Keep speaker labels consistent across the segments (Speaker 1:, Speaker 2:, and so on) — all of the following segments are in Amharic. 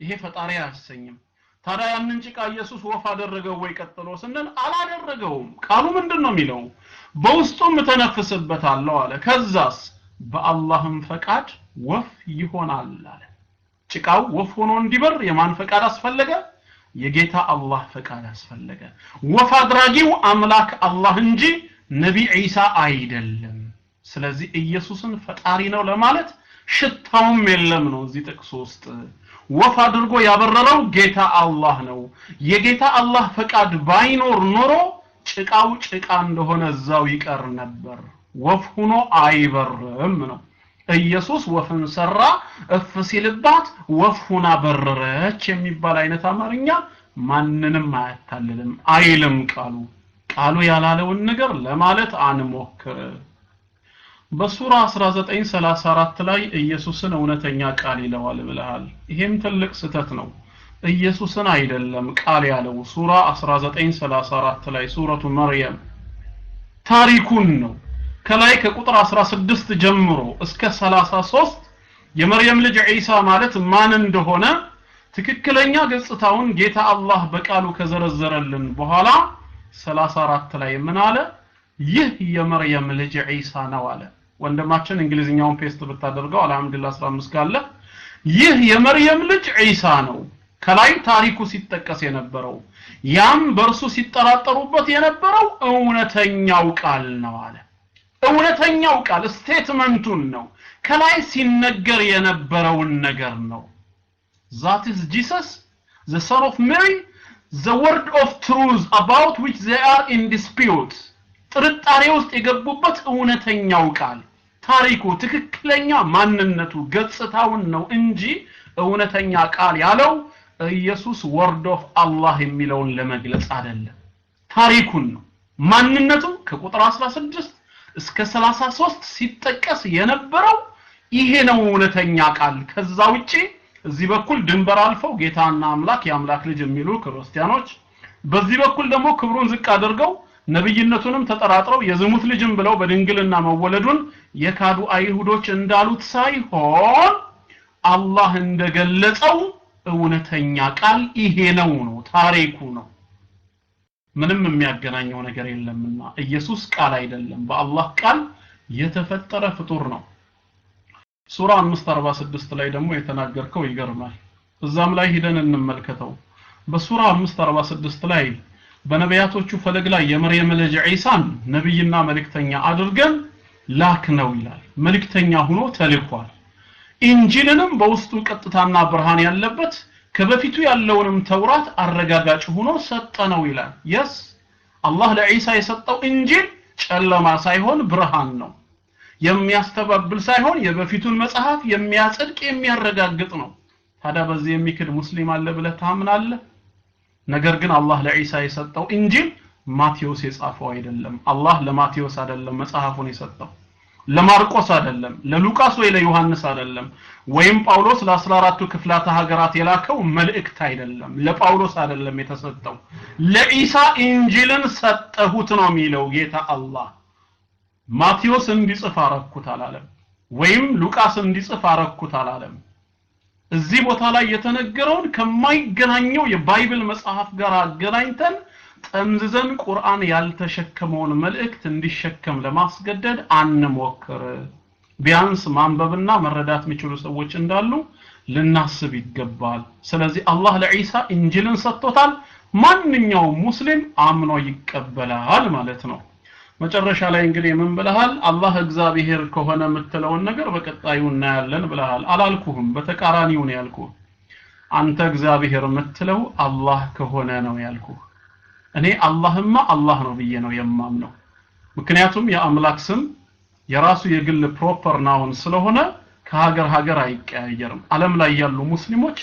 Speaker 1: ይሄ ፈጣሪ አያሰኝም። ታዲያ ያንን ጭቃ ኢየሱስ ወፍ አደረገው ወይ ቀጥሎ ስንል አላደረገውም። ቃሉ ምንድን ነው የሚለው? በውስጡም እተነፍስበታለሁ አለ። ከዛስ በአላህም ፈቃድ ወፍ ይሆናል አለ። ጭቃው ወፍ ሆኖ እንዲበር የማን ፈቃድ አስፈለገ? የጌታ አላህ ፈቃድ አስፈለገ። ወፍ አድራጊው አምላክ አላህ እንጂ ነቢ ዒሳ አይደለም። ስለዚህ ኢየሱስን ፈጣሪ ነው ለማለት ሽታውም የለም ነው እዚህ ጥቅስ ውስጥ። ወፍ አድርጎ ያበረረው ጌታ አላህ ነው። የጌታ አላህ ፈቃድ ባይኖር ኖሮ ጭቃው ጭቃ እንደሆነ እዛው ይቀር ነበር። ወፍ ሆኖ አይበርም ነው። ኢየሱስ ወፍን ሰራ እፍ ሲልባት ወፍ ሁና በረረች የሚባል አይነት አማርኛ ማንንም አያታልልም አይልም ቃሉ። ቃሉ ያላለውን ነገር ለማለት አንሞክር በሱራ 1934 ላይ ኢየሱስን እውነተኛ ቃል ይለዋል ብለሃል። ይሄም ትልቅ ስተት ነው። ኢየሱስን አይደለም ቃል ያለው ሱራ 1934 ላይ ሱረቱ መርየም። ታሪኩን ነው። ከላይ ከቁጥር 16 ጀምሮ እስከ 33 የመርየም ልጅ ዒሳ ማለት ማን እንደሆነ ትክክለኛ ገጽታውን ጌታ አላህ በቃሉ ከዘረዘረልን በኋላ 34 ላይ ምን አለ? ይህ የመርየም ልጅ ዒሳ ነው አለ ወንድማችን እንግሊዝኛውን paste ብታደርገው አልহামዱሊላህ 15 ካለ ይህ የመርየም ልጅ ዒሳ ነው። ከላይ ታሪኩ ሲጠቀስ የነበረው ያም በእርሱ ሲጠራጠሩበት የነበረው እውነተኛው ቃል ነው አለ። እውነተኛው ቃል statement ኡን ነው። ከላይ ሲነገር የነበረውን ነገር ነው። That is Jesus the son of Mary the word of truth about which they are in dispute ጥርጣሬ ውስጥ የገቡበት እውነተኛው ቃል። ታሪኩ ትክክለኛ ማንነቱ ገጽታውን ነው እንጂ እውነተኛ ቃል ያለው ኢየሱስ word of አላህ የሚለውን ለመግለጽ አይደለም። ታሪኩን ነው። ማንነቱ ከቁጥር 16 እስከ 33 ሲጠቀስ የነበረው ይሄ ነው እውነተኛ ቃል። ከዛ ውጪ እዚህ በኩል ድንበር አልፈው ጌታና አምላክ የአምላክ ልጅ የሚሉ ክርስቲያኖች በዚህ በኩል ደግሞ ክብሩን ዝቅ አድርገው ነብይነቱንም ተጠራጥረው የዝሙት ልጅም ብለው በድንግልና መወለዱን የካዱ አይሁዶች እንዳሉት ሳይሆን አላህ እንደገለጸው እውነተኛ ቃል ይሄ ነው ነው ታሪኩ ነው። ምንም የሚያገናኘው ነገር የለምና ኢየሱስ ቃል አይደለም። በአላህ ቃል የተፈጠረ ፍጡር ነው። ሱራ 546 ላይ ደግሞ የተናገርከው ይገርማል። እዛም ላይ ሂደን እንመልከተው። በሱራ 546 ላይ በነቢያቶቹ ፈለግ ላይ የመርየም ልጅ ዒሳን ነብይና መልእክተኛ አድርገን ላክ ነው ይላል። መልእክተኛ ሆኖ ተልኳል። ኢንጂልንም በውስጡ ቀጥታና ብርሃን ያለበት ከበፊቱ ያለውንም ተውራት አረጋጋጭ ሆኖ ሰጠ ነው ይላል። የስ አላህ ለዒሳ የሰጠው ኢንጂል ጨለማ ሳይሆን ብርሃን ነው። የሚያስተባብል ሳይሆን የበፊቱን መጽሐፍ የሚያጸድቅ የሚያረጋግጥ ነው። ታዲያ በዚህ የሚክድ ሙስሊም አለ ብለህ ታምናለህ ነገር ግን አላህ ለዒሳ የሰጠው ኢንጂል ማቴዎስ የጻፈው አይደለም። አላህ ለማቴዎስ አይደለም መጽሐፉን የሰጠው ለማርቆስ አይደለም ለሉቃስ ወይ ለዮሐንስ አይደለም ወይም ጳውሎስ ለ14ቱ ክፍላተ ሀገራት የላከው መልእክት አይደለም ለጳውሎስ አይደለም የተሰጠው። ለኢሳ ኢንጂልን ሰጠሁት ነው የሚለው ጌታ አላህ። ማቴዎስ እንዲጽፍ አረኩት አላለም ወይም ሉቃስ እንዲጽፍ አረኩት አላለም እዚህ ቦታ ላይ የተነገረውን ከማይገናኘው የባይብል መጽሐፍ ጋር አገናኝተን ጠምዝዘን ቁርአን ያልተሸከመውን መልእክት እንዲሸከም ለማስገደድ አንሞክር። ቢያንስ ማንበብና መረዳት የሚችሉ ሰዎች እንዳሉ ልናስብ ይገባል። ስለዚህ አላህ ለዒሳ እንጅልን ሰጥቶታል። ማንኛውም ሙስሊም አምኖ ይቀበላል ማለት ነው መጨረሻ ላይ እንግዲህ ምን ብለሃል? አላህ እግዚአብሔር ከሆነ የምትለውን ነገር በቀጣዩ እናያለን ብለሃል። አላልኩህም በተቃራኒው ነው ያልኩህ። አንተ እግዚአብሔር የምትለው አላህ ከሆነ ነው ያልኩህ። እኔ አላህማ አላህ ነው ብዬ ነው የማምነው። ምክንያቱም የአምላክ ስም የራሱ የግል proper noun ስለሆነ ከሀገር ሀገር አይቀያየርም። ዓለም ላይ ያሉ ሙስሊሞች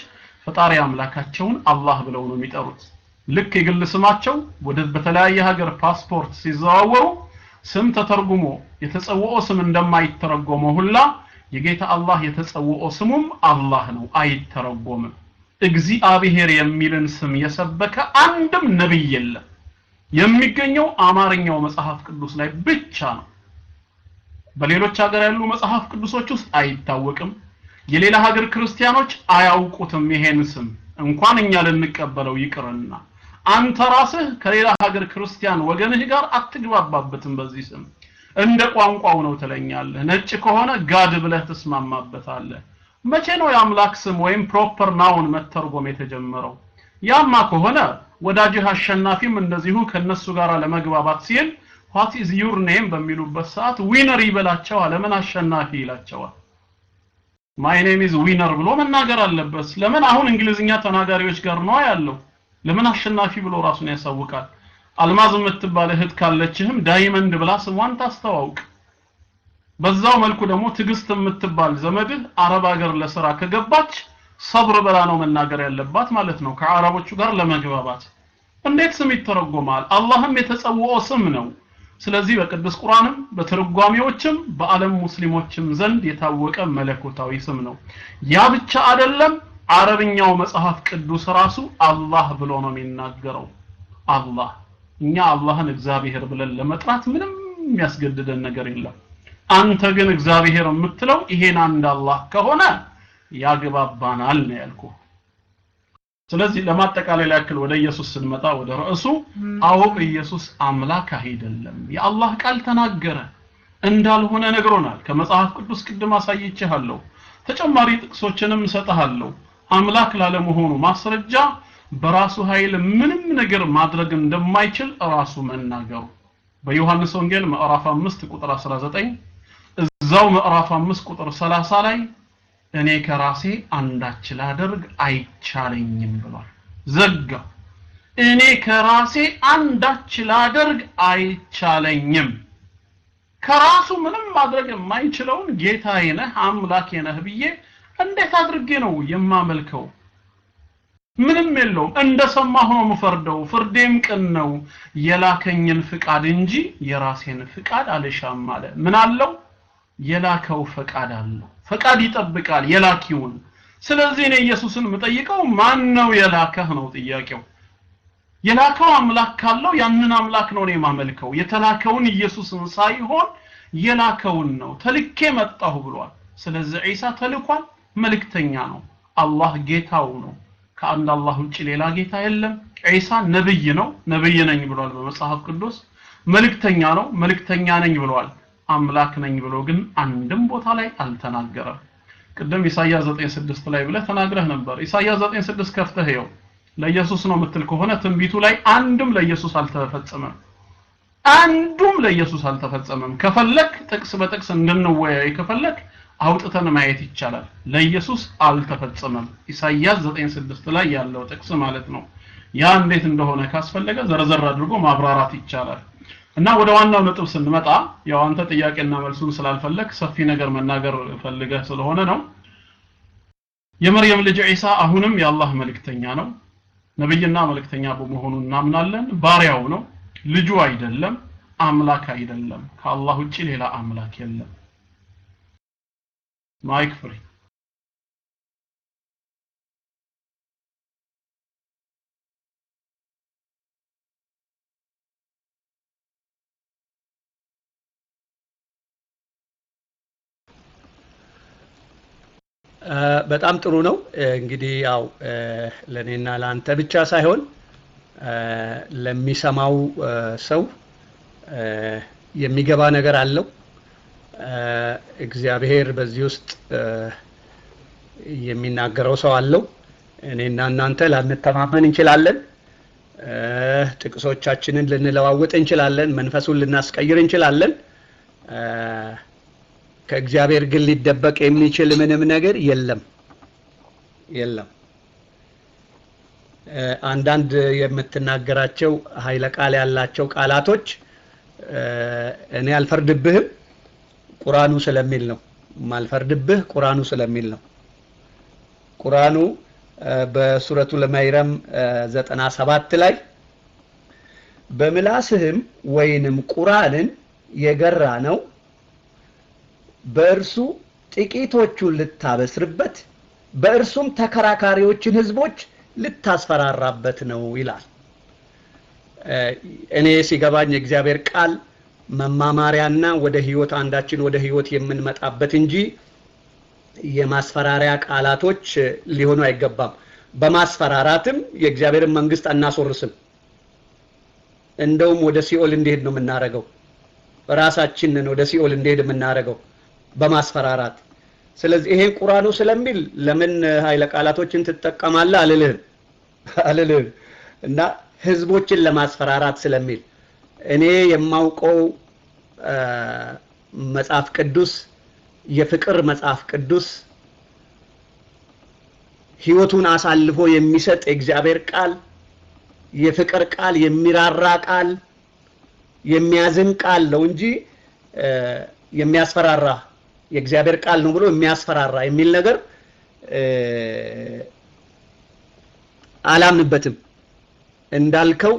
Speaker 1: ፈጣሪ አምላካቸውን አላህ ብለው ነው የሚጠሩት ልክ የግል ስማቸው ወደ በተለያየ ሀገር ፓስፖርት ሲዘዋወሩ ስም ተተርጉሞ የተጸውኦ ስም እንደማይተረጎመው ሁላ የጌታ አላህ የተጸውኦ ስሙም አላህ ነው አይተረጎምም። እግዚአብሔር የሚልን ስም የሰበከ አንድም ነብይ የለም። የሚገኘው አማርኛው መጽሐፍ ቅዱስ ላይ ብቻ ነው። በሌሎች ሀገር ያሉ መጽሐፍ ቅዱሶች ውስጥ አይታወቅም። የሌላ ሀገር ክርስቲያኖች አያውቁትም ይሄን ስም። እንኳን እኛ ልንቀበለው ይቅርና አንተ ራስህ ከሌላ ሀገር ክርስቲያን ወገንህ ጋር አትግባባበትም በዚህ ስም። እንደ ቋንቋው ነው ትለኛለህ። ነጭ ከሆነ God ብለህ ትስማማበታለህ። መቼ ነው የአምላክ ስም ወይም proper noun መተርጎም የተጀመረው? ያማ ከሆነ ወዳጅህ አሸናፊም እንደዚሁ ከነሱ ጋር ለመግባባት ሲል what is your name በሚሉበት ሰዓት winner ይበላቸዋል። ለምን አሸናፊ? ይላቸዋል። my name is winner ብሎ መናገር አለበት። ለምን? አሁን እንግሊዝኛ ተናጋሪዎች ጋር ነው ያለው ለምን አሸናፊ ብሎ ራሱን ያሳውቃል? አልማዝ የምትባል እህት ካለችህም diamond ብላ ስሟን ታስተዋውቅ። በዛው መልኩ ደግሞ ትግስት የምትባል ዘመድህ አረብ ሀገር ለስራ ከገባች صبر ብላ ነው መናገር ያለባት ማለት ነው። ከአረቦቹ ጋር ለመግባባት እንዴት ስም ይተረጎማል? አላህም የተጸውኦ ስም ነው። ስለዚህ በቅዱስ ቁርአንም በትርጓሜዎችም በዓለም ሙስሊሞችም ዘንድ የታወቀ መለኮታዊ ስም ነው። ያ ብቻ አይደለም አረብኛው መጽሐፍ ቅዱስ ራሱ አላህ ብሎ ነው የሚናገረው። አላህ እኛ አላህን እግዚአብሔር ብለን ለመጥራት ምንም የሚያስገድደን ነገር የለም። አንተ ግን እግዚአብሔር የምትለው ይሄን አንድ አላህ ከሆነ ያግባባናል ነው ያልኩ ስለዚህ ለማጠቃለል ያክል ወደ ኢየሱስ ስንመጣ ወደ ርዕሱ አዎ ኢየሱስ አምላክ አይደለም የአላህ ቃል ተናገረ እንዳልሆነ ነግሮናል። ከመጽሐፍ ቅዱስ ቅድም አሳይቼሃለሁ። ተጨማሪ ጥቅሶችንም እሰጥሃለሁ አምላክ ላለመሆኑ ማስረጃ በራሱ ኃይል ምንም ነገር ማድረግ እንደማይችል ራሱ መናገሩ። በዮሐንስ ወንጌል ምዕራፍ 5 ቁጥር 19 እዛው ምዕራፍ 5 ቁጥር 30 ላይ እኔ ከራሴ አንዳች ላደርግ አይቻለኝም ብሏል። ዘጋ! እኔ ከራሴ አንዳች ላደርግ አይቻለኝም። ከራሱ ምንም ማድረግ የማይችለውን ጌታዬ ነህ አምላኬ ነህ ብዬ እንዴት አድርጌ ነው የማመልከው? ምንም የለውም። እንደሰማሁ ነው የምፈርደው። ፍርዴም ቅን ነው። የላከኝን ፍቃድ እንጂ የራሴን ፍቃድ አልሻም አለ። ምን አለው? የላከው ፈቃድ አለው ፈቃድ ይጠብቃል የላኪውን። ስለዚህ እኔ ኢየሱስን የምጠይቀው ማን ነው የላከህ ነው ጥያቄው። የላከው አምላክ ካለው ያንን አምላክ ነው እኔ የማመልከው። የተላከውን ኢየሱስን ሳይሆን የላከውን ነው። ተልኬ መጣሁ ብሏል። ስለዚህ ዒሳ ተልኳል መልእክተኛ ነው። አላህ ጌታው ነው። ከአንድ አላህ ውጭ ሌላ ጌታ የለም። ዒሳ ነብይ ነው። ነብይ ነኝ ብሏል በመጽሐፍ ቅዱስ። መልእክተኛ ነው። መልእክተኛ ነኝ ብሏል። አምላክ ነኝ ብሎ ግን አንድም ቦታ ላይ አልተናገረም። ቅድም ኢሳይያስ 9:6 ላይ ብለህ ተናግረህ ነበር። ኢሳይያስ 9:6 ከፍተህ ይኸው። ለኢየሱስ ነው የምትል ከሆነ ትንቢቱ ላይ አንድም ለኢየሱስ አልተፈጸመም። አንዱም ለኢየሱስ አልተፈጸመም። ከፈለክ ጥቅስ በጥቅስ እንድንወያይ ከፈለክ አውጥተን ማየት ይቻላል። ለኢየሱስ አልተፈጸመም። ኢሳይያስ 9:6 ላይ ያለው ጥቅስ ማለት ነው። ያ እንዴት እንደሆነ ካስፈለገ ዘርዘር አድርጎ ማብራራት ይቻላል። እና ወደ ዋናው ነጥብ ስንመጣ ያው አንተ ጥያቄና መልሱን ስላልፈለግክ ሰፊ ነገር መናገር ፈልገህ ስለሆነ ነው። የመርየም ልጅ ዒሳ አሁንም የአላህ መልእክተኛ ነው። ነብይና መልእክተኛ በመሆኑ እናምናለን። ባሪያው ነው። ልጁ አይደለም አምላክ አይደለም። ከአላህ ውጪ ሌላ አምላክ የለም mic free።
Speaker 2: በጣም ጥሩ ነው። እንግዲህ ያው ለእኔና ለአንተ ብቻ ሳይሆን ለሚሰማው ሰው የሚገባ ነገር አለው እግዚአብሔር በዚህ ውስጥ የሚናገረው ሰው አለው። እኔና እናንተ ላንተማመን እንችላለን። ጥቅሶቻችንን ልንለዋውጥ እንችላለን። መንፈሱን ልናስቀይር እንችላለን። ከእግዚአብሔር ግን ሊደበቅ የሚችል ምንም ነገር የለም። የለም። አንዳንድ የምትናገራቸው ኃይለ ቃል ያላቸው ቃላቶች እኔ አልፈርድብህም ቁርአኑ ስለሚል ነው። ማልፈርድብህ ቁርአኑ ስለሚል ነው። ቁርአኑ በሱረቱ ለማይረም 97 ላይ በምላስህም ወይንም ቁርአንን የገራ ነው በእርሱ ጥቂቶቹን ልታበስርበት በእርሱም ተከራካሪዎችን ህዝቦች ልታስፈራራበት ነው ይላል። እኔ ሲገባኝ የእግዚአብሔር ቃል መማማሪያና ወደ ህይወት አንዳችን ወደ ህይወት የምንመጣበት እንጂ የማስፈራሪያ ቃላቶች ሊሆኑ አይገባም። በማስፈራራትም የእግዚአብሔርን መንግስት አናስወርስም። እንደውም ወደ ሲኦል እንዲሄድ ነው የምናደርገው። ራሳችንን ወደ ሲኦል እንዲሄድ የምናደርገው በማስፈራራት። ስለዚህ ይሄ ቁርአኑ ስለሚል ለምን ኃይለ ቃላቶችን ትጠቀማለህ አልልህም አልልህም እና ህዝቦችን ለማስፈራራት ስለሚል እኔ የማውቀው መጽሐፍ ቅዱስ የፍቅር መጽሐፍ ቅዱስ ህይወቱን አሳልፎ የሚሰጥ የእግዚአብሔር ቃል የፍቅር ቃል የሚራራ ቃል የሚያዝን ቃል ነው እንጂ የሚያስፈራራ የእግዚአብሔር ቃል ነው ብሎ የሚያስፈራራ የሚል ነገር አላምንበትም። እንዳልከው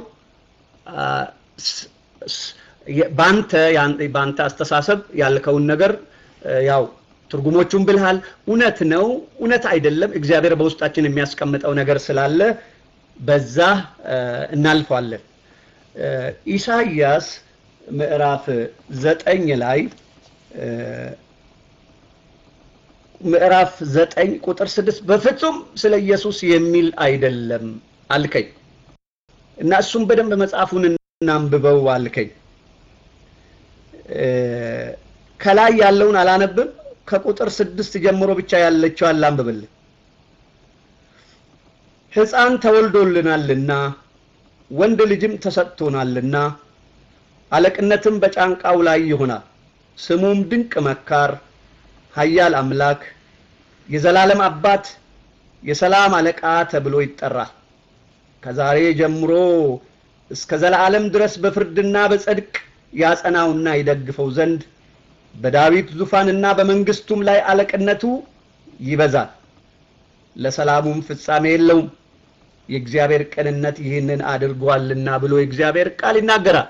Speaker 2: ባንተ ባንተ አስተሳሰብ ያልከውን ነገር ያው ትርጉሞቹን ብልሃል። እውነት ነው፣ እውነት አይደለም። እግዚአብሔር በውስጣችን የሚያስቀምጠው ነገር ስላለ በዛ እናልፈዋለን። ኢሳይያስ ምዕራፍ ዘጠኝ ላይ ምዕራፍ ዘጠኝ ቁጥር ስድስት በፍጹም ስለ ኢየሱስ የሚል አይደለም አልከኝ እና እሱም በደንብ መጽሐፉን እናንብበው አልከኝ። ከላይ ያለውን አላነብም። ከቁጥር ስድስት ጀምሮ ብቻ ያለችዋን ላንብብልህ። ሕፃን ተወልዶልናልና ወንድ ልጅም ተሰጥቶናልና አለቅነትም በጫንቃው ላይ ይሆናል። ስሙም ድንቅ መካር፣ ኃያል አምላክ፣ የዘላለም አባት፣ የሰላም አለቃ ተብሎ ይጠራል። ከዛሬ ጀምሮ እስከ ዘላለም ድረስ በፍርድና በጽድቅ ያጸናውና ይደግፈው ዘንድ በዳዊት ዙፋንና በመንግስቱም ላይ አለቅነቱ ይበዛል፣ ለሰላሙም ፍጻሜ የለውም። የእግዚአብሔር ቅንነት ይህንን አድርጓልና ብሎ የእግዚአብሔር ቃል ይናገራል።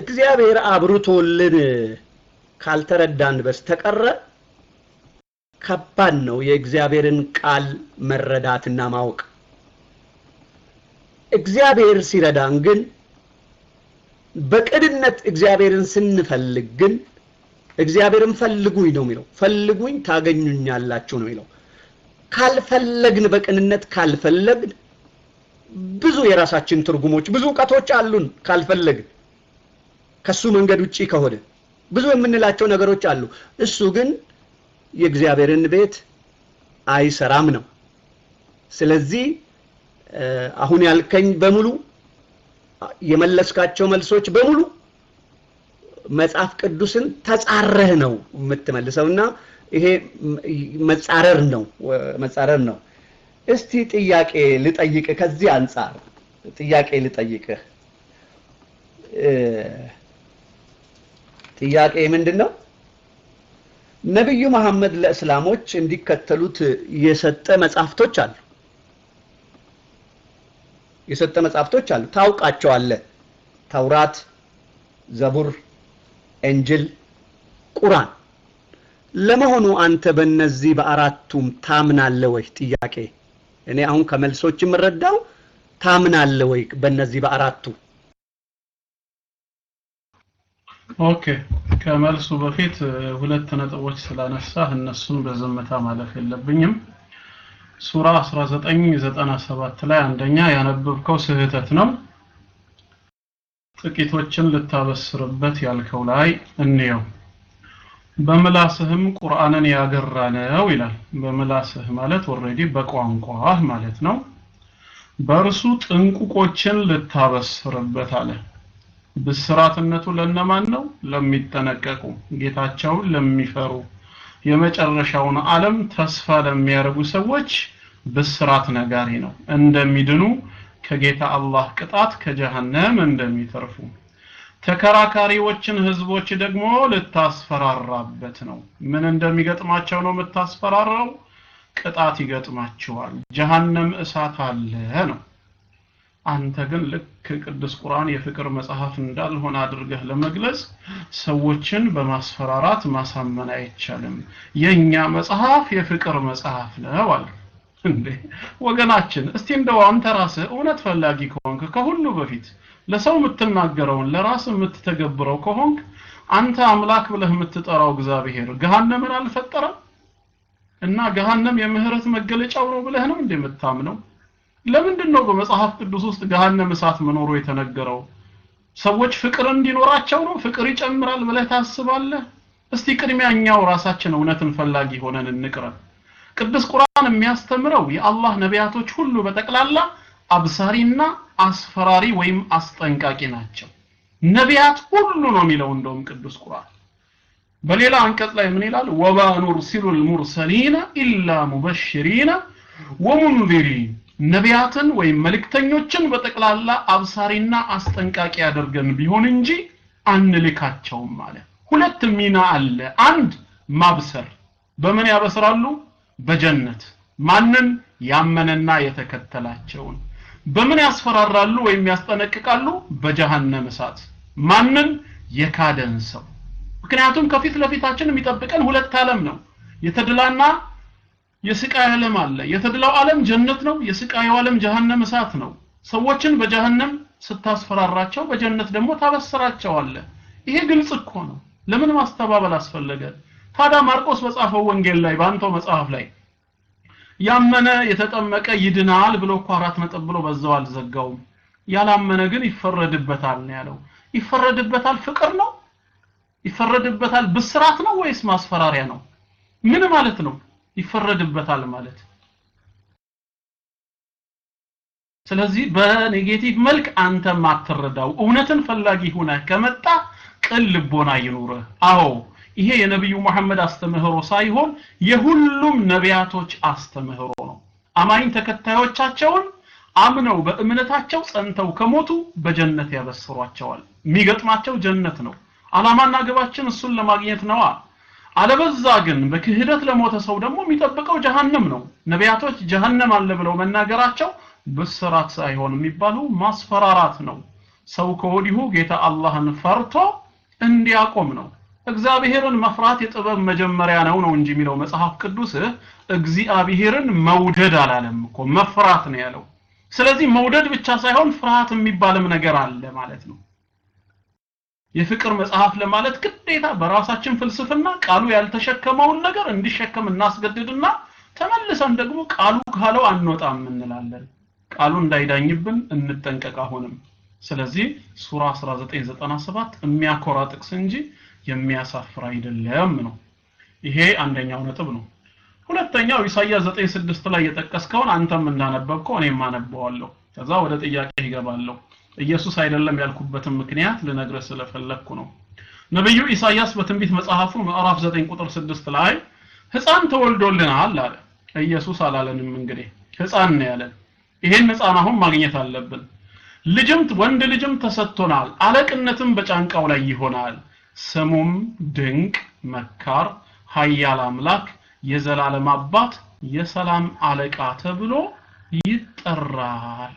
Speaker 2: እግዚአብሔር አብርቶልን ካልተረዳን በስተቀረ ከባድ ነው የእግዚአብሔርን ቃል መረዳትና ማወቅ። እግዚአብሔር ሲረዳን ግን በቅንነት እግዚአብሔርን ስንፈልግ ግን እግዚአብሔርን ፈልጉኝ ነው የሚለው። ፈልጉኝ ታገኙኛላችሁ ነው የሚለው። ካልፈለግን በቅንነት ካልፈለግን ብዙ የራሳችን ትርጉሞች ብዙ እውቀቶች አሉን። ካልፈለግን ከሱ መንገድ ውጪ ከሆነ ብዙ የምንላቸው ነገሮች አሉ። እሱ ግን የእግዚአብሔርን ቤት አይሰራም ነው። ስለዚህ አሁን ያልከኝ በሙሉ የመለስካቸው መልሶች በሙሉ መጽሐፍ ቅዱስን ተጻረህ ነው የምትመልሰውና ይሄ መጻረር ነው መጻረር ነው። እስቲ ጥያቄ ልጠይቅህ፣ ከዚህ አንጻር ጥያቄ ልጠይቅህ። ጥያቄ ምንድን ነው? ነቢዩ መሐመድ ለእስላሞች እንዲከተሉት የሰጠ መጽሐፍቶች አሉ የሰጠ መጽሐፍቶች አሉ። ታውቃቸዋለህ። ተውራት፣ ዘቡር፣ እንጅል፣ ቁርአን። ለመሆኑ አንተ በእነዚህ በአራቱም ታምናለህ ወይ? ጥያቄ እኔ አሁን ከመልሶች የምረዳው ታምናለህ ወይ በእነዚህ በአራቱ?
Speaker 1: okay ከመልሱ በፊት ሁለት ነጥቦች ስላነሳህ እነሱን በዝምታ ማለፍ የለብኝም። ሱራ 1997 ላይ አንደኛ ያነበብከው ስህተት ነው። ጥቂቶችን ልታበስርበት ያልከው ላይ እንየው። በምላስህም ቁርአንን ያገራነው ይላል። በምላስህ ማለት already በቋንቋህ ማለት ነው። በእርሱ ጥንቁቆችን ልታበስርበት አለ። ብስራትነቱ ለነማን ነው? ለሚጠነቀቁ፣ ጌታቸውን ለሚፈሩ፣ የመጨረሻውን ዓለም ተስፋ ለሚያደርጉ ሰዎች ብስራት ነጋሪ ነው። እንደሚድኑ ከጌታ አላህ ቅጣት ከጀሃነም እንደሚተርፉ ተከራካሪዎችን ህዝቦች ደግሞ ልታስፈራራበት ነው። ምን እንደሚገጥማቸው ነው የምታስፈራራው? ቅጣት ይገጥማቸዋል። ጀሃነም እሳት አለ ነው። አንተ ግን ልክ ቅዱስ ቁርአን የፍቅር መጽሐፍ እንዳልሆነ አድርገህ ለመግለጽ ሰዎችን በማስፈራራት ማሳመን አይቻልም። የኛ መጽሐፍ የፍቅር መጽሐፍ ነው አለ። እንዴ ወገናችን፣ እስቲ እንደው አንተ ራስህ እውነት ፈላጊ ከሆንክ ከሁሉ በፊት ለሰው የምትናገረውን ለራስ የምትተገብረው ከሆንክ አንተ አምላክ ብለህ የምትጠራው እግዚአብሔር ገሃነምን አልፈጠረም እና ገሃነም የምህረት መገለጫው ነው ብለህ ነው እንደምታምነው ለምንድን ነው በመጽሐፍ ቅዱስ ውስጥ ገሃነም እሳት መኖሩ የተነገረው? ሰዎች ፍቅር እንዲኖራቸው ነው? ፍቅር ይጨምራል ብለህ ታስባለህ? እስቲ ቅድሚያ እኛው ራሳችን እውነትን ፈላጊ ሆነን እንቅረብ። ቅዱስ ቁርአን የሚያስተምረው የአላህ ነቢያቶች ሁሉ በጠቅላላ አብሳሪና አስፈራሪ ወይም አስጠንቃቂ ናቸው። ነቢያት ሁሉ ነው የሚለው እንደውም ቅዱስ ቁርአን። በሌላ አንቀጽ ላይ ምን ይላል? ወማ ኑርሲሉ ልሙርሰሊነ ኢላ ሙበሽሪነ ወሙንዚሪን ነቢያትን ወይም መልእክተኞችን በጠቅላላ አብሳሪና አስጠንቃቂ አድርገን ቢሆን እንጂ አንልካቸውም ማለት ሁለት ሚና አለ። አንድ ማብሰር። በምን ያበስራሉ? በጀነት። ማንን? ያመነና የተከተላቸውን። በምን ያስፈራራሉ ወይም ያስጠነቅቃሉ? በጀሃነም እሳት። ማንን? የካደን ሰው። ምክንያቱም ከፊት ለፊታችን የሚጠብቀን ሁለት ዓለም ነው። የተድላና የስቃይ ዓለም አለ። የተድላው ዓለም ጀነት ነው። የስቃዩ ዓለም ጀሃነም እሳት ነው። ሰዎችን በጀሃነም ስታስፈራራቸው በጀነት ደግሞ ታበስራቸዋለ። ይሄ ግልጽ እኮ ነው። ለምን ማስተባበል አስፈለገ? ታዲያ ማርቆስ በጻፈው ወንጌል ላይ በአንተው መጽሐፍ ላይ ያመነ የተጠመቀ ይድናል ብሎ እኮ አራት ነጥብ ብሎ በዛው አልዘጋውም። ያላመነ ግን ይፈረድበታል ነው ያለው። ይፈረድበታል ፍቅር ነው? ይፈረድበታል ብስራት ነው ወይስ ማስፈራሪያ ነው? ምን ማለት ነው ይፈረድበታል ማለት። ስለዚህ በኔጌቲቭ መልክ አንተ ማትረዳው እውነትን ፈላጊ ሆነ ከመጣ ቅን ልቦና ይኑርህ። አዎ ይሄ የነብዩ መሐመድ አስተምህሮ ሳይሆን የሁሉም ነቢያቶች አስተምህሮ ነው። አማኝ ተከታዮቻቸውን አምነው በእምነታቸው ጸንተው ከሞቱ በጀነት ያበስሯቸዋል። የሚገጥማቸው ጀነት ነው። አላማና ግባችን እሱን ለማግኘት ነዋ አለበዛ ግን በክህደት ለሞተ ሰው ደግሞ የሚጠብቀው ጀሃነም ነው። ነቢያቶች ጀሃነም አለ ብለው መናገራቸው ብስራት ሳይሆን የሚባለው ማስፈራራት ነው። ሰው ከወዲሁ ጌታ አላህን ፈርቶ እንዲያቆም ነው። እግዚአብሔርን መፍራት የጥበብ መጀመሪያ ነው ነው እንጂ የሚለው መጽሐፍ ቅዱስ እግዚአብሔርን መውደድ አላለም እኮ መፍራት ነው ያለው። ስለዚህ መውደድ ብቻ ሳይሆን ፍርሃት የሚባልም ነገር አለ ማለት ነው የፍቅር መጽሐፍ ለማለት ግዴታ በራሳችን ፍልስፍና ቃሉ ያልተሸከመውን ነገር እንዲሸከም እናስገድድና ተመልሰን ደግሞ ቃሉ ካለው አንወጣም እንላለን። ቃሉ እንዳይዳኝብን እንጠንቀቅ አሁንም። ስለዚህ ሱራ 1997 የሚያኮራ ጥቅስ እንጂ የሚያሳፍር አይደለም ነው። ይሄ አንደኛው ነጥብ ነው። ሁለተኛው ኢሳይያስ 9:6 ላይ የጠቀስከውን አንተም እንዳነበብከው እኔም አነበዋለሁ። ከዛ ወደ ጥያቄ ይገባለሁ ኢየሱስ አይደለም ያልኩበትን ምክንያት ልነግርህ ስለፈለግኩ ነው። ነብዩ ኢሳይያስ በትንቢት መጽሐፉ ምዕራፍ 9 ቁጥር 6 ላይ ህፃን ተወልዶልናል አለ። ኢየሱስ አላለንም እንግዲህ ህፃን ነው ያለን። ይሄን ህፃን አሁን ማግኘት አለብን። ልጅም ወንድ ልጅም ተሰጥቶናል አለቅነትም በጫንቃው ላይ ይሆናል። ስሙም ድንቅ መካር ሀያል አምላክ የዘላለም አባት የሰላም አለቃ ተብሎ ይጠራል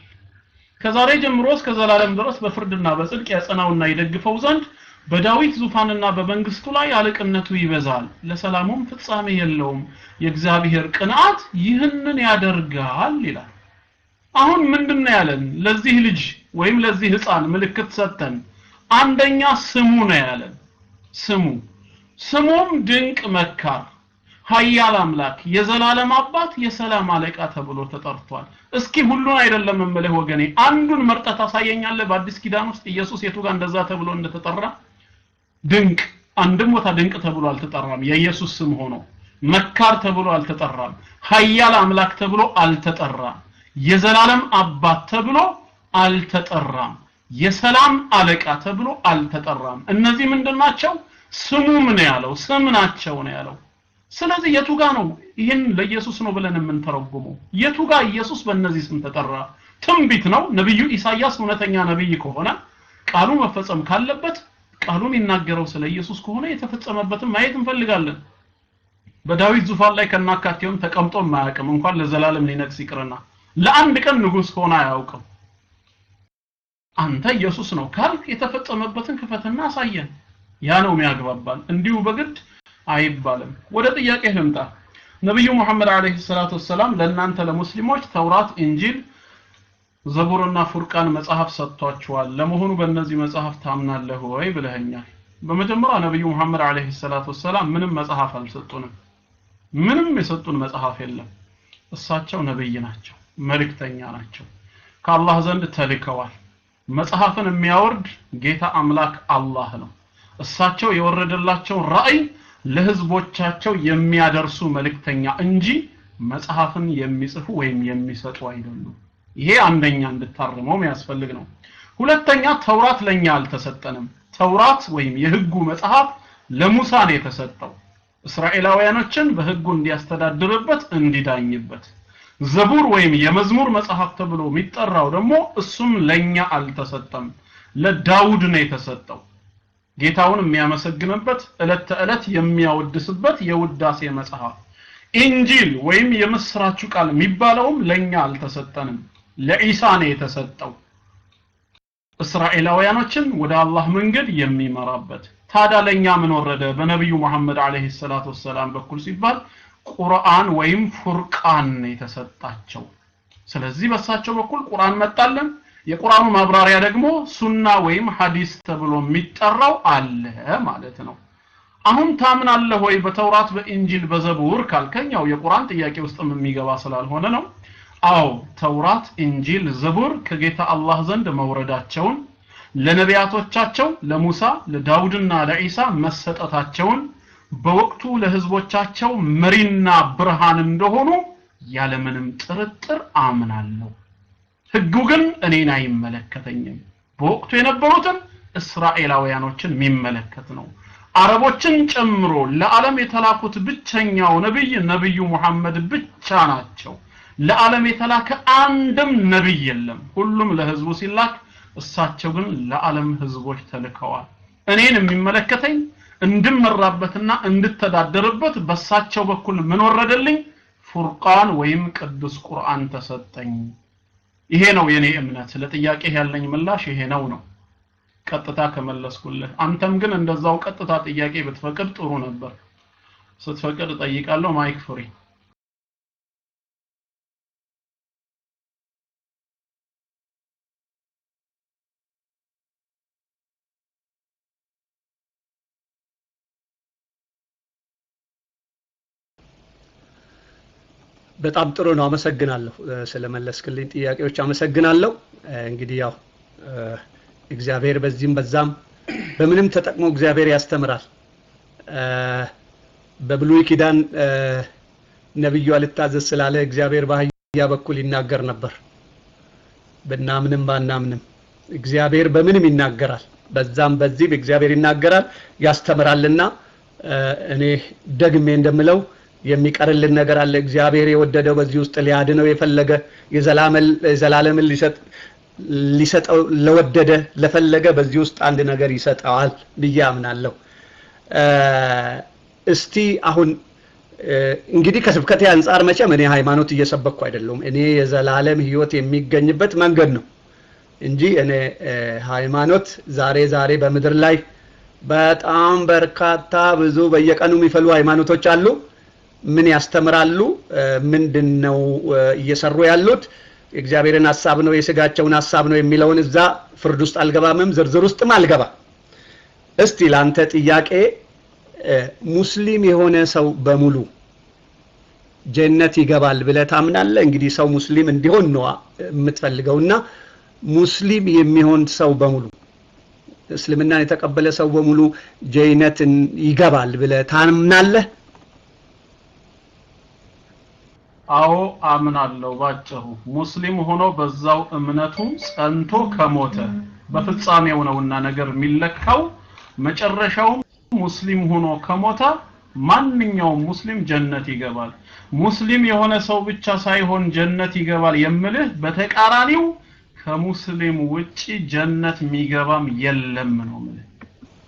Speaker 1: ከዛሬ ጀምሮ እስከ ዘላለም ድረስ በፍርድና በጽድቅ ያጸናውና ይደግፈው ዘንድ በዳዊት ዙፋንና በመንግስቱ ላይ አለቅነቱ ይበዛል። ለሰላሙም ፍጻሜ የለውም። የእግዚአብሔር ቅንዓት ይህንን ያደርጋል ይላል። አሁን ምንድነው ያለን? ለዚህ ልጅ ወይም ለዚህ ህፃን ምልክት ሰጠን አንደኛ ስሙ ነው ያለን። ስሙ። ስሙም ድንቅ መካር ሀያል አምላክ የዘላለም አባት የሰላም አለቃ ተብሎ ተጠርቷል። እስኪ ሁሉን አይደለም እምልህ ወገኔ አንዱን መርጠህ ታሳየኛለህ? በአዲስ ኪዳን ውስጥ ኢየሱስ የቱ ጋር እንደዛ ተብሎ እንደተጠራ? ድንቅ አንድም ቦታ ድንቅ ተብሎ አልተጠራም። የኢየሱስ ስም ሆኖ መካር ተብሎ አልተጠራም። ሀያል አምላክ ተብሎ አልተጠራም። የዘላለም አባት ተብሎ አልተጠራም። የሰላም አለቃ ተብሎ አልተጠራም። እነዚህ ምንድናቸው ስሙ ምን ያለው ስም ናቸው ነው ያለው ስለዚህ የቱ ጋር ነው ይህን ለኢየሱስ ነው ብለን የምንተረጉመው? የቱ ጋር ኢየሱስ በእነዚህ ስም ተጠራ? ትንቢት ነው። ነብዩ ኢሳይያስ እውነተኛ ነብይ ከሆነ ቃሉ መፈጸም ካለበት ቃሉ የሚናገረው ስለ ኢየሱስ ከሆነ የተፈጸመበትን ማየት እንፈልጋለን። በዳዊት ዙፋን ላይ ከናካቴውም ተቀምጦ ማያውቅም እንኳን ለዘላለም ሊነግስ ይቅርና ለአንድ ቀን ንጉስ ከሆነ አያውቅም። አንተ ኢየሱስ ነው ካልክ የተፈጸመበትን ክፈትና አሳየን። ያ ነው የሚያግባባን። እንዲሁ በግድ አይባልም። ወደ ጥያቄ ልምጣ። ነብዩ መሐመድ አለይሂ ሰላቱ ወሰላም ለእናንተ ለሙስሊሞች ተውራት እንጂል ዘቡርና ፉርቃን መጽሐፍ ሰጥቷቸዋል ለመሆኑ በእነዚህ መጽሐፍ ታምናለህ ወይ ብለኸኛል? በመጀመሪያ ነብዩ መሐመድ አለይሂ ሰላቱ ወሰላም ምንም መጽሐፍ አልሰጡንም። ምንም የሰጡን መጽሐፍ የለም። እሳቸው ነብይ ናቸው መልእክተኛ ናቸው። ከአላህ ዘንድ ተልከዋል። መጽሐፍን የሚያወርድ ጌታ አምላክ አላህ ነው። እሳቸው የወረደላቸውን ራእይ ለህዝቦቻቸው የሚያደርሱ መልእክተኛ እንጂ መጽሐፍን የሚጽፉ ወይም የሚሰጡ አይደሉም። ይሄ አንደኛ እንድታርመው የሚያስፈልግ ነው። ሁለተኛ ተውራት ለኛ አልተሰጠንም። ተውራት ወይም የህጉ መጽሐፍ ለሙሳ ነው የተሰጠው። እስራኤላውያኖችን በህጉ እንዲያስተዳድርበት እንዲዳኝበት። ዘቡር ወይም የመዝሙር መጽሐፍ ተብሎ የሚጠራው ደግሞ እሱም ለኛ አልተሰጠም ለዳውድ ነው የተሰጠው ጌታውን የሚያመሰግንበት እለት ተዕለት የሚያወድስበት የውዳሴ መጽሐፍ። ኢንጂል ወይም የምስራቹ ቃል የሚባለውም ለኛ አልተሰጠንም ለኢሳ ነው የተሰጠው። እስራኤላውያኖችን ወደ አላህ መንገድ የሚመራበት። ታዲያ ለኛ ምን ወረደ? በነብዩ መሐመድ አለይሂ ሰላቱ ወሰላም በኩል ሲባል ቁርአን ወይም ፉርቃን የተሰጣቸው። ስለዚህ በሳቸው በኩል ቁርአን መጣለን የቁርአኑ ማብራሪያ ደግሞ ሱና ወይም ሐዲስ ተብሎ የሚጠራው አለ ማለት ነው። አሁን ታምናለህ ወይ? በተውራት በኢንጂል በዘቡር ካልከኛው የቁርአን ጥያቄ ውስጥም የሚገባ ስላልሆነ ነው። አዎ ተውራት ኢንጂል ዘቡር ከጌታ አላህ ዘንድ መውረዳቸውን ለነቢያቶቻቸው ለሙሳ ለዳውድና ለኢሳ መሰጠታቸውን በወቅቱ ለህዝቦቻቸው መሪና ብርሃን እንደሆኑ ያለምንም ጥርጥር አምናለሁ ህጉ ግን እኔን አይመለከተኝም። በወቅቱ የነበሩትን እስራኤላውያኖችን የሚመለከት ነው። አረቦችን ጨምሮ ለዓለም የተላኩት ብቸኛው ነብይ ነብዩ ሙሐመድ ብቻ ናቸው። ለዓለም የተላከ አንድም ነብይ የለም። ሁሉም ለህዝቡ ሲላክ እሳቸው ግን ለዓለም ህዝቦች ተልከዋል። እኔን የሚመለከተኝ እንድመራበትና እንድተዳደርበት በሳቸው በኩል ምን ወረደልኝ? ፉርቃን ወይም ቅዱስ ቁርአን ተሰጠኝ ይሄ ነው የኔ እምነት። ለጥያቄ ያለኝ ምላሽ ይሄ ነው ነው። ቀጥታ ከመለስኩልህ። አንተም ግን እንደዛው ቀጥታ ጥያቄ ብትፈቅድ ጥሩ ነበር። ስትፈቅድ ጠይቃለሁ mic free
Speaker 2: በጣም ጥሩ ነው። አመሰግናለሁ ስለመለስክልኝ ጥያቄዎች አመሰግናለሁ። እንግዲህ ያው እግዚአብሔር በዚህም በዛም በምንም ተጠቅሞ እግዚአብሔር ያስተምራል። በብሉይ ኪዳን ነብዩ አልታዘዝ ስላለ እግዚአብሔር በአህያ በኩል ይናገር ነበር። ብናምንም ባናምንም እግዚአብሔር በምንም ይናገራል። በዛም በዚህ እግዚአብሔር ይናገራል ያስተምራልና እኔ ደግሜ እንደምለው የሚቀርልን ነገር አለ። እግዚአብሔር የወደደው በዚህ ውስጥ ሊያድነው የፈለገ የዘላለምን ሊሰጠው ለወደደ ለፈለገ በዚህ ውስጥ አንድ ነገር ይሰጠዋል ብዬ አምናለሁ። እስቲ አሁን እንግዲህ ከስብከቴ አንጻር መቼም እኔ ሃይማኖት እየሰበኩ አይደለሁም። እኔ የዘላለም ህይወት የሚገኝበት መንገድ ነው እንጂ እኔ ሃይማኖት ዛሬ ዛሬ በምድር ላይ በጣም በርካታ ብዙ በየቀኑ የሚፈሉ ሃይማኖቶች አሉ ምን ያስተምራሉ? ምንድን ነው እየሰሩ ያሉት? የእግዚአብሔርን ሀሳብ ነው የስጋቸውን ሀሳብ ነው የሚለውን እዛ ፍርድ ውስጥ አልገባምም ዝርዝር ውስጥም አልገባ እስቲ ለአንተ ጥያቄ ሙስሊም የሆነ ሰው በሙሉ ጀነት ይገባል ብለ ታምናለ እንግዲህ ሰው ሙስሊም እንዲሆን ነው የምትፈልገውና ሙስሊም የሚሆን ሰው በሙሉ እስልምናን የተቀበለ ሰው በሙሉ ጀነትን ይገባል ብለ ታምናለህ
Speaker 1: አዎ አምናለሁ። ባጭሩ ሙስሊም ሆኖ በዛው እምነቱ ጸንቶ ከሞተ በፍጻሜው ነውና ነገር የሚለካው። መጨረሻው ሙስሊም ሆኖ ከሞተ ማንኛውም ሙስሊም ጀነት ይገባል። ሙስሊም የሆነ ሰው ብቻ ሳይሆን ጀነት ይገባል የምልህ በተቃራኒው ከሙስሊም ውጪ ጀነት የሚገባም የለም ነው ምልህ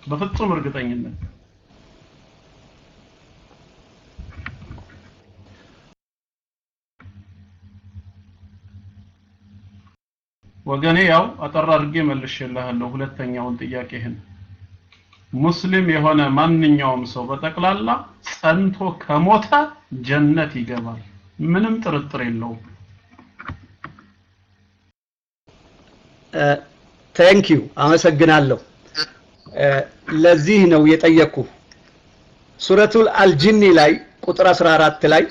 Speaker 1: በፍጹም እርግጠኝነት ወገኔ ያው አጠር አድርጌ መልሼልሃለሁ። ሁለተኛውን ጥያቄህን። ሙስሊም የሆነ ማንኛውም ሰው በጠቅላላ ጸንቶ ከሞተ ጀነት ይገባል። ምንም ጥርጥር የለውም።
Speaker 2: thank you አመሰግናለሁ። ለዚህ ነው የጠየቅኩ ሱረቱል አልጂኒ ላይ ቁጥር 14 ላይ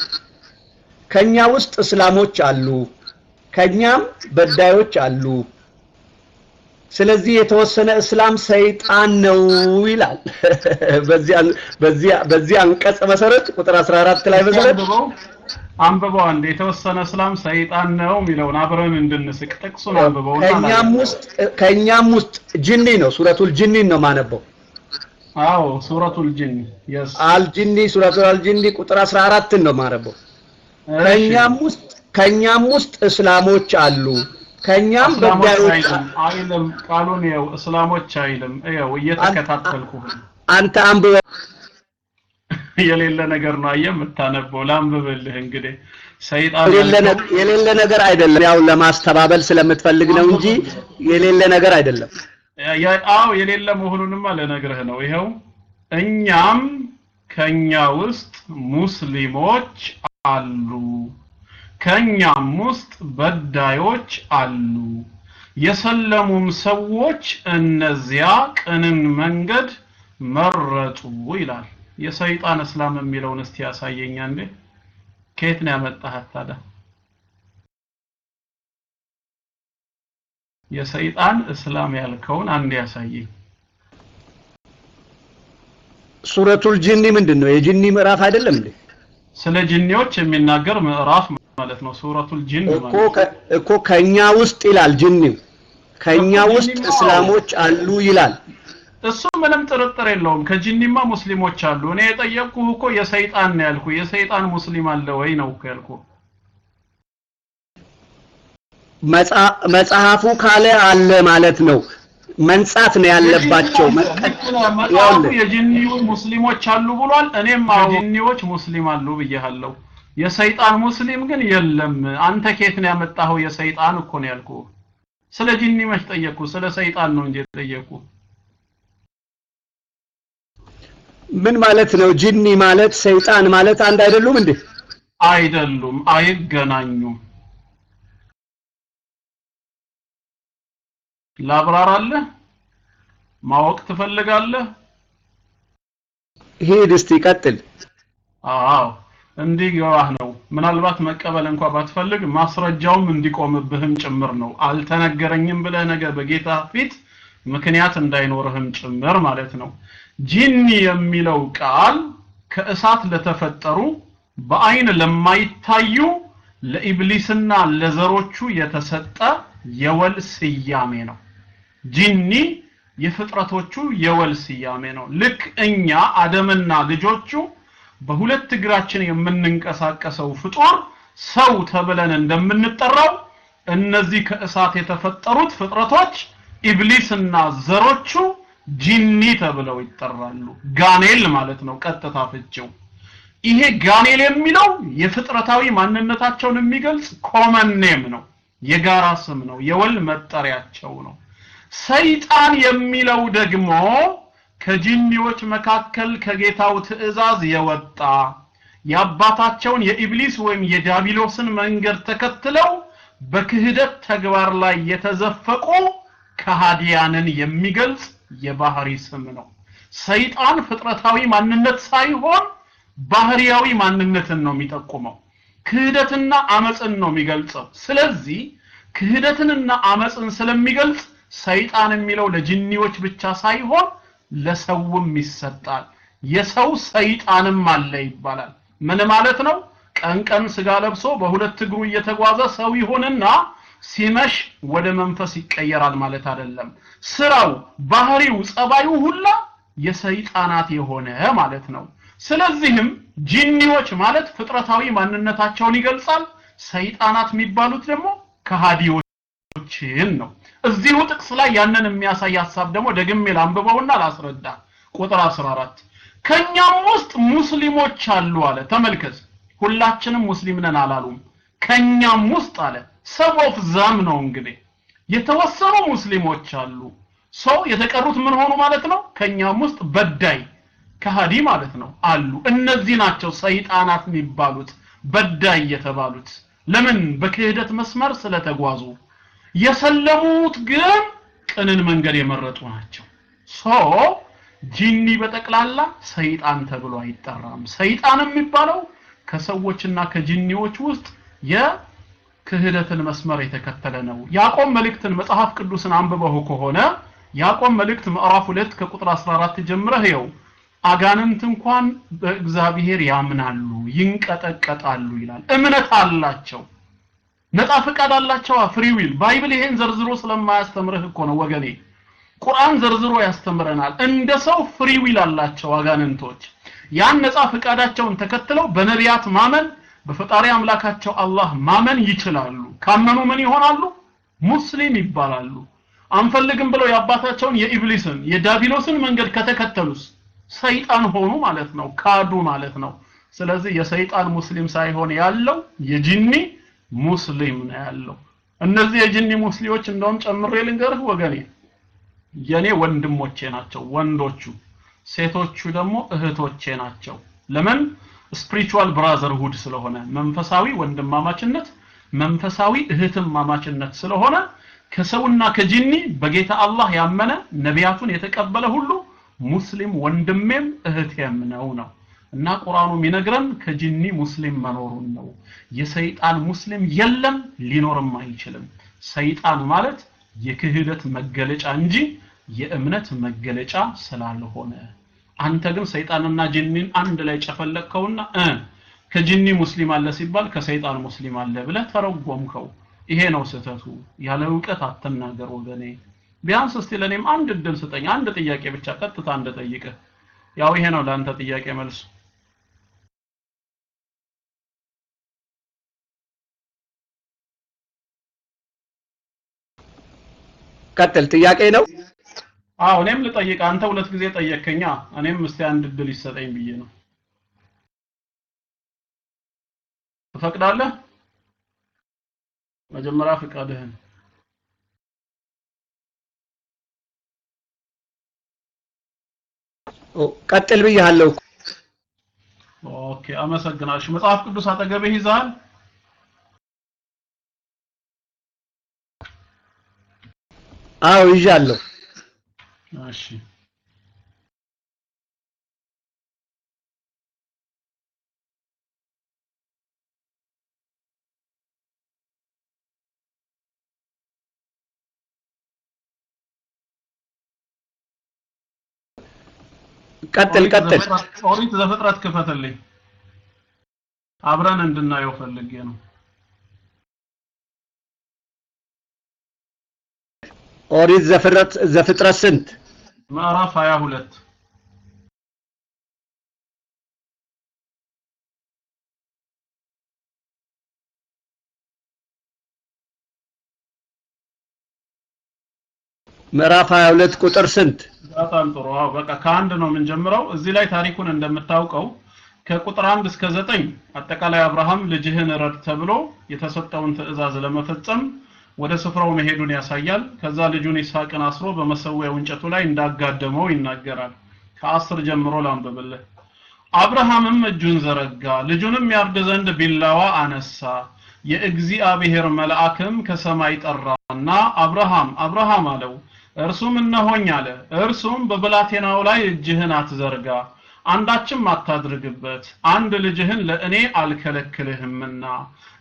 Speaker 2: ከኛ ውስጥ እስላሞች አሉ ከኛም በዳዮች አሉ። ስለዚህ የተወሰነ እስላም ሰይጣን ነው ይላል። በዚህ አንቀጽ መሰረት ቁጥር 14 ላይ መሰረት
Speaker 1: አንብበው አንድ የተወሰነ እስላም ሰይጣን ነው የሚለውን አብረን እንድንስቅ ጥቅሱን አንብበው
Speaker 2: ከኛም ውስጥ ከኛም ውስጥ ጅኒ ነው። ሱረቱል ጅኒ ነው ማነበው
Speaker 1: አዎ ሱረቱል ጅኒ። የስ
Speaker 2: አልጅኒ ሱረቱል አልጅኒ ቁጥር 14 ነው ማነበው ከኛም ውስጥ ከኛም ውስጥ እስላሞች አሉ። ከኛም በዳዮች
Speaker 1: አይልም ቃሉን ይኸው እስላሞች አይልም ይኸው እየተከታተልኩ
Speaker 2: አንተ አንብበ
Speaker 1: የሌለ ነገር ነው። አየህ የምታነበው ላንብብልህ እንግዲህ። ሰይጣን
Speaker 2: የሌለ ነገር አይደለም። ያው ለማስተባበል ስለምትፈልግ ነው እንጂ የሌለ ነገር አይደለም።
Speaker 1: አዎ የሌለ መሆኑንማ ልነግርህ ነው። ይኸው እኛም ከኛ ውስጥ ሙስሊሞች አሉ ከኛም ውስጥ በዳዮች አሉ። የሰለሙም ሰዎች እነዚያ ቅንን መንገድ መረጡ ይላል። የሰይጣን እስላም የሚለውን እስቲ ያሳየኛ እንዴ ከየት ነው ያመጣሃት ታዲያ? የሰይጣን እስላም ያልከውን አንድ ያሳየኝ።
Speaker 2: ሱረቱል ጂኒ ምንድን ነው የጂኒ ምዕራፍ አይደለም እንዴ?
Speaker 1: ስለ ጂኒዎች የሚናገር ምዕራፍ ማለት ነው። ሱረቱል ጂን
Speaker 2: እኮ ከኛ ውስጥ ይላል ጂኒው ከኛ ውስጥ እስላሞች አሉ ይላል።
Speaker 1: እሱ ምንም ጥርጥር የለውም። ከጂኒማ ሙስሊሞች አሉ። እኔ የጠየቅኩህ እኮ የሰይጣን ነው ያልኩ የሰይጣን ሙስሊም አለ ወይ ነው እኮ ያልኩ
Speaker 2: መጽሐፉ ካለ አለ ማለት ነው። መንጻት ነው ያለባቸው።
Speaker 1: መጽሐፉ የጂኒውን ሙስሊሞች አሉ ብሏል። እኔም ጂኒዎች ሙስሊም አሉ ብያለሁ የሰይጣን ሙስሊም ግን የለም። አንተ ከየት ነው ያመጣኸው? የሰይጣን እኮ ነው ያልኩ ስለ ጂኒ መች ጠየቅኩ? ስለ ሰይጣን ነው እንጂ ጠየቅኩ
Speaker 2: ምን ማለት ነው? ጂኒ ማለት ሰይጣን ማለት አንድ አይደሉም እንዴ?
Speaker 1: አይደሉም። አይገናኙም። ላብራራለህ ማወቅ ትፈልጋለህ?
Speaker 2: ሂድ እስቲ ቀጥል።
Speaker 1: አዎ እንዲገባህ ነው። ምናልባት መቀበል እንኳ ባትፈልግ ማስረጃውም እንዲቆምብህም ጭምር ነው። አልተነገረኝም ብለህ ነገ በጌታ ፊት ምክንያት እንዳይኖርህም ጭምር ማለት ነው። ጂኒ የሚለው ቃል ከእሳት ለተፈጠሩ በአይን ለማይታዩ ለኢብሊስና ለዘሮቹ የተሰጠ የወል ስያሜ ነው። ጂኒ የፍጥረቶቹ የወል ስያሜ ነው። ልክ እኛ አደምና ልጆቹ በሁለት እግራችን የምንንቀሳቀሰው ፍጡር ሰው ተብለን እንደምንጠራው እነዚህ ከእሳት የተፈጠሩት ፍጥረቶች ኢብሊስና ዘሮቹ ጂኒ ተብለው ይጠራሉ። ጋኔል ማለት ነው ቀጥታ ፍቺው። ይሄ ጋኔን የሚለው የፍጥረታዊ ማንነታቸውን የሚገልጽ common name ነው። የጋራ ስም ነው። የወል መጠሪያቸው ነው። ሰይጣን የሚለው ደግሞ ከጂኒዎች መካከል ከጌታው ትእዛዝ የወጣ የአባታቸውን የኢብሊስ ወይም የዲያብሎስን መንገድ ተከትለው በክህደት ተግባር ላይ የተዘፈቁ ከሃዲያንን የሚገልጽ የባህሪ ስም ነው። ሰይጣን ፍጥረታዊ ማንነት ሳይሆን ባህሪያዊ ማንነትን ነው የሚጠቁመው። ክህደትና አመፅን ነው የሚገልጸው። ስለዚህ ክህደትንና አመፅን ስለሚገልጽ ሰይጣን የሚለው ለጅኒዎች ብቻ ሳይሆን ለሰውም ይሰጣል። የሰው ሰይጣንም አለ ይባላል። ምን ማለት ነው? ቀን ቀን ስጋ ለብሶ በሁለት እግሩ እየተጓዘ ሰው ይሆንና ሲመሽ ወደ መንፈስ ይቀየራል ማለት አይደለም። ስራው ባህሪው ጸባዩ ሁላ የሰይጣናት የሆነ ማለት ነው። ስለዚህም ጂኒዎች ማለት ፍጥረታዊ ማንነታቸውን ይገልጻል። ሰይጣናት የሚባሉት ደግሞ ከሃዲዎችን ነው እዚሁ ጥቅስ ላይ ያንን የሚያሳይ ሐሳብ ደግሞ ደግሜ ላንብበውና ላስረዳ። ቁጥር 14 ከኛም ውስጥ ሙስሊሞች አሉ አለ። ተመልከት። ሁላችንም ሙስሊም ነን አላሉም። ከኛም ውስጥ አለ። some of them ነው እንግዲህ። የተወሰኑ ሙስሊሞች አሉ። ሰው የተቀሩት ምን ሆኑ ማለት ነው? ከኛም ውስጥ በዳይ ከሃዲ ማለት ነው አሉ። እነዚህ ናቸው ሰይጣናት የሚባሉት በዳይ የተባሉት። ለምን? በክህደት መስመር ስለተጓዙ የሰለሙት ግን ቅንን መንገድ የመረጡ ናቸው። so ጂኒ በጠቅላላ ሰይጣን ተብሎ አይጠራም። ሰይጣን የሚባለው ከሰዎችና ከጂኒዎች ውስጥ የክህደትን መስመር የተከተለ ነው። ያዕቆብ መልእክትን መጽሐፍ ቅዱስን አንብበው ከሆነ ያዕቆብ መልእክት ምዕራፍ 2 ከቁጥር 14 ጀምረህ ይኸው አጋንንት እንኳን በእግዚአብሔር ያምናሉ ይንቀጠቀጣሉ ይላል። እምነት አላቸው ነፃ ፈቃድ አላቸው። free will። Bible ይሄን ዘርዝሮ ስለማያስተምርህ እኮ ነው ወገኔ። ቁርአን ዘርዝሮ ያስተምረናል። እንደ ሰው free will አላቸው አጋንንቶች። ያን ነፃ ፈቃዳቸውን ተከትለው በነቢያት ማመን በፈጣሪ አምላካቸው አላህ ማመን ይችላሉ። ካመኑ ምን ይሆናሉ? ሙስሊም ይባላሉ። አንፈልግም ብለው የአባታቸውን የኢብሊስን የዳቢሎስን መንገድ ከተከተሉስ? ሰይጣን ሆኑ ማለት ነው። ካዱ ማለት ነው። ስለዚህ የሰይጣን ሙስሊም ሳይሆን ያለው የጂኒ ሙስሊም ነው ያለው። እነዚህ የጂኒ ሙስሊሞች እንደውም ጨምሬ ልንገርህ ወገኔ የኔ ወንድሞቼ ናቸው ወንዶቹ። ሴቶቹ ደግሞ እህቶቼ ናቸው። ለምን? spiritual brotherhood ስለሆነ መንፈሳዊ ወንድማማችነት መንፈሳዊ እህትማማችነት ስለሆነ ከሰውና ከጂኒ በጌታ አላህ ያመነ ነቢያቱን የተቀበለ ሁሉ ሙስሊም ወንድሜም እህቴም ነው ነው እና ቁርአኑ የሚነግረን ከጂኒ ሙስሊም መኖሩን ነው። የሰይጣን ሙስሊም የለም ሊኖርም አይችልም። ሰይጣን ማለት የክህደት መገለጫ እንጂ የእምነት መገለጫ ስላልሆነ። አንተ ግን ሰይጣንና ጂኒን አንድ ላይ ጨፈለቅከውና እ ከጂኒ ሙስሊም አለ ሲባል ከሰይጣን ሙስሊም አለ ብለህ ተረጎምከው። ይሄ ነው ስህተቱ። ያለ እውቀት አትናገር ወገኔ። ቢያንስ እስቲ ለኔም አንድ እድል ስጠኝ። አንድ ጥያቄ ብቻ ቀጥታ እንደጠይቅህ ያው ይሄ ነው ለአንተ ጥያቄ መልሱ
Speaker 2: ቀጥል። ጥያቄ ነው?
Speaker 1: አዎ እኔም ልጠይቅ። አንተ ሁለት ጊዜ ጠየቅከኛ እኔም እስቲ አንድ እድል ይሰጠኝ ብዬ ነው። ትፈቅዳለህ? መጀመሪያ ፍቃድህን።
Speaker 2: ቀጥል ብያለሁ
Speaker 1: okay አመሰግናለሁ። መጽሐፍ ቅዱስ አጠገብህ ይዘሃል
Speaker 2: አዎ ይዣለሁ።
Speaker 1: እሺ።
Speaker 2: ቀጥል ቀጥል።
Speaker 1: ኦሪት ዘፍጥረት ክፈትልኝ። አብረን እንድናየው ፈልጌ ነው
Speaker 2: ኦሪት ዘፍጥረት ዘፍጥረት ስንት?
Speaker 1: ምዕራፍ 22
Speaker 2: ምዕራፍ 22 ቁጥር ስንት?
Speaker 1: በጣም ጥሩ። አዎ በቃ ከአንድ ነው የምንጀምረው። እዚህ ላይ ታሪኩን እንደምታውቀው ከቁጥር አንድ እስከ ዘጠኝ አጠቃላይ አብርሃም ልጅህን ረድ ተብሎ የተሰጠውን ትእዛዝ ለመፈጸም ወደ ስፍራው መሄዱን ያሳያል። ከዛ ልጁን ይስሐቅን አስሮ በመሰዊያው እንጨቱ ላይ እንዳጋደመው ይናገራል። ከአስር ጀምሮ ላንብብልህ። አብርሃምም እጁን ዘረጋ ልጁንም ያርድ ዘንድ ቢላዋ አነሳ። የእግዚአብሔር መልአክም ከሰማይ ጠራና አብርሃም አብርሃም አለው እርሱም እነሆኝ አለ እርሱም በብላቴናው ላይ እጅህን አትዘርጋ አንዳችም አታድርግበት። አንድ ልጅህን ለእኔ አልከለክልህምና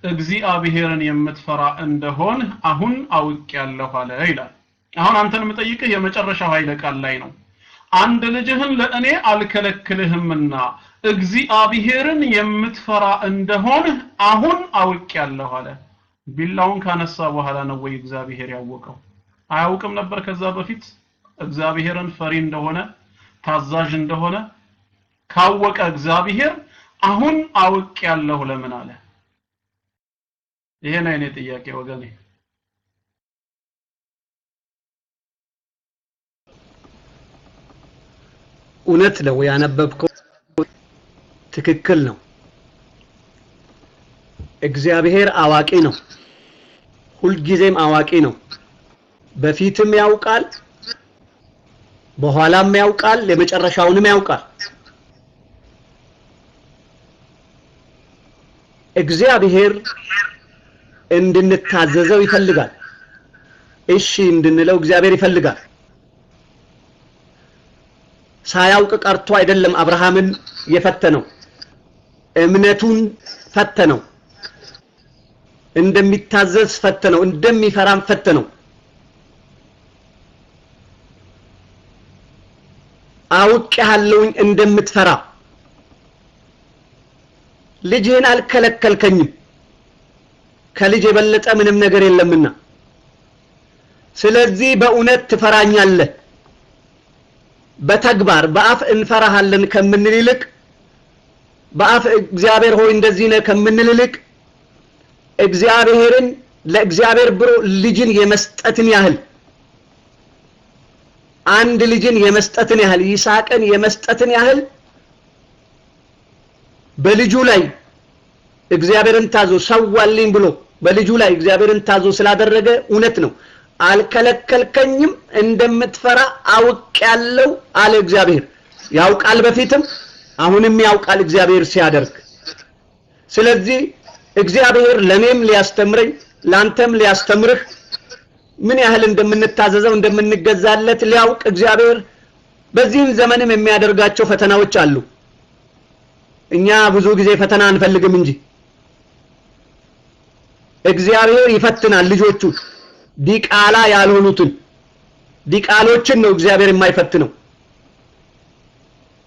Speaker 1: እግዚአብሔርን የምትፈራ እንደሆን አሁን አውቄያለሁ አለ ይላል። አሁን አንተን የምጠይቅህ የመጨረሻው ኃይለ ቃል ላይ ነው። አንድ ልጅህን ለእኔ አልከለክልህምና እግዚአብሔርን የምትፈራ እንደሆን አሁን አውቄያለሁ አለ። ቢላውን ካነሳ በኋላ ነው ወይ እግዚአብሔር ያወቀው? አያውቅም ነበር ከዛ በፊት? እግዚአብሔርን ፈሪ እንደሆነ ታዛዥ እንደሆነ ካወቀ እግዚአብሔር አሁን አውቅ ያለሁ ለምን አለ? ይሄ ነው ጥያቄ ወገኔ።
Speaker 2: እውነት ነው ያነበብከው? ትክክል ነው። እግዚአብሔር አዋቂ ነው። ሁልጊዜም አዋቂ ነው። በፊትም ያውቃል በኋላም ያውቃል የመጨረሻውንም ያውቃል እግዚአብሔር እንድንታዘዘው ይፈልጋል እሺ እንድንለው እግዚአብሔር ይፈልጋል ሳያውቅ ቀርቶ አይደለም አብርሃምን የፈተነው፣ እምነቱን ፈተነው፣ እንደሚታዘዝ ፈተነው፣ እንደሚፈራም ፈተነው። አውቄሃለሁኝ እንደምትፈራ ልጅህን አልከለከልከኝም። ከልጅ የበለጠ ምንም ነገር የለምና። ስለዚህ በእውነት ትፈራኛለህ። በተግባር በአፍ እንፈራሃለን ከምንል ይልቅ በአፍ እግዚአብሔር ሆይ እንደዚህ ነህ ከምንል ይልቅ እግዚአብሔርን ለእግዚአብሔር ብሎ ልጅን የመስጠትን ያህል አንድ ልጅን የመስጠትን ያህል ይስሐቅን የመስጠትን ያህል በልጁ ላይ እግዚአብሔርን ታዞ ሰዋልኝ ብሎ በልጁ ላይ እግዚአብሔርን ታዞ ስላደረገ እውነት ነው። አልከለከልከኝም እንደምትፈራ አውቅ ያለው አለ እግዚአብሔር። ያውቃል፣ በፊትም አሁንም ያውቃል እግዚአብሔር ሲያደርግ። ስለዚህ እግዚአብሔር ለኔም ሊያስተምረኝ ላንተም ሊያስተምርህ ምን ያህል እንደምንታዘዘው እንደምንገዛለት ሊያውቅ እግዚአብሔር በዚህም ዘመንም የሚያደርጋቸው ፈተናዎች አሉ። እኛ ብዙ ጊዜ ፈተና አንፈልግም እንጂ እግዚአብሔር ይፈትናል ልጆቹን ዲቃላ ያልሆኑትን ዲቃሎችን ነው እግዚአብሔር የማይፈትነው።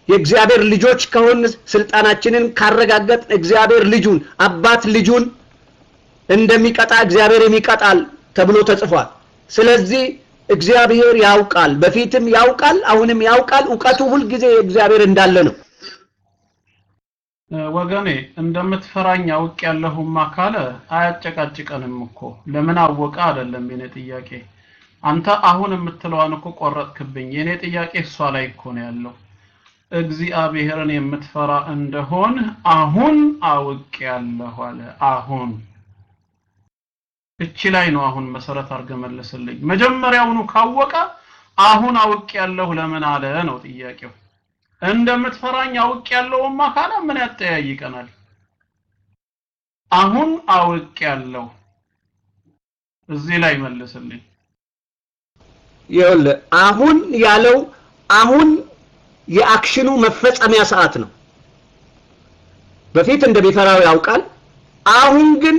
Speaker 2: የእግዚአብሔር ልጆች ከሆን ስልጣናችንን ካረጋገጥ እግዚአብሔር ልጁን አባት ልጁን እንደሚቀጣ እግዚአብሔርም ይቀጣል ተብሎ ተጽፏል። ስለዚህ እግዚአብሔር ያውቃል፣ በፊትም ያውቃል፣ አሁንም ያውቃል። እውቀቱ ሁልጊዜ የእግዚአብሔር እንዳለ ነው።
Speaker 1: ወገኔ እንደምትፈራኝ አውቅ ያለሁማ ካለ አያጨቃጭቀንም እኮ። ለምን አወቀ አይደለም የኔ ጥያቄ። አንተ አሁን የምትለዋን እኮ ቆረጥክብኝ። የኔ ጥያቄ እሷ ላይ እኮ ነው ያለው። እግዚአብሔርን የምትፈራ እንደሆን አሁን አውቅ ያለሁ አለ። አሁን እቺ ላይ ነው አሁን መሰረት አድርገህ መልስልኝ። መጀመሪያውኑ ካወቀ አሁን አውቅ ያለሁ ለምን አለ ነው ጥያቄው እንደምትፈራኝ አውቅ ያለውማ ካለ ምን ያጠያይቀናል? አሁን አውቅ ያለው እዚህ ላይ መልስልኝ።
Speaker 2: ይኸውልህ አሁን ያለው አሁን የአክሽኑ መፈጸሚያ ሰዓት ነው። በፊት እንደሚፈራው ያውቃል። አሁን ግን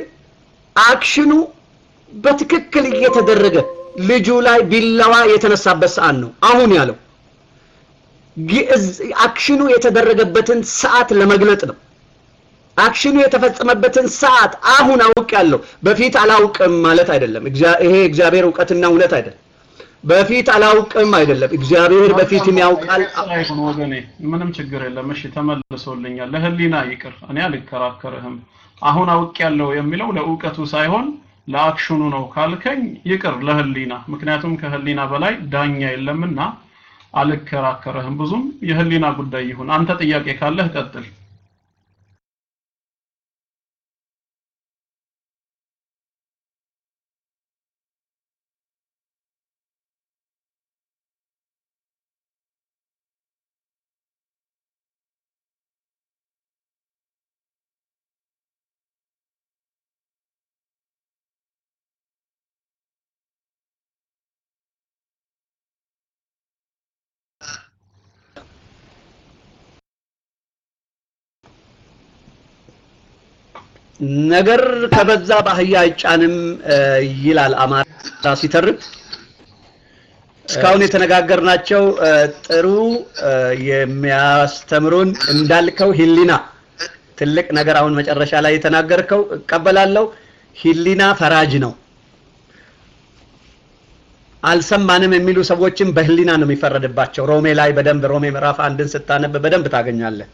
Speaker 2: አክሽኑ በትክክል እየተደረገ ልጁ ላይ ቢላዋ የተነሳበት ሰዓት ነው አሁን ያለው አክሽኑ የተደረገበትን ሰዓት ለመግለጥ ነው። አክሽኑ የተፈጸመበትን ሰዓት አሁን አውቃለሁ። በፊት አላውቅም ማለት አይደለም። ይሄ እግዚአብሔር እውቀትና እውነት አይደለም። በፊት አላውቅም አይደለም። እግዚአብሔር በፊትም ያውቃል።
Speaker 1: ምንም ችግር የለም። እሺ ተመልሶልኛል። ለህሊና ይቅር፣ እኔ አልከራከርህም። አሁን አውቄያለሁ የሚለው ለእውቀቱ ሳይሆን ለአክሽኑ ነው ካልከኝ ይቅር ለህሊና። ምክንያቱም ከህሊና በላይ ዳኛ የለምና አልከራከረህም። ብዙም የህሊና ጉዳይ ይሁን። አንተ ጥያቄ ካለህ ቀጥል።
Speaker 2: ነገር ከበዛ ባህያ አይጫንም ይላል አማራ ሲተርክ። እስካሁን የተነጋገርናቸው ጥሩ የሚያስተምሩን እንዳልከው ሂሊና ትልቅ ነገር አሁን መጨረሻ ላይ የተናገርከው እቀበላለሁ። ሂሊና ፈራጅ ነው። አልሰማንም የሚሉ ሰዎችም በህሊና ነው የሚፈረድባቸው። ሮሜ ላይ በደንብ ሮሜ ምዕራፍ አንድን ስታነብ በደንብ ታገኛለህ።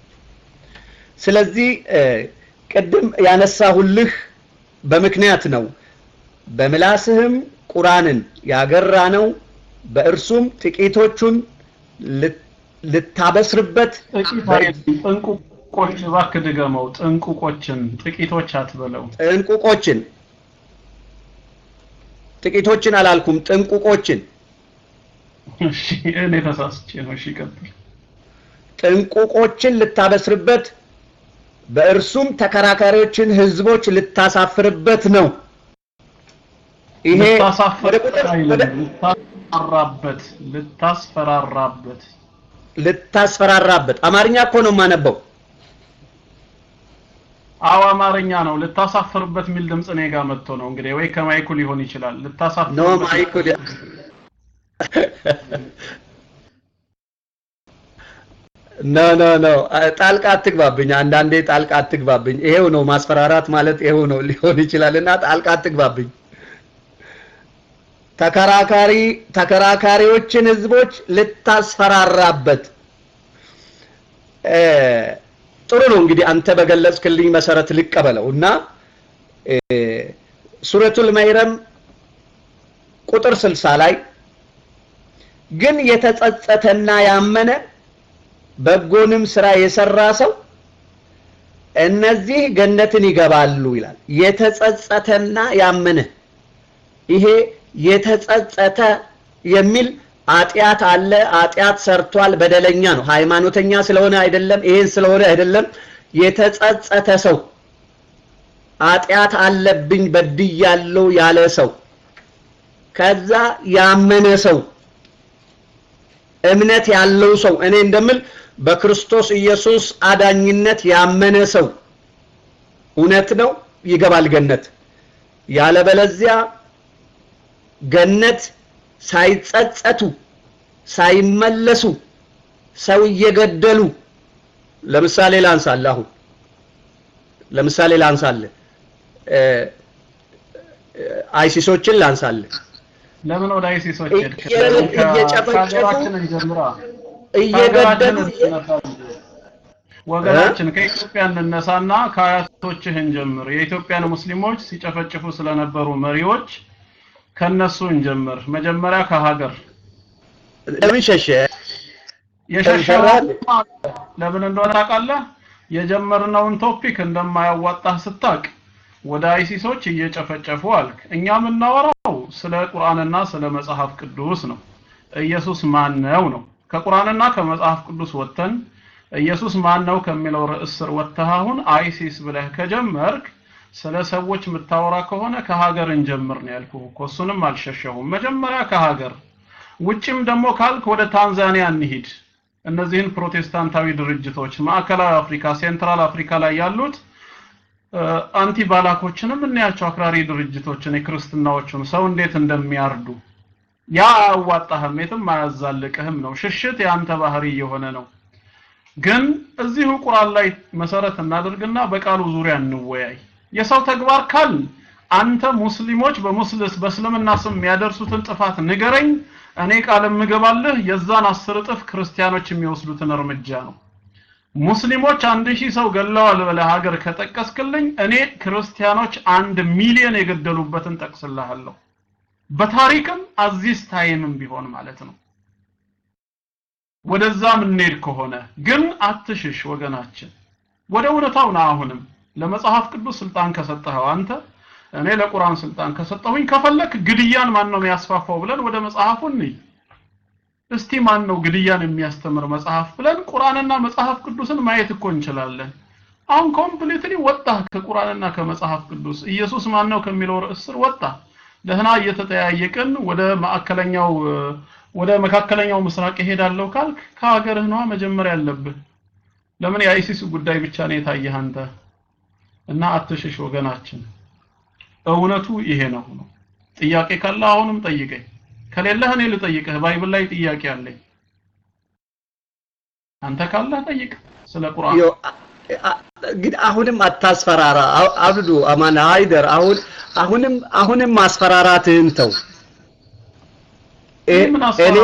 Speaker 2: ስለዚህ ቅድም ያነሳሁልህ በምክንያት ነው። በምላስህም ቁራንን ያገራ ነው፣ በእርሱም ጥቂቶቹን ልታበስርበት
Speaker 1: ጥንቁቆች፣ እባክህ ድገመው። ጥንቁቆችን ጥቂቶች አትበለው።
Speaker 2: ጥንቁቆችን ጥቂቶችን አላልኩም፣ ጥንቁቆችን።
Speaker 1: እሺ እኔ ተሳስቼ ነው። እሺ ቀጥል።
Speaker 2: ጥንቁቆችን ልታበስርበት በእርሱም ተከራካሪዎችን ህዝቦች ልታሳፍርበት ነው። ይሄ
Speaker 1: ልታሳፍርበት ልታስፈራራበት ልታስፈራራበት።
Speaker 2: ልታስፈራራበት። አማርኛ እኮ ነው የማነበው።
Speaker 1: አዎ አማርኛ ነው። ልታሳፍርበት የሚል ድምጽ እኔ ጋር መጥቶ ነው። እንግዲህ ወይ ከማይኩ ሊሆን ይችላል።
Speaker 2: ኖ
Speaker 1: ልታሳፍርበት
Speaker 2: ማይኩ no no no. ጣልቃ አትግባብኝ። አንዳንዴ ጣልቃ አትግባብኝ። ይሄው ነው ማስፈራራት ማለት ይሄው ነው ሊሆን ይችላልና ጣልቃ አትግባብኝ። ተከራካሪ ተከራካሪዎችን ህዝቦች ልታስፈራራበት። ጥሩ ነው እንግዲህ አንተ በገለጽክልኝ መሰረት ልቀበለው። እና ሱረቱል መርየም ቁጥር 60 ላይ ግን የተጸጸተና ያመነ በጎንም ስራ የሰራ ሰው እነዚህ ገነትን ይገባሉ ይላል። የተጸጸተና ያመነ ይሄ የተጸጸተ የሚል አጢአት አለ፣ አጢአት ሰርቷል፣ በደለኛ ነው። ሃይማኖተኛ ስለሆነ አይደለም፣ ይሄን ስለሆነ አይደለም። የተጸጸተ ሰው አጢአት አለብኝ በድያለሁ ያለ ሰው ከዛ ያመነ ሰው እምነት ያለው ሰው እኔ እንደምል በክርስቶስ ኢየሱስ አዳኝነት ያመነ ሰው እውነት ነው? ይገባል ገነት። ያለበለዚያ ገነት ሳይጸጸቱ ሳይመለሱ ሰው እየገደሉ። ለምሳሌ ላንሳለ አሁን። ለምሳሌ ላንሳለ አይሲሶችን ላንሳለ
Speaker 1: ለምን ወደ አይሲሶች
Speaker 2: እየጨፈጨፉ እየገደሉ
Speaker 1: ወገናችን ከኢትዮጵያ እንነሳና ከአያቶችህ እንጀምር። የኢትዮጵያን ሙስሊሞች ሲጨፈጭፉ ስለነበሩ መሪዎች ከነሱ እንጀምር። መጀመሪያ ከሀገር
Speaker 2: ለምን ሸሸ?
Speaker 1: የሸሸው ለምን እንደሆነ ታውቃለህ? የጀመርነውን ቶፒክ እንደማያዋጣህ ስታቅ ወደ አይሲሶች እየጨፈጨፉ አልክ። እኛ የምናወራው ስለ ቁርአንና ስለ መጽሐፍ ቅዱስ ነው። ኢየሱስ ማን ነው ነው። ከቁርአንና ከመጽሐፍ ቅዱስ ወጥተን ኢየሱስ ማን ነው ከሚለው ርዕስ ስር ወጥተህ አሁን አይሲስ ብለህ ከጀመርክ ስለ ሰዎች የምታወራ ከሆነ ከሀገር እንጀምር ነው ያልኩህ እኮ። እሱንም አልሸሸሁም። መጀመሪያ ከሀገር ውጭም ደግሞ ካልክ ወደ ታንዛኒያ እንሂድ። እነዚህን ፕሮቴስታንታዊ ድርጅቶች ማዕከላዊ አፍሪካ፣ central አፍሪካ ላይ ያሉት አንቲ ባላኮችንም እናያቸው። አክራሪ ድርጅቶችን የክርስትናዎቹን ሰው እንዴት እንደሚያርዱ ያ አያዋጣህም፣ የትም አያዛልቅህም ነው። ሽሽት የአንተ ባህሪ የሆነ ነው። ግን እዚሁ ቁርአን ላይ መሰረት እናደርግና በቃሉ ዙሪያ እንወያይ። የሰው ተግባር ካል አንተ ሙስሊሞች በሙስልስ በእስልምና ስም የሚያደርሱትን ጥፋት ንገረኝ፣ እኔ ቃል የምገባልህ የዛን አስር እጥፍ ክርስቲያኖች የሚወስዱትን እርምጃ ነው። ሙስሊሞች አንድ ሺህ ሰው ገለዋል ብለህ ሀገር ከጠቀስክልኝ እኔ ክርስቲያኖች አንድ ሚሊዮን የገደሉበትን ጠቅስልሃለሁ። በታሪክም አዚስ ታይምም ቢሆን ማለት ነው። ወደዛ ምንሄድ ከሆነ ግን አትሽሽ ወገናችን፣ ወደ እውነታው አሁንም ለመጽሐፍ ቅዱስ ስልጣን ከሰጠኸው አንተ እኔ ለቁርአን ስልጣን ከሰጠሁኝ ከፈለክ ግድያን ማን ነው የሚያስፋፋው ብለን ወደ መጽሐፉ እንይ። እስቲ ማን ነው ግድያን የሚያስተምር መጽሐፍ ብለን ቁርአንና መጽሐፍ ቅዱስን ማየት እኮ እንችላለን። አሁን completely ወጣ ከቁርአንና ከመጽሐፍ ቅዱስ ኢየሱስ ማን ነው ከሚለው ርዕስ ስር ወጣ። ደህና እየተጠያየቅን ወደ ማዕከለኛው ወደ መካከለኛው ምስራቅ እሄዳለሁ ካልክ ከሀገርህ ነዋ መጀመሪያ ያለብህ። ለምን የአይሲስ ጉዳይ ብቻ ነው የታየህ አንተ? እና አትሽሽ ወገናችን፣ እውነቱ ይሄ ነው ነው። ጥያቄ ካለ አሁንም ጠይቀኝ፣ ከሌለህ እኔ ልጠይቅህ። Bible ላይ ጥያቄ አለኝ። አንተ ካለህ ጠይቅ ስለ ቁርአን።
Speaker 2: ግን አሁንም አታስፈራራ። አብዱ አማን ሃይደር አሁን አሁንም አሁንም ማስፈራራትህን ተው። እኔ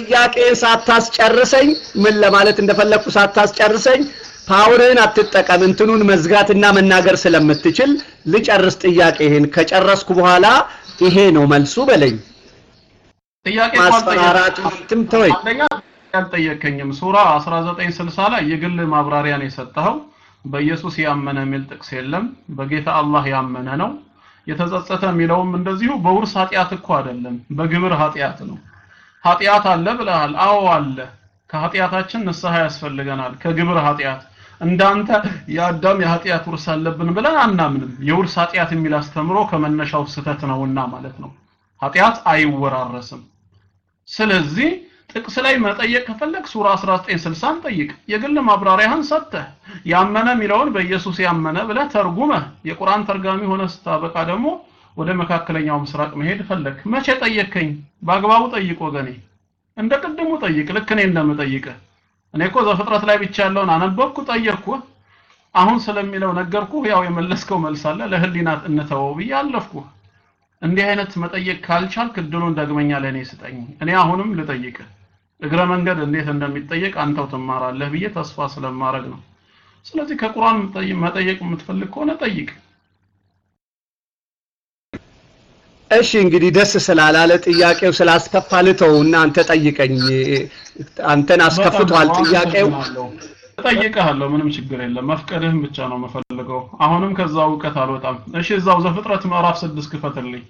Speaker 2: ጥያቄን ሳታስጨርሰኝ ምን ለማለት እንደፈለግኩ ሳታስጨርሰኝ power ህን አትጠቀም እንትኑን መዝጋትና መናገር ስለምትችል ልጨርስ ጥያቄህን። ከጨረስኩ በኋላ ይሄ ነው መልሱ በለኝ።
Speaker 1: ጥያቄ
Speaker 2: ማስፈራራቱን
Speaker 1: አልጠየከኝም። ሱራ 1960 ላይ የግል ማብራሪያ ነው የሰጠኸው። በኢየሱስ ያመነ የሚል ጥቅስ የለም። በጌታ አላህ ያመነ ነው። የተጸጸተ የሚለውም እንደዚሁ በውርስ ኃጢአት እኮ አይደለም፣ በግብር ኃጢአት ነው። ኃጢአት አለ ብለሃል። አዎ አለ። ከኃጢአታችን ንስሐ ያስፈልገናል። ከግብር ኃጢአት እንዳንተ የአዳም የኃጢአት ውርስ አለብን ብለን አናምንም። የውርስ ኃጢአት የሚል አስተምሮ ከመነሻው ስህተት ነውና ማለት ነው። ኃጢአት አይወራረስም። ስለዚህ ጥቅስ ላይ መጠየቅ ከፈለግ ሱራ 1960 ጠይቅ። የግል ማብራሪያህን ሰጥተህ ያመነ የሚለውን በኢየሱስ ያመነ ብለህ ተርጉመህ የቁርአን ተርጋሚ ሆነ ስታበቃ ደግሞ ወደ መካከለኛው ምስራቅ መሄድ ፈለግ። መቼ ጠየቅከኝ? በአግባቡ ጠይቅ ወገኔ፣ እንደ ቅድሙ ጠይቅ። ልክ እኔ እንደምጠይቅህ እኔ እኮ ዘፍጥረት ላይ ብቻ ያለውን አነበብኩ፣ ጠየቅኩህ። አሁን ስለሚለው ነገርኩህ። ያው የመለስከው መልስ አለ፣ ለህሊናት እንተወው ብዬ አለፍኩህ። እንዲህ አይነት መጠየቅ ካልቻልክ እድሉን ደግመኛ ለእኔ ስጠኝ። እኔ አሁንም ልጠይቅህ። እግረ መንገድ እንዴት እንደሚጠየቅ አንተው ትማራለህ ብዬ ተስፋ ስለማድረግ ነው። ስለዚህ ከቁርአን መጠየቅ የምትፈልግ ከሆነ ጠይቅ።
Speaker 2: እሺ እንግዲህ ደስ ስላላለ ጥያቄው ስላስከፋ ልተው እና አንተ ጠይቀኝ። አንተን አስከፍቷል ጥያቄው።
Speaker 1: እጠይቅሃለሁ፣ ምንም ችግር የለም። መፍቀድህን ብቻ ነው የምፈልገው። አሁንም ከዛ እውቀት አልወጣም። እሺ እዛው ዘፍጥረት ምዕራፍ ስድስት ክፈትልኝ።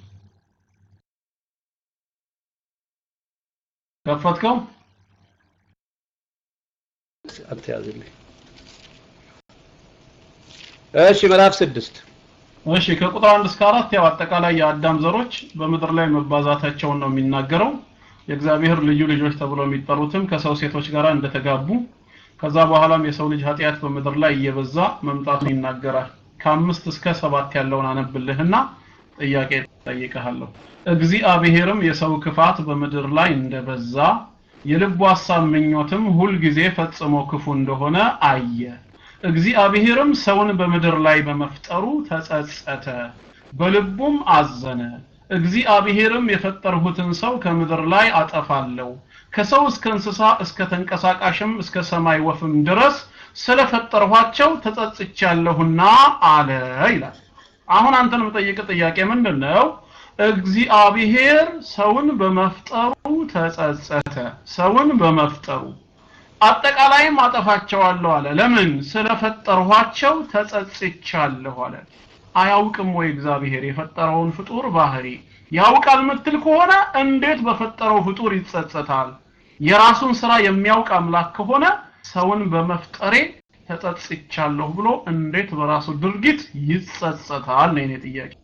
Speaker 1: ከፈትከው?
Speaker 2: አትያዝልኝ። እሺ ምዕራፍ ስድስት
Speaker 1: እሺ ከቁጥር አንድ እስከ አራት ያው አጠቃላይ የአዳም ዘሮች በምድር ላይ መባዛታቸውን ነው የሚናገረው። የእግዚአብሔር ልዩ ልጆች ተብሎ የሚጠሩትም ከሰው ሴቶች ጋር እንደተጋቡ ከዛ በኋላም የሰው ልጅ ኃጢአት በምድር ላይ እየበዛ መምጣቱን ይናገራል። ከአምስት እስከ ሰባት ያለውን አነብልህና ጥያቄ ጠይቀሃለሁ። እግዚአብሔርም የሰው ክፋት በምድር ላይ እንደበዛ የልቡ ሐሳብ ምኞትም ሁልጊዜ ፈጽሞ ክፉ እንደሆነ አየ። እግዚአብሔርም ሰውን በምድር ላይ በመፍጠሩ ተጸጸተ፣ በልቡም አዘነ። እግዚአብሔርም የፈጠርሁትን ሰው ከምድር ላይ አጠፋለሁ፣ ከሰው እስከ እንስሳ እስከ ተንቀሳቃሽም እስከ ሰማይ ወፍም ድረስ ስለፈጠርኋቸው ተጸጽቻለሁና አለ ይላል። አሁን አንተን የምጠይቅ ጥያቄ ምንድን ነው? እግዚአብሔር ሰውን በመፍጠሩ ተጸጸተ። ሰውን በመፍጠሩ አጠቃላይም አጠፋቸዋለሁ አለ። ለምን? ስለፈጠርኋቸው ተጸጽቻለሁ አለ። አያውቅም ወይ እግዚአብሔር የፈጠረውን ፍጡር ባህሪ? ያውቃል ምትል ከሆነ እንዴት በፈጠረው ፍጡር ይጸጸታል? የራሱን ስራ የሚያውቅ አምላክ ከሆነ ሰውን በመፍጠሬ ተጸጽቻለሁ ብሎ እንዴት በራሱ ድርጊት ይጸጸታል ነው የኔ ጥያቄ።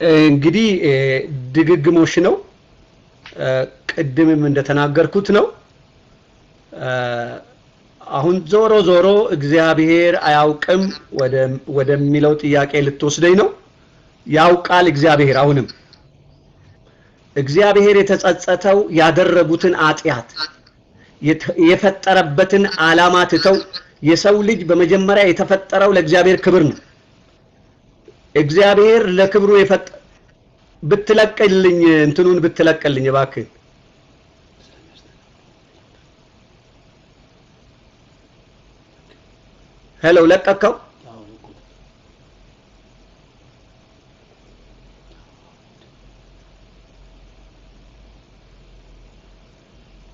Speaker 2: እንግዲህ ድግግሞሽ ነው። ቅድምም እንደተናገርኩት ነው። አሁን ዞሮ ዞሮ እግዚአብሔር አያውቅም ወደሚለው ጥያቄ ልትወስደኝ ነው። ያውቃል እግዚአብሔር። አሁንም እግዚአብሔር የተጸጸተው ያደረጉትን አጢአት የፈጠረበትን ዓላማ ትተው የሰው ልጅ በመጀመሪያ የተፈጠረው ለእግዚአብሔር ክብር ነው። እግዚአብሔር ለክብሩ የፈጠ ብትለቅልኝ እንትኑን ብትለቅልኝ እባክህ። ሄሎ ለቀቀው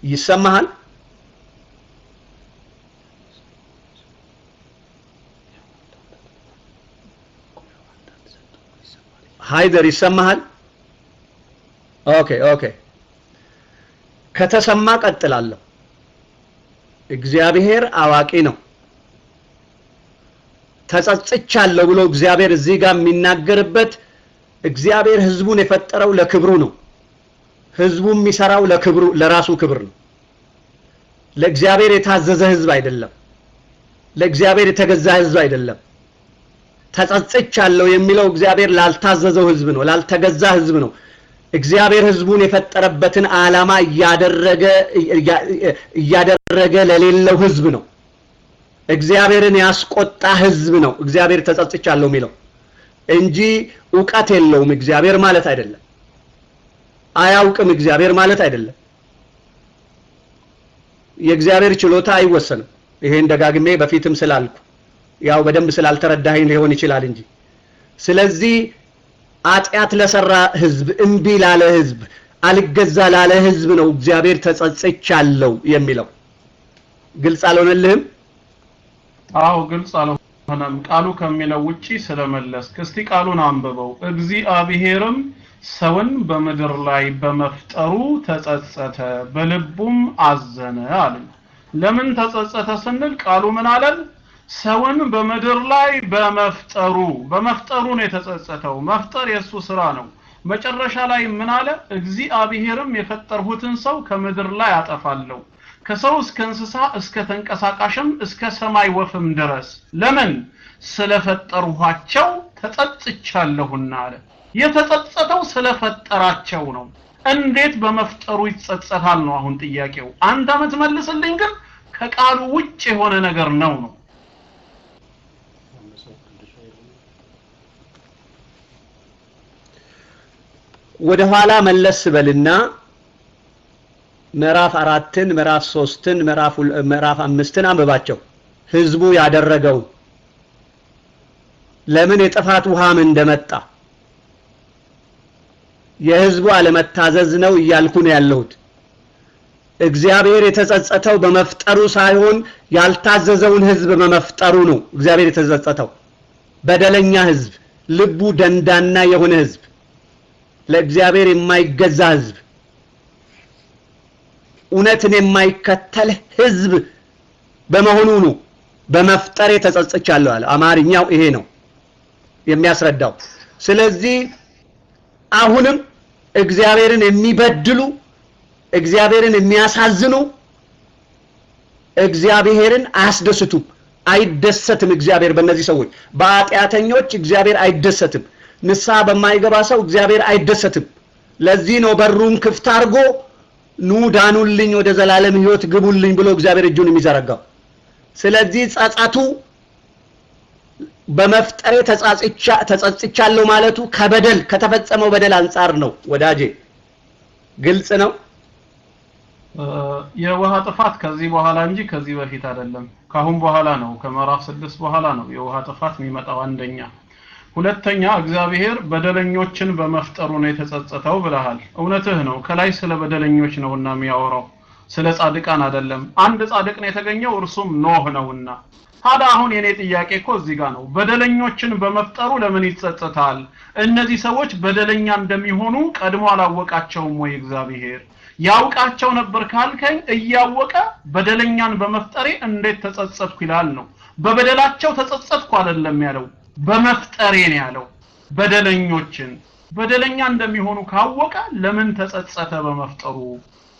Speaker 2: ይሰማሃል ሃይደር ይሰማሃል? okay okay። ከተሰማ ቀጥላለሁ። እግዚአብሔር አዋቂ ነው። ተጸጽቻለሁ ብሎ እግዚአብሔር እዚህ ጋር የሚናገርበት እግዚአብሔር ህዝቡን የፈጠረው ለክብሩ ነው። ህዝቡ የሚሰራው ለክብሩ ለራሱ ክብር ነው። ለእግዚአብሔር የታዘዘ ህዝብ አይደለም። ለእግዚአብሔር የተገዛ ህዝብ አይደለም ተጸጽቻለሁ የሚለው እግዚአብሔር ላልታዘዘው ህዝብ ነው ላልተገዛ ህዝብ ነው። እግዚአብሔር ህዝቡን የፈጠረበትን ዓላማ እያደረገ ለሌለው ህዝብ ነው። እግዚአብሔርን ያስቆጣ ህዝብ ነው። እግዚአብሔር ተጸጽቻለሁ የሚለው እንጂ እውቀት የለውም። እግዚአብሔር ማለት አይደለም። አያውቅም። እግዚአብሔር ማለት አይደለም። የእግዚአብሔር ችሎታ አይወሰንም። ይሄን ደጋግሜ በፊትም ስላልኩ ያው በደንብ ስላልተረዳኸኝ ሊሆን ይችላል እንጂ። ስለዚህ አጢአት ለሰራ ህዝብ እምቢ ላለ ህዝብ አልገዛ ላለ ህዝብ ነው እግዚአብሔር ተጸጽቻለሁ የሚለው። ግልጽ አልሆነልህም?
Speaker 1: አዎ ግልጽ አልሆነም። ቃሉ ከሚለው ውጪ ስለመለስክ እስቲ ቃሉን አንብበው። እግዚአብሔርም ሰውን በምድር ላይ በመፍጠሩ ተጸጸተ በልቡም አዘነ አለ። ለምን ተጸጸተ ስንል ቃሉ ምን አለን ሰውን በምድር ላይ በመፍጠሩ በመፍጠሩ ነው የተጸጸተው። መፍጠር የሱ ስራ ነው። መጨረሻ ላይ ምን አለ? እግዚአብሔርም የፈጠርሁትን ሰው ከምድር ላይ አጠፋለሁ። ከሰው እስከ እንስሳ እስከ ተንቀሳቃሽም እስከ ሰማይ ወፍም ድረስ። ለምን? ስለፈጠርኋቸው ተጸጽቻለሁና አለ። የተጸጸተው ስለፈጠራቸው ነው። እንዴት በመፍጠሩ ይጸጸታል ነው አሁን ጥያቄው። አንድ አመት መልስልኝ ግን ከቃሉ ውጭ የሆነ ነገር ነው ነው
Speaker 2: ወደ ኋላ መለስ በልና ምዕራፍ አራትን ምዕራፍ ሶስትን ምዕራፍ አምስትን አንብባቸው። ህዝቡ ያደረገው ለምን የጥፋት ውሃም እንደመጣ የህዝቡ አለመታዘዝ ነው እያልኩ ነው ያለሁት። እግዚአብሔር የተጸጸተው በመፍጠሩ ሳይሆን ያልታዘዘውን ህዝብ በመፍጠሩ ነው። እግዚአብሔር የተጸጸተው። በደለኛ ህዝብ ልቡ ደንዳና የሆነ ህዝብ ለእግዚአብሔር የማይገዛ ህዝብ እውነትን የማይከተል ህዝብ በመሆኑ ነው። በመፍጠሬ ተጸጽቻለሁ አለ። አማርኛው ይሄ ነው የሚያስረዳው። ስለዚህ አሁንም እግዚአብሔርን የሚበድሉ እግዚአብሔርን የሚያሳዝኑ እግዚአብሔርን አያስደስቱም። አይደሰትም እግዚአብሔር በእነዚህ ሰዎች። በኃጢአተኞች እግዚአብሔር አይደሰትም ንስሐ በማይገባ ሰው እግዚአብሔር አይደሰትም። ለዚህ ነው በሩን ክፍት አድርጎ ኑ ዳኑልኝ ወደ ዘላለም ህይወት ግቡልኝ ብሎ እግዚአብሔር እጁን የሚዘረጋው። ስለዚህ ጸጸቱ በመፍጠሬ ተጸጽቻለሁ ማለቱ ከበደል ከተፈጸመው በደል አንጻር ነው ወዳጄ። ግልጽ ነው?
Speaker 1: የውሃ ጥፋት ከዚህ በኋላ እንጂ ከዚህ በፊት አይደለም። ካሁን በኋላ ነው ከምዕራፍ ስድስት በኋላ ነው የውሃ ጥፋት የሚመጣው አንደኛ ሁለተኛ እግዚአብሔር በደለኞችን በመፍጠሩ ነው የተጸጸተው ብለሃል። እውነትህ ነው። ከላይ ስለ በደለኞች ነውና የሚያወራው ስለ ጻድቃን አይደለም። አንድ ጻድቅ ነው የተገኘው እርሱም ኖህ ነውና። ታዲያ አሁን የኔ ጥያቄ እኮ እዚህ ጋር ነው። በደለኞችን በመፍጠሩ ለምን ይጸጸታል? እነዚህ ሰዎች በደለኛ እንደሚሆኑ ቀድሞ አላወቃቸውም ወይ እግዚአብሔር? ያውቃቸው ነበር ካልከኝ እያወቀ በደለኛን በመፍጠሬ እንዴት ተጸጸትኩ ይላል ነው። በበደላቸው ተጸጸትኩ አይደለም ያለው በመፍጠሬ ያለው። በደለኞችን በደለኛ እንደሚሆኑ ካወቀ ለምን ተጸጸተ በመፍጠሩ?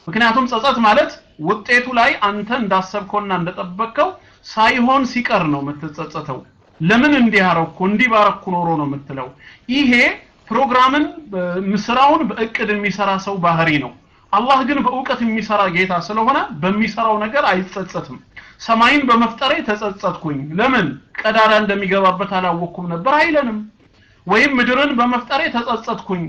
Speaker 1: ምክንያቱም ጸጸት ማለት ውጤቱ ላይ አንተ እንዳሰብከውና እንደጠበቅከው ሳይሆን ሲቀር ነው የምትጸጸተው። ለምን እንዲህ አረኩ? እንዲህ ባረኩ ኖሮ ነው የምትለው። ይሄ ፕሮግራምን ስራውን በእቅድ የሚሰራ ሰው ባህሪ ነው። አላህ ግን በእውቀት የሚሰራ ጌታ ስለሆነ በሚሰራው ነገር አይጸጸትም ሰማይን በመፍጠሬ ተጸጸትኩኝ። ለምን? ቀዳዳ እንደሚገባበት አላወቅኩም ነበር አይለንም። ወይም ምድርን በመፍጠሬ ተጸጸትኩኝ።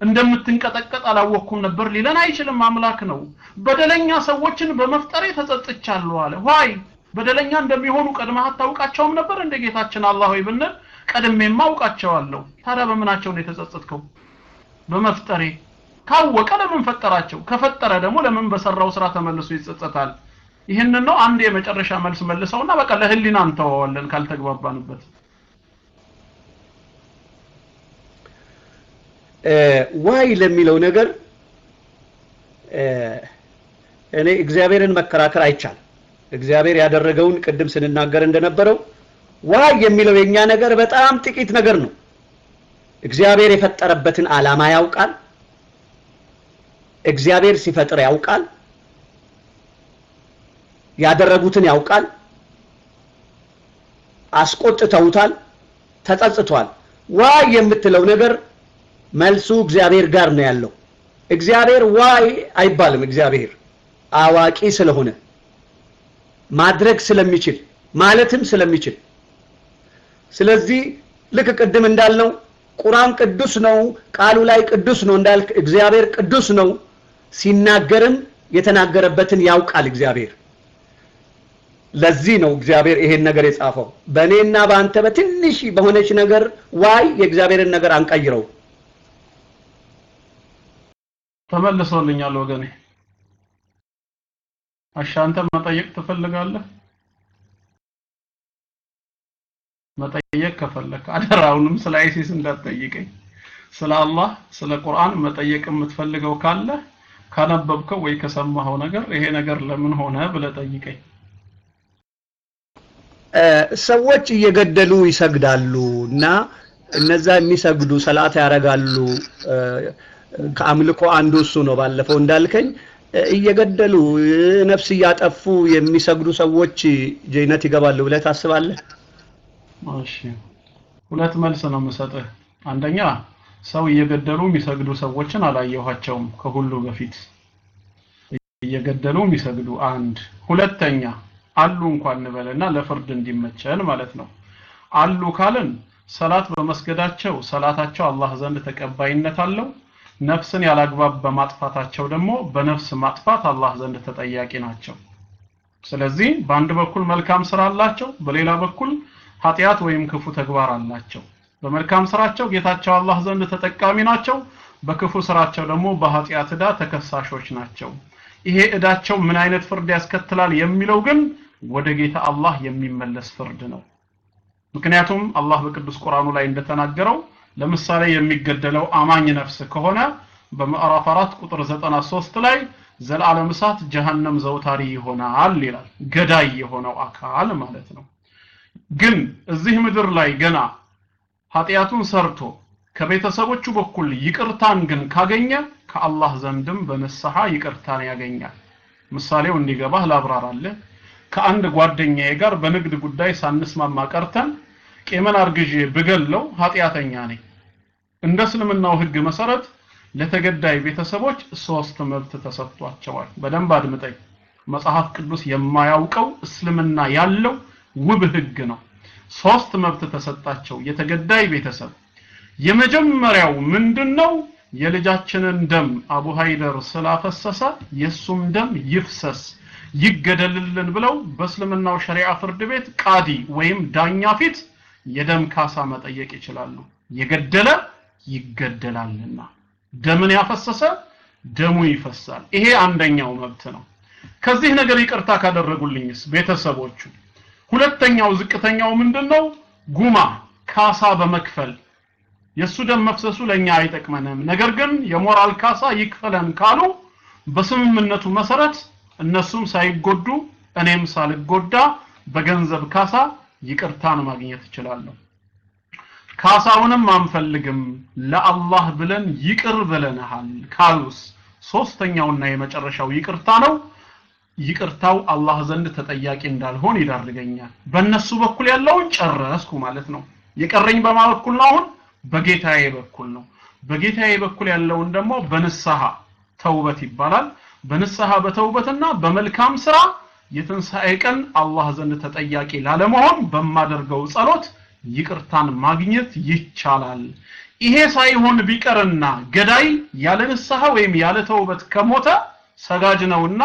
Speaker 1: እንደምትንቀጠቀጥ አላወቅኩም ነበር ሊለን አይችልም አምላክ ነው። በደለኛ ሰዎችን በመፍጠሬ ተጸጽቻለሁ አለ። ዋይ! በደለኛ እንደሚሆኑ ቀድመህ አታውቃቸውም ነበር እንደ ጌታችን አላህ ሆይ ብንል? ቀድሜማ አውቃቸዋለሁ። ታዲያ በምናቸው ነው የተጸጸትከው? በመፍጠሬ። ካወቀ ለምን ፈጠራቸው? ከፈጠረ ደግሞ ለምን በሰራው ስራ ተመልሶ ይጸጸታል ይህንን ነው አንድ የመጨረሻ መልስ መልሰውና በቃ ለህሊና እንተዋዋለን ካልተግባባንበት።
Speaker 2: why ለሚለው ነገር እኔ እግዚአብሔርን መከራከር አይቻልም። እግዚአብሔር ያደረገውን ቅድም ስንናገር እንደነበረው why የሚለው የኛ ነገር በጣም ጥቂት ነገር ነው። እግዚአብሔር የፈጠረበትን ዓላማ ያውቃል። እግዚአብሔር ሲፈጥር ያውቃል ያደረጉትን ያውቃል? አስቆጥተውታል? ተጸጽቷል? why የምትለው ነገር መልሱ እግዚአብሔር ጋር ነው ያለው። እግዚአብሔር why አይባልም። እግዚአብሔር አዋቂ ስለሆነ ማድረግ ስለሚችል ማለትም ስለሚችል። ስለዚህ ልክ ቅድም እንዳልነው ቁርአን ቅዱስ ነው ቃሉ ላይ ቅዱስ ነው እንዳልክ እግዚአብሔር ቅዱስ ነው ሲናገርም የተናገረበትን ያውቃል እግዚአብሔር ለዚህ ነው እግዚአብሔር ይሄን ነገር የጻፈው። በእኔና በአንተ በትንሽ በሆነች ነገር why የእግዚአብሔርን ነገር አንቀይረው።
Speaker 1: ተመልሶልኛል ወገኔ። እሺ አንተ መጠየቅ ትፈልጋለህ? መጠየቅ ከፈለክ አደራውንም ስለ አይሲስ እንዳትጠይቀኝ። ስለ አላህ ስለ ቁርአን መጠየቅ የምትፈልገው ካለ ካነበብከው ወይ ከሰማኸው ነገር ይሄ ነገር ለምን ሆነ ብለህ ጠይቀኝ
Speaker 2: ሰዎች እየገደሉ ይሰግዳሉ እና እነዛ የሚሰግዱ ሰላት ያደርጋሉ ከአምልኮ አንዱ እሱ ነው ባለፈው እንዳልከኝ። እየገደሉ ነፍስ እያጠፉ የሚሰግዱ ሰዎች ጀነት ይገባሉ ብለህ ታስባለህ?
Speaker 1: እሺ ሁለት መልስ ነው የምሰጥህ። አንደኛ ሰው እየገደሉ የሚሰግዱ ሰዎችን አላየኋቸውም ከሁሉ በፊት። እየገደሉ የሚሰግዱ አንድ። ሁለተኛ አሉ እንኳን እንበልና ለፍርድ እንዲመቸን ማለት ነው። አሉ ካልን ሰላት በመስገዳቸው ሰላታቸው አላህ ዘንድ ተቀባይነት አለው። ነፍስን ያላግባብ በማጥፋታቸው ደግሞ በነፍስ ማጥፋት አላህ ዘንድ ተጠያቂ ናቸው። ስለዚህ በአንድ በኩል መልካም ስራ አላቸው በሌላ በኩል ኃጢአት ወይም ክፉ ተግባር አላቸው። በመልካም ስራቸው ጌታቸው አላህ ዘንድ ተጠቃሚ ናቸው በክፉ ስራቸው ደግሞ በኃጢአት ዕዳ ተከሳሾች ናቸው ይሄ ዕዳቸው ምን አይነት ፍርድ ያስከትላል የሚለው ግን ወደ ጌታ አላህ የሚመለስ ፍርድ ነው። ምክንያቱም አላህ በቅዱስ ቁርአኑ ላይ እንደተናገረው ለምሳሌ የሚገደለው አማኝ ነፍስ ከሆነ በምዕራፍ 4 ቁጥር 93 ላይ ዘላለም እሳት ጀሃነም ዘውታሪ ይሆናል ይላል። ገዳይ የሆነው አካል ማለት ነው። ግን እዚህ ምድር ላይ ገና ኃጢአቱን ሰርቶ ከቤተሰቦቹ በኩል ይቅርታን ግን ካገኘ ከአላህ ዘንድም በንስሐ ይቅርታን ያገኛል። ምሳሌው እንዲገባህ ላብራራለህ ከአንድ ጓደኛዬ ጋር በንግድ ጉዳይ ሳንስማማ ቀርተን ቄመን አርግዤ ብገለው ኃጢአተኛ ነኝ። እንደ እስልምናው ህግ መሰረት ለተገዳይ ቤተሰቦች ሶስት መብት ተሰጥቷቸዋል። በደንብ አድምጠኝ። መጽሐፍ ቅዱስ የማያውቀው እስልምና ያለው ውብ ህግ ነው። ሶስት መብት ተሰጣቸው የተገዳይ ቤተሰብ የመጀመሪያው ምንድነው? የልጃችንን ደም አቡ ሃይደር ስላፈሰሰ የሱም ደም ይፍሰስ ይገደልልን ብለው በእስልምናው ሸሪዓ ፍርድ ቤት ቃዲ ወይም ዳኛ ፊት የደም ካሳ መጠየቅ ይችላሉ። የገደለ ይገደላልና ደምን ያፈሰሰ ደሙ ይፈሳል። ይሄ አንደኛው መብት ነው። ከዚህ ነገር ይቅርታ ካደረጉልኝስ ቤተሰቦቹ? ሁለተኛው ዝቅተኛው ምንድነው? ጉማ ካሳ በመክፈል የሱ ደም መፍሰሱ ለኛ አይጠቅመንም። ነገር ግን የሞራል ካሳ ይክፈለን ካሉ በስምምነቱ መሰረት እነሱም ሳይጎዱ እኔም ሳልጎዳ በገንዘብ ካሳ ይቅርታን ማግኘት እችላለሁ። ካሳውንም አንፈልግም። ለአላህ ብለን ይቅር ብለንሃል ካሉስ? ሶስተኛውና የመጨረሻው ይቅርታ ነው። ይቅርታው አላህ ዘንድ ተጠያቂ እንዳልሆን ይዳርገኛል። በእነሱ በኩል ያለውን ጨረስኩ ማለት ነው። የቀረኝ በማ በኩል ነው አሁን በጌታዬ በኩል ነው። በጌታዬ በኩል ያለውን ደግሞ በንስሐ ተውበት ይባላል። በንስሐ በተውበትና በመልካም ስራ የትንሣኤ ቀን አላህ ዘንድ ተጠያቂ ላለመሆን በማደርገው ጸሎት ይቅርታን ማግኘት ይቻላል። ይሄ ሳይሆን ቢቀርና ገዳይ ያለ ንስሐ ወይም ያለ ተውበት ከሞተ ሰጋጅ ነውና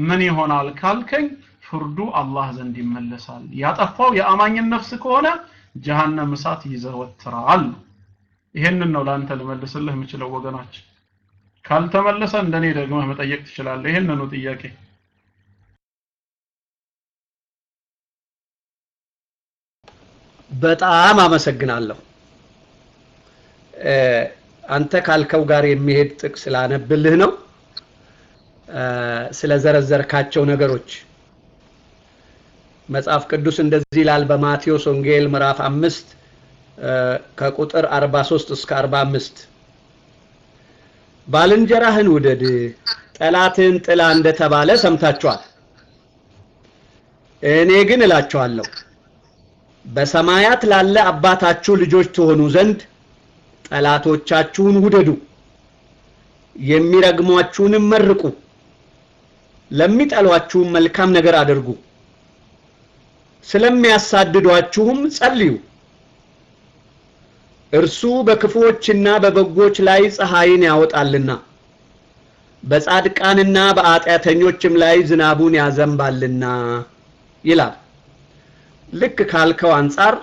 Speaker 1: ምን ይሆናል ካልከኝ ፍርዱ አላህ ዘንድ ይመለሳል። ያጠፋው የአማኝን ነፍስ ከሆነ ጀሃነም እሳት ይዘወትራል ይሄንን ነው ላንተ ልመልስልህ የምችለው ወገናችን ካልተመለሰ እንደኔ ደግመህ መጠየቅ ትችላለህ። ይሄንኑ ጥያቄ
Speaker 2: በጣም አመሰግናለሁ። አንተ ካልከው ጋር የሚሄድ ጥቅስ ላነብልህ ነው። ስለዘረዘርካቸው ነገሮች መጽሐፍ ቅዱስ እንደዚህ ይላል በማቴዎስ ወንጌል ምዕራፍ አምስት ከቁጥር 43 እስከ 45 ባልንጀራህን ውደድ ጠላትን ጥላ እንደተባለ ሰምታችኋል። እኔ ግን እላችኋለሁ በሰማያት ላለ አባታችሁ ልጆች ትሆኑ ዘንድ ጠላቶቻችሁን ውደዱ የሚረግሟችሁንም መርቁ ለሚጠሏችሁም መልካም ነገር አድርጉ። ስለሚያሳድዷችሁም ጸልዩ እርሱ በክፉዎችና በበጎች ላይ ፀሐይን ያወጣልና በጻድቃንና በአጢአተኞችም ላይ ዝናቡን ያዘንባልና ይላል። ልክ ካልከው አንጻር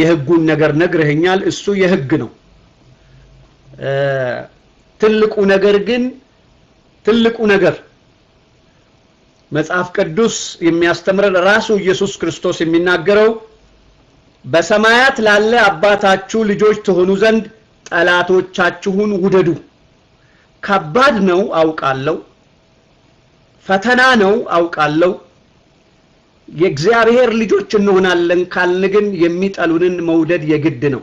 Speaker 2: የህጉን ነገር ነግረኸኛል። እሱ የህግ ነው። ትልቁ ነገር ግን ትልቁ ነገር መጽሐፍ ቅዱስ የሚያስተምረን ራሱ ኢየሱስ ክርስቶስ የሚናገረው በሰማያት ላለ አባታችሁ ልጆች ትሆኑ ዘንድ ጠላቶቻችሁን ውደዱ። ከባድ ነው አውቃለሁ ፈተና ነው አውቃለሁ። የእግዚአብሔር ልጆች እንሆናለን ካልን ግን የሚጠሉንን መውደድ የግድ ነው።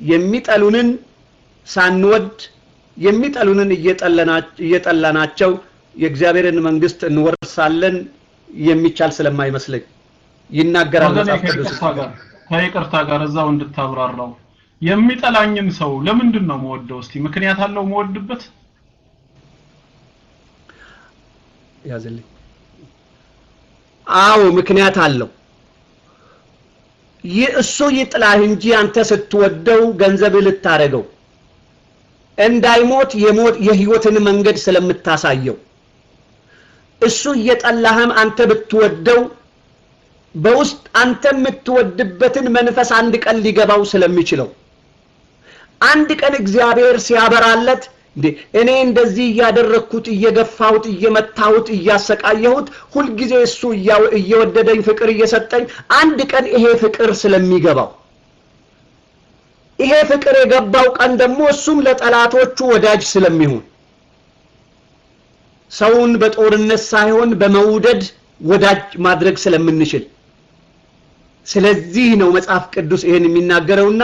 Speaker 2: የሚጠሉንን ሳንወድ የሚጠሉንን እየጠላናቸው የእግዚአብሔርን መንግስት እንወርሳለን የሚቻል ስለማይመስለኝ ይናገራል መጽሐፍ ቅዱስ።
Speaker 1: ከይቅርታ ጋር እዛው እንድታብራራው የሚጠላኝን ሰው ለምንድን ነው መወደው? እስቲ ምክንያት አለው መወድበት?
Speaker 2: ያዝልኝ። አዎ ምክንያት አለው። ይህ እሱ ይጥላህ እንጂ አንተ ስትወደው ገንዘብ ልታረገው እንዳይሞት የሞት የህይወትን መንገድ ስለምታሳየው እሱ እየጠላህም አንተ ብትወደው በውስጥ አንተ የምትወድበትን መንፈስ አንድ ቀን ሊገባው ስለሚችለው። አንድ ቀን እግዚአብሔር ሲያበራለት እንዴ እኔ እንደዚህ እያደረግኩት እየገፋሁት እየመታሁት እያሰቃየሁት ሁልጊዜ እሱ እየወደደኝ ፍቅር እየሰጠኝ አንድ ቀን ይሄ ፍቅር ስለሚገባው። ይሄ ፍቅር የገባው ቀን ደግሞ እሱም ለጠላቶቹ ወዳጅ ስለሚሆን ሰውን በጦርነት ሳይሆን በመውደድ ወዳጅ ማድረግ ስለምንችል ስለዚህ ነው መጽሐፍ ቅዱስ ይሄን የሚናገረውና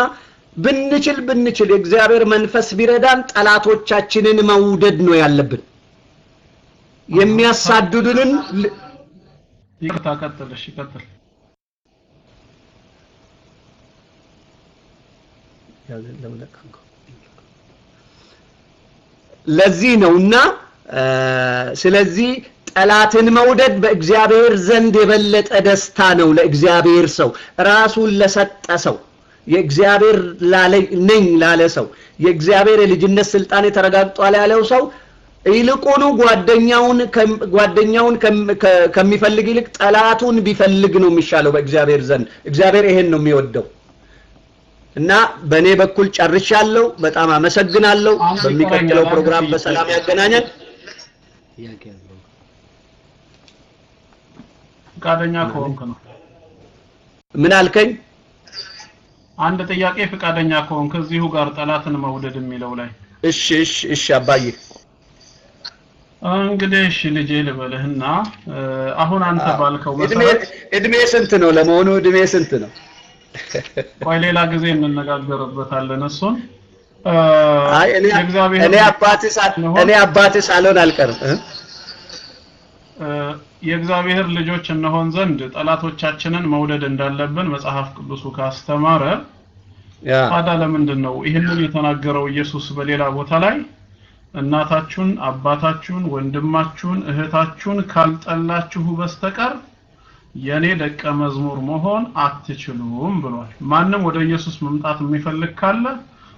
Speaker 2: ብንችል ብንችል የእግዚአብሔር መንፈስ ቢረዳን ጠላቶቻችንን መውደድ ነው ያለብን። የሚያሳድዱንን
Speaker 1: ይቅርታ፣ ቀጥል። እሺ፣ ቀጥል።
Speaker 2: ለዚህ ነውና ስለዚህ ጠላትን መውደድ በእግዚአብሔር ዘንድ የበለጠ ደስታ ነው። ለእግዚአብሔር ሰው ራሱን ለሰጠ ሰው የእግዚአብሔር ነኝ ላለ ሰው የእግዚአብሔር የልጅነት ስልጣን ተረጋግጧል ያለው ሰው ይልቁኑ ጓደኛውን ጓደኛውን ከሚፈልግ ይልቅ ጠላቱን ቢፈልግ ነው የሚሻለው በእግዚአብሔር ዘንድ። እግዚአብሔር ይሄን ነው የሚወደው። እና በእኔ በኩል ጨርሻለሁ። በጣም አመሰግናለሁ። በሚቀጥለው ፕሮግራም በሰላም ያገናኘን።
Speaker 1: ፈቃደኛ ከሆንክ ነው።
Speaker 2: ምን አልከኝ?
Speaker 1: አንድ ጥያቄ ፈቃደኛ ከሆንክ እዚሁ ጋር ጠላትን መውደድ የሚለው ላይ
Speaker 2: እሺ፣ እሺ፣ እሺ አባዬ
Speaker 1: እንግዲህ እሺ ልጄ ልበልህና አሁን አንተ ባልከው መሰረት
Speaker 2: እድሜ ስንት ነው ለመሆኑ? እድሜ ስንት ነው?
Speaker 1: ቆይ ሌላ ጊዜ እንነጋገርበታለን እሱን።
Speaker 2: አይ እኔ አባትህ ሳልሆን አልቀርም እ
Speaker 1: የእግዚአብሔር ልጆች እንሆን ዘንድ ጠላቶቻችንን መውደድ እንዳለብን መጽሐፍ ቅዱሱ ካስተማረ ታዲያ ለምንድን ነው ይህንን የተናገረው ኢየሱስ በሌላ ቦታ ላይ እናታችሁን፣ አባታችሁን፣ ወንድማችሁን፣ እህታችሁን ካልጠላችሁ በስተቀር የኔ ደቀ መዝሙር መሆን አትችሉም ብሏል። ማንም ወደ ኢየሱስ መምጣት የሚፈልግ ካለ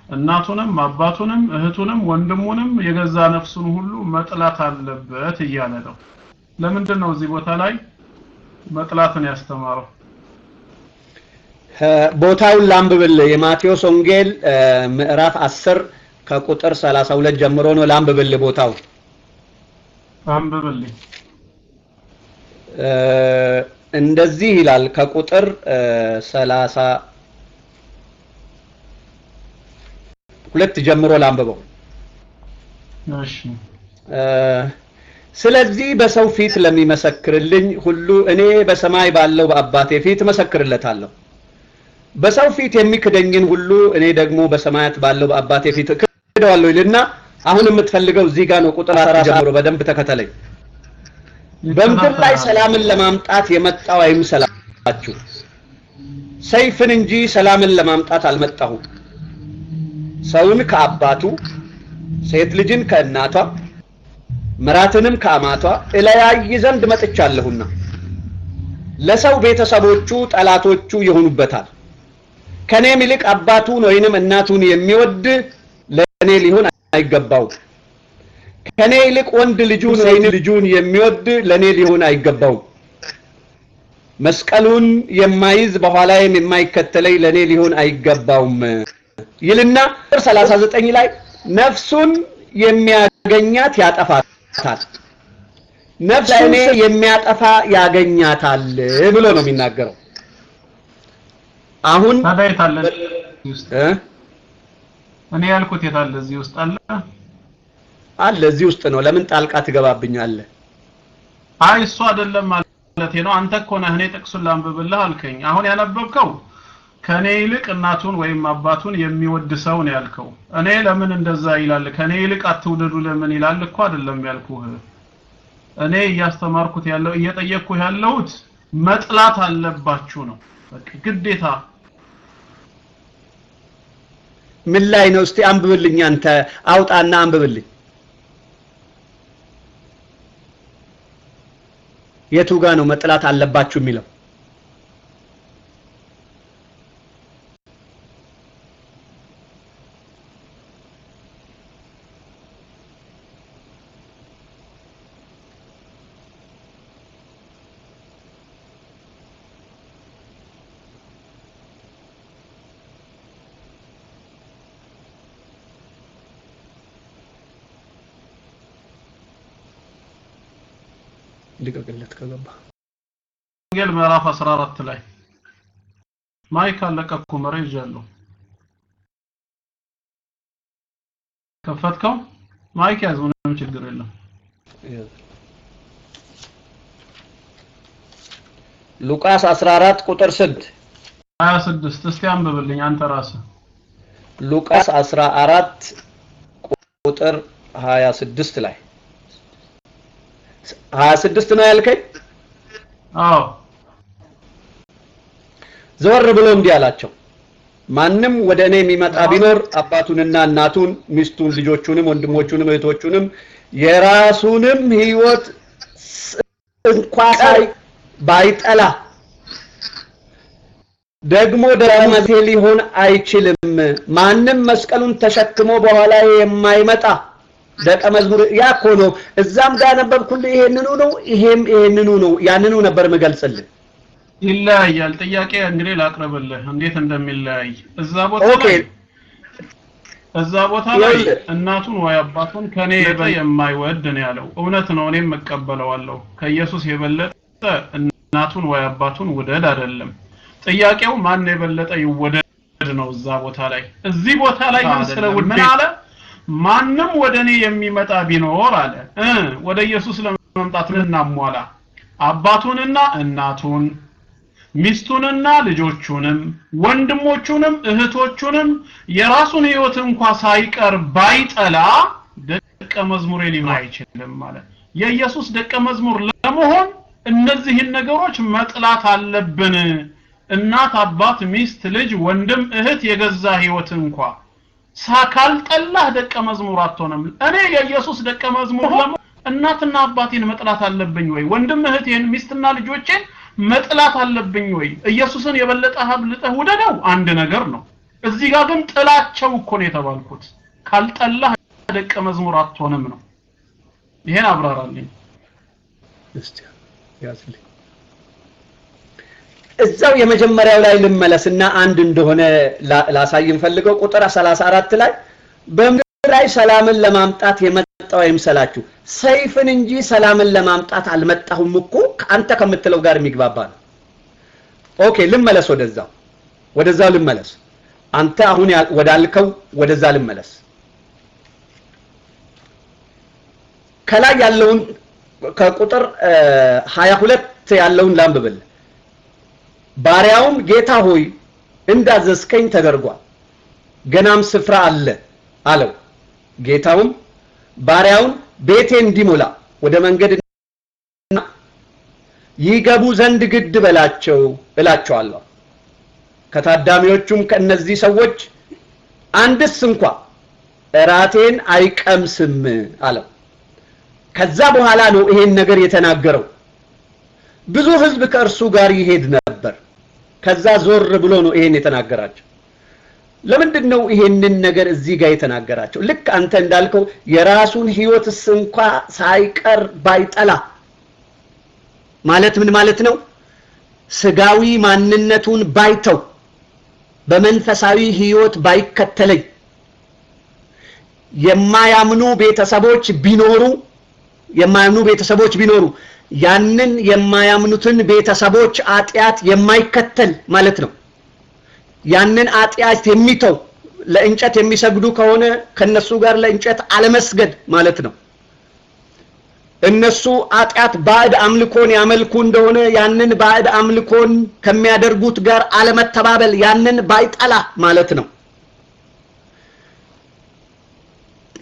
Speaker 1: እናቱንም አባቱንም እህቱንም ወንድሙንም የገዛ ነፍሱን ሁሉ መጥላት አለበት እያለ ነው። ለምንድን ነው እዚህ ቦታ ላይ መጥላትን ያስተማረው?
Speaker 2: ቦታውን ላንብብልህ። የማቴዎስ ወንጌል ምዕራፍ 10 ከቁጥር 32 ጀምሮ ነው። ላንብብልህ ቦታው
Speaker 1: አንብብልኝ።
Speaker 2: እንደዚህ ይላል ከቁጥር 30 ሁለት ጀምሮ ላንብበው።
Speaker 1: እሺ
Speaker 2: ስለዚህ በሰው ፊት ለሚመሰክርልኝ ሁሉ እኔ በሰማይ ባለው በአባቴ ፊት መሰክርለታለሁ። በሰው ፊት የሚክደኝን ሁሉ እኔ ደግሞ በሰማያት ባለው በአባቴ ፊት እክደዋለሁ ይልና አሁን የምትፈልገው እዚህ ጋር ነው። ቁጥር አራት ጀምሮ በደንብ ተከተለኝ። በምድር ላይ ሰላምን ለማምጣት የመጣው አይምሰላችሁ፣ ሰይፍን እንጂ ሰላምን ለማምጣት አልመጣሁም። ሰውን ከአባቱ ሴት ልጅን ከእናቷ ምራትንም ከአማቷ እለያይ ዘንድ መጥቻለሁና ለሰው ቤተሰቦቹ ጠላቶቹ ይሆኑበታል። ከኔም ይልቅ አባቱን ወይንም እናቱን የሚወድ ለእኔ ሊሆን አይገባውም። ከኔ ይልቅ ወንድ ልጁን ወይንም ልጁን የሚወድ ለእኔ ሊሆን አይገባውም። መስቀሉን የማይዝ በኋላዬም የማይከተለኝ ለእኔ ሊሆን አይገባውም ይልና ቁጥር 39 ላይ ነፍሱን የሚያገኛት ያጠፋታል፣ ነፍስ እኔ የሚያጠፋ ያገኛታል ብሎ ነው የሚናገረው። አሁን
Speaker 1: እኔ ያልኩት የት አለ እዚህ ውስጥ አለ?
Speaker 2: አለ እዚህ ውስጥ ነው። ለምን ጣልቃ ትገባብኛለህ?
Speaker 1: አይ እሱ አይደለም ማለቴ ነው። አንተ እኮ ነህ እኔ ጥቅሱን ላንብብልህ አልከኝ። አሁን ያነበብከው ከኔ ይልቅ እናቱን ወይም አባቱን የሚወድ ሰው ነው ያልከው። እኔ ለምን እንደዛ ይላል ከኔ ይልቅ አትውደዱ ለምን ይላል እኮ አይደለም ያልኩህ። እኔ እያስተማርኩት ያለው እየጠየቅኩህ ያለሁት መጥላት አለባችሁ ነው። በቃ ግዴታ
Speaker 2: ምን ላይ ነው? እስቲ አንብብልኝ። አንተ አውጣና አንብብልኝ። የቱ ጋ ነው መጥላት አለባችሁ የሚለው? ከገባ።
Speaker 1: ወንጌል ምዕራፍ 14 ላይ mic ለቀኩ መረጃ አለው ከፈትከው? mic ያዝ ምንም ችግር የለም።
Speaker 2: ሉቃስ 14 ቁጥር ስንት
Speaker 1: 26 እስቲ አንብብልኝ አንተ ራስህ።
Speaker 2: ሉቃስ 14 ቁጥር 26 ላይ። 26 ነው ያልከኝ?
Speaker 1: አዎ
Speaker 2: ዘወር ብሎ እንዲህ አላቸው፣ ማንም ወደ እኔ የሚመጣ ቢኖር አባቱንና እናቱን፣ ሚስቱን፣ ልጆቹንም፣ ወንድሞቹንም፣ እህቶቹንም የራሱንም ሕይወት እንኳ ሳይ ባይጠላ ደግሞ መዝሙሬ ሊሆን አይችልም። ማንም መስቀሉን ተሸክሞ በኋላዬ የማይመጣ ደቀ መዝሙር ያ እኮ ነው። እዛም ጋር አነበብኩልህ። ይሄንኑ ነው፣ ይሄም ይሄንኑ ነው። ያንኑ ነበር የምገልጽልህ።
Speaker 1: ይለያያል። ጥያቄ እንግዲህ ላቅርብልህ እንዴት እንደሚለያይ እዛ ቦታ
Speaker 2: okay
Speaker 1: ላይ እዛ ቦታ ላይ እናቱን ወይ አባቱን ከኔ የበለጠ የማይወድ ነው ያለው። እውነት ነው፣ እኔም እቀበለዋለሁ። ከኢየሱስ የበለጠ እናቱን ወይ አባቱን ውደድ አይደለም። ጥያቄው ማን የበለጠ ይወደድ ነው እዛ ቦታ ላይ። እዚህ ቦታ ላይ ግን ስለ ውዴ ምን አለ? ማንም ወደ እኔ የሚመጣ ቢኖር አለ። ወደ ኢየሱስ ለመምጣት እናሟላ አባቱንና እናቱን ሚስቱንና ልጆቹንም ወንድሞቹንም እህቶቹንም የራሱን ህይወት እንኳ ሳይቀር ባይጠላ ደቀ መዝሙሬ ሊሆን አይችልም ማለት የኢየሱስ ደቀ መዝሙር ለመሆን እነዚህን ነገሮች መጥላት አለብን። እናት አባት ሚስት ልጅ ወንድም እህት የገዛ ህይወት እንኳ ሳካልጠላህ ደቀ መዝሙር አትሆንም። እኔ የኢየሱስ ደቀ መዝሙር ለመሆን እናትና አባቴን መጥላት አለብኝ ወይ? ወንድም እህቴን ሚስትና ልጆቼን መጥላት አለብኝ ወይ? ኢየሱስን የበለጠ አብልጠህ ውደደው? አንድ ነገር ነው። እዚህ ጋር ግን ጥላቸው እኮ ነው የተባልኩት። ካልጠላህ ደቀ መዝሙር አትሆንም ነው። ይሄን አብራራልኝ።
Speaker 2: እስቲ ያዝልኝ። እዛው የመጀመሪያው ላይ ልመለስና አንድ እንደሆነ ላሳይ ፈልገው ቁጥር 34 ላይ በምድር ላይ ሰላምን ለማምጣት የመጣው አይምሰላችሁ ሰይፍን እንጂ ሰላምን ለማምጣት አልመጣሁም እኮ ከአንተ ከምትለው ጋር የሚግባባ ነው። ኦኬ ልመለስ፣ ወደዛው ወደዛው ልመለስ። አንተ አሁን ወዳልከው ወደዛ ልመለስ። ከላይ ያለውን ከቁጥር እ 22 ያለውን ላንብብል። ባሪያውም ጌታ ሆይ እንዳዘዝከኝ ተደርጓል፣ ገናም ስፍራ አለ አለው። ጌታውም ባሪያውን ቤቴ እንዲሞላ ወደ መንገድ ይገቡ ዘንድ ግድ በላቸው እላቸዋለሁ። ከታዳሚዎቹም ከእነዚህ ሰዎች አንድስ እንኳ እራቴን አይቀምስም አለው። ከዛ በኋላ ነው ይሄን ነገር የተናገረው። ብዙ ሕዝብ ከእርሱ ጋር ይሄድ ነበር። ከዛ ዞር ብሎ ነው ይሄን የተናገራቸው። ለምንድን ነው ይሄንን ነገር እዚህ ጋር የተናገራቸው? ልክ አንተ እንዳልከው የራሱን ሕይወትስ እንኳ ሳይቀር ባይጠላ ማለት ምን ማለት ነው? ስጋዊ ማንነቱን ባይተው በመንፈሳዊ ሕይወት ባይከተለኝ የማያምኑ ቤተሰቦች ቢኖሩ የማያምኑ ቤተሰቦች ቢኖሩ ያንን የማያምኑትን ቤተሰቦች አጥያት የማይከተል ማለት ነው። ያንን አጥያት የሚተው ለእንጨት የሚሰግዱ ከሆነ ከነሱ ጋር ለእንጨት አለመስገድ ማለት ነው። እነሱ ኃጢአት ባዕድ አምልኮን ያመልኩ እንደሆነ ያንን ባዕድ አምልኮን ከሚያደርጉት ጋር አለመተባበል ያንን ባይጠላ ማለት ነው።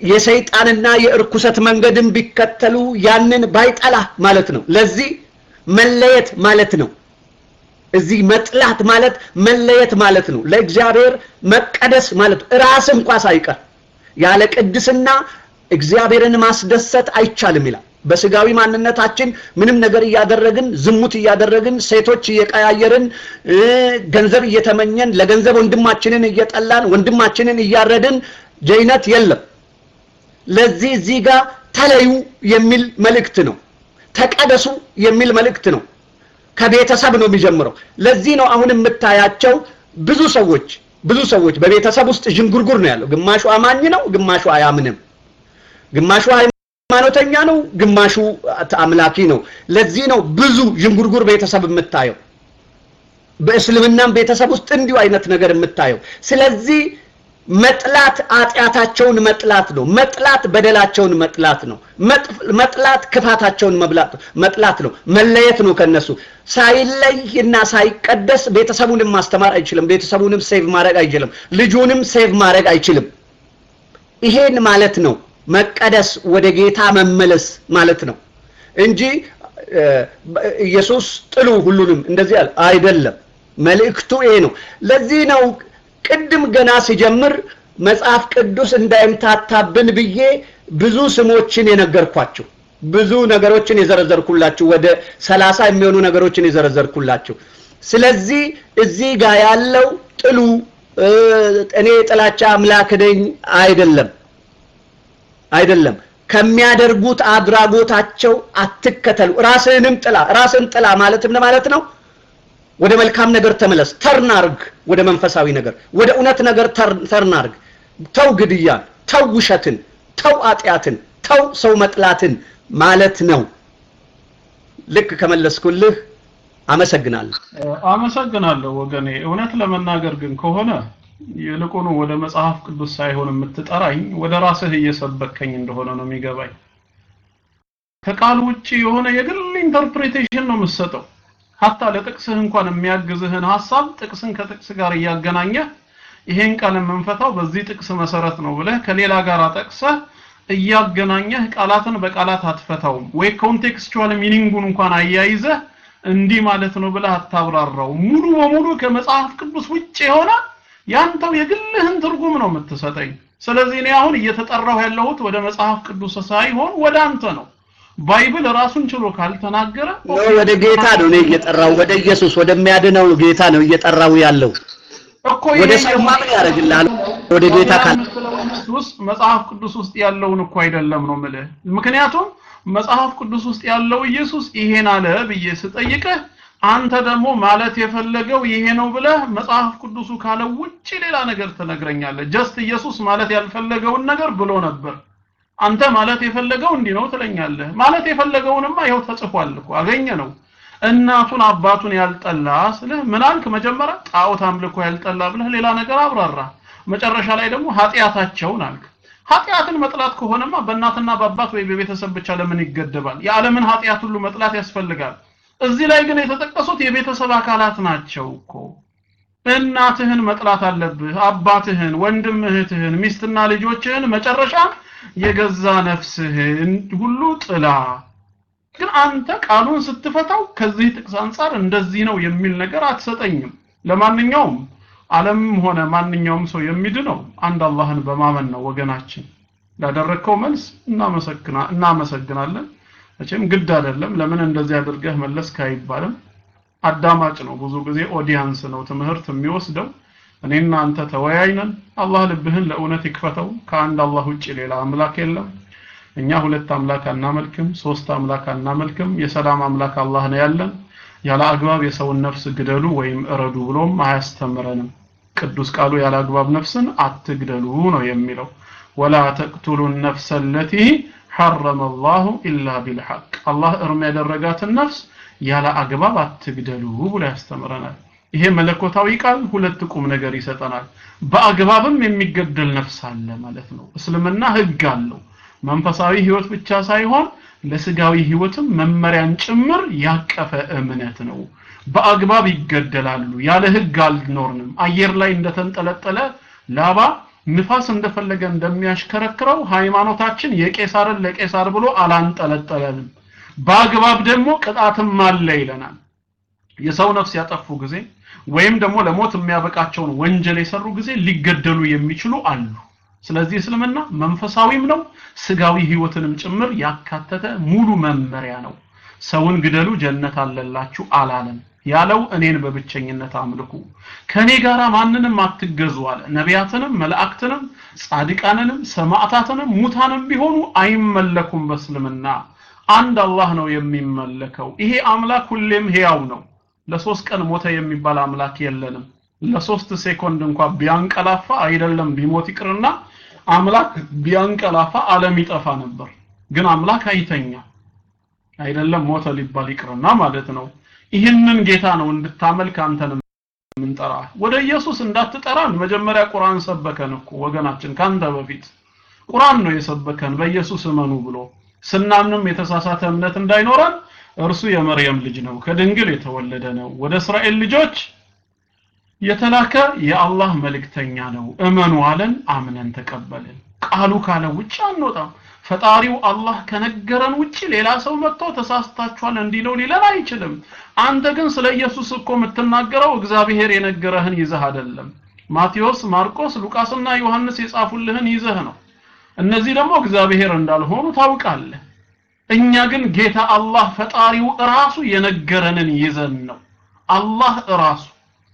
Speaker 2: የሰይጣንና የእርኩሰት መንገድን ቢከተሉ ያንን ባይጠላ ማለት ነው። ለዚህ መለየት ማለት ነው። እዚህ መጥላት ማለት መለየት ማለት ነው። ለእግዚአብሔር መቀደስ ማለት ራስ እንኳ ሳይቀር ያለ ቅድስና እግዚአብሔርን ማስደሰት አይቻልም ይላል። በስጋዊ ማንነታችን ምንም ነገር እያደረግን ዝሙት እያደረግን ሴቶች እየቀያየርን ገንዘብ እየተመኘን ለገንዘብ ወንድማችንን እየጠላን ወንድማችንን እያረድን ጀይነት የለም። ለዚህ እዚህ ጋር ተለዩ የሚል መልእክት ነው። ተቀደሱ የሚል መልእክት ነው። ከቤተሰብ ነው የሚጀምረው። ለዚህ ነው አሁን የምታያቸው ብዙ ሰዎች ብዙ ሰዎች በቤተሰብ ውስጥ ዥንጉርጉር ነው ያለው። ግማሹ አማኝ ነው፣ ግማሹ አያምንም። ግማሹ ሃይማኖተኛ ነው፣ ግማሹ አምላኪ ነው። ለዚህ ነው ብዙ ዥንጉርጉር ቤተሰብ የምታየው። በእስልምናም ቤተሰብ ውስጥ እንዲሁ አይነት ነገር የምታየው። ስለዚህ መጥላት ኃጢአታቸውን መጥላት ነው። መጥላት በደላቸውን መጥላት ነው። መጥላት ክፋታቸውን መጥላት ነው። መለየት ነው ከነሱ ሳይለይ እና ሳይቀደስ ቤተሰቡንም ማስተማር አይችልም። ቤተሰቡንም save ማድረግ አይችልም። ልጁንም save ማድረግ አይችልም። ይሄን ማለት ነው መቀደስ፣ ወደ ጌታ መመለስ ማለት ነው እንጂ ኢየሱስ ጥሉ ሁሉንም እንደዚህ አይደለም። መልእክቱ ይሄ ነው። ለዚህ ነው ቅድም ገና ሲጀምር መጽሐፍ ቅዱስ እንዳይምታታብን ብዬ ብዙ ስሞችን የነገርኳችሁ ብዙ ነገሮችን የዘረዘርኩላችሁ ወደ ሰላሳ የሚሆኑ ነገሮችን የዘረዘርኩላችሁ። ስለዚህ እዚህ ጋር ያለው ጥሉ እኔ የጥላቻ አምላክ ነኝ አይደለም አይደለም። ከሚያደርጉት አድራጎታቸው አትከተሉ። ራስህንም ጥላ። ራስህን ጥላ ማለትም ማለት ነው ወደ መልካም ነገር ተመለስ። ተርን አርግ ወደ መንፈሳዊ ነገር፣ ወደ እውነት ነገር turn አርግ። ተው ግድያን፣ ተው ውሸትን፣ ተው ኃጢአትን፣ ተው ሰው መጥላትን ማለት ነው። ልክ ከመለስኩልህ አመሰግናለሁ።
Speaker 1: አመሰግናለሁ ወገኔ። እውነት ለመናገር ግን ከሆነ ይልቁኑ ወደ መጽሐፍ ቅዱስ ሳይሆን የምትጠራኝ ወደ ራስህ እየሰበከኝ እንደሆነ ነው የሚገባኝ። ከቃል ውጪ የሆነ የግል interpretation ነው የምትሰጠው። ሀታ ለጥቅስህ እንኳን የሚያግዝህን ሀሳብ ጥቅስን ከጥቅስ ጋር እያገናኘህ ይሄን ቃል የምንፈታው በዚህ ጥቅስ መሰረት ነው ብለህ ከሌላ ጋር ጠቅሰህ እያገናኘህ ቃላትን በቃላት አትፈታውም ወይ contextual meaning ኡን እንኳን አያይዘህ እንዲህ ማለት ነው ብለህ አታብራራው። ሙሉ በሙሉ ከመጽሐፍ ቅዱስ ውጭ የሆነ ያንተው የግልህን ትርጉም ነው የምትሰጠኝ። ስለዚህ እኔ አሁን እየተጠራሁ ያለሁት ወደ መጽሐፍ ቅዱስ ሳይሆን ወደ አንተ ነው። Bible ራሱን ችሎ ካልተናገረ
Speaker 2: ወደ ጌታ ነው እኔ እየጠራው ወደ ኢየሱስ ወደሚያድነው ጌታ ነው እየጠራው ያለው።
Speaker 1: እኮ
Speaker 2: ወደ ሰው ምን ያደርግልሃል? ወደ ጌታ ቃል
Speaker 1: ውስጥ መጽሐፍ ቅዱስ ውስጥ ያለውን እኮ አይደለም ነው የምልህ። ምክንያቱም መጽሐፍ ቅዱስ ውስጥ ያለው ኢየሱስ ይሄን አለ ብዬ ስጠይቅህ አንተ ደግሞ ማለት የፈለገው ይሄ ነው ብለህ መጽሐፍ ቅዱሱ ካለው ውጪ ሌላ ነገር ትነግረኛለህ። just ኢየሱስ ማለት ያልፈለገውን ነገር ብሎ ነበር። አንተ ማለት የፈለገው እንዲህ ነው ትለኛለህ። ማለት የፈለገውንማ ይኸው ተጽፏል እኮ አገኘ ነው። እናቱን አባቱን ያልጠላ ስልህ ምን አልክ? መጀመሪያ ጣዖት አምልኮ ያልጠላ ብለህ ሌላ ነገር አብራራ። መጨረሻ ላይ ደግሞ ኃጢአታቸውን አልክ። ኃጢአትን መጥላት ከሆነማ በእናትና በአባት ወይ በቤተሰብ ብቻ ለምን ይገደባል? የዓለምን ኃጢአት ሁሉ መጥላት ያስፈልጋል። እዚህ ላይ ግን የተጠቀሱት የቤተሰብ አካላት ናቸው እኮ። እናትህን መጥላት አለብህ፣ አባትህን፣ ወንድም እህትህን፣ ሚስትና ልጆችህን፣ መጨረሻ የገዛ ነፍስህን ሁሉ ጥላ። ግን አንተ ቃሉን ስትፈታው ከዚህ ጥቅስ አንጻር እንደዚህ ነው የሚል ነገር አትሰጠኝም። ለማንኛውም ዓለምም ሆነ ማንኛውም ሰው የሚድነው አንድ አላህን በማመን ነው። ወገናችን ላደረግከው መልስ እናመሰግና እናመሰግናለን። መቼም ግድ አይደለም። ለምን እንደዚህ አድርገህ መለስክ አይባልም። አዳማጭ ነው፣ ብዙ ጊዜ ኦዲያንስ ነው ትምህርት የሚወስደው። እኔና አንተ ተወያይነን። አላህ ልብህን ለእውነት ይክፈተው። ከአንድ አላህ ውጭ ሌላ አምላክ የለም። እኛ ሁለት አምላክ አናመልክም፣ ሶስት አምላክ አናመልክም። የሰላም አምላክ አላህ ነው ያለን። ያለ አግባብ የሰውን ነፍስ ግደሉ ወይም እረዱ ብሎም አያስተምረንም። ቅዱስ ቃሉ ያለ አግባብ ነፍስን አትግደሉ ነው የሚለው። ወላ ተቅቱሉ ነፍሰ ለቲ ሐረመ አላሁ ኢላ ቢልሐቅ አላህ እርም ያደረጋትን ነፍስ ያለ አግባብ አትግደሉ ብሎ ያስተምረናል። ይሄ መለኮታዊ ቃል ሁለት ቁም ነገር ይሰጠናል። በአግባብም የሚገደል ነፍስ አለ ማለት ነው። እስልምና ህግ አለው። መንፈሳዊ ህይወት ብቻ ሳይሆን ለስጋዊ ህይወትም መመሪያን ጭምር ያቀፈ እምነት ነው በአግባብ ይገደላሉ ያለ ህግ አልኖርንም አየር ላይ እንደተንጠለጠለ ላባ ንፋስ እንደፈለገ እንደሚያሽከረክረው ሃይማኖታችን የቄሳርን ለቄሳር ብሎ አላንጠለጠለንም በአግባብ ደግሞ ቅጣትም አለ ይለናል የሰው ነፍስ ያጠፉ ጊዜ ወይም ደግሞ ለሞት የሚያበቃቸውን ወንጀል የሰሩ ጊዜ ሊገደሉ የሚችሉ አሉ። ስለዚህ እስልምና መንፈሳዊም ነው ስጋዊ ህይወትንም ጭምር ያካተተ ሙሉ መመሪያ ነው። ሰውን ግደሉ ጀነት አለላችሁ አላለም። ያለው እኔን በብቸኝነት አምልኩ። ከኔ ጋር ማንንም አትገዙ አለ። ነቢያትንም መላእክትንም ጻድቃንንም ሰማዕታትንም ሙታንም ቢሆኑ አይመለኩም በእስልምና። አንድ አላህ ነው የሚመለከው። ይሄ አምላክ ሁሌም ሕያው ነው ለሶስት ቀን ሞተ የሚባል አምላክ የለንም። ለሶስት ሴኮንድ እንኳን ቢያንቀላፋ አይደለም ቢሞት ይቅርና አምላክ ቢያንቀላፋ ዓለም ይጠፋ ነበር። ግን አምላክ አይተኛ። አይደለም ሞተ ሊባል ይቅርና ማለት ነው። ይህንን ጌታ ነው እንድታመልክ አንተን ምንጠራ ወደ ኢየሱስ እንዳትጠራን መጀመሪያ ቁርአን ሰበከን እኮ ወገናችን ካንተ በፊት ቁርአን ነው የሰበከን። በኢየሱስ እመኑ ብሎ ስናምንም የተሳሳተ እምነት እንዳይኖረን እርሱ የመርየም ልጅ ነው ከድንግል የተወለደ ነው። ወደ እስራኤል ልጆች የተላከ የአላህ መልእክተኛ ነው። እመኑ አለን አምነን ተቀበልን። ቃሉ ካለ ውጭ አንወጣም። ፈጣሪው አላህ ከነገረን ውጭ ሌላ ሰው መጥቶ ተሳስታችኋል እንዲህ ነው ሊለን አይችልም። አንተ ግን ስለ ኢየሱስ እኮ የምትናገረው እግዚአብሔር የነገረህን ይዘህ አይደለም። ማቴዎስ ማርቆስ ሉቃስና ዮሐንስ የጻፉልህን ይዘህ ነው። እነዚህ ደግሞ እግዚአብሔር እንዳልሆኑ ታውቃለህ እኛ ግን ጌታ አላህ ፈጣሪው ራሱ የነገረንን ይዘን ነው። አላህ ራሱ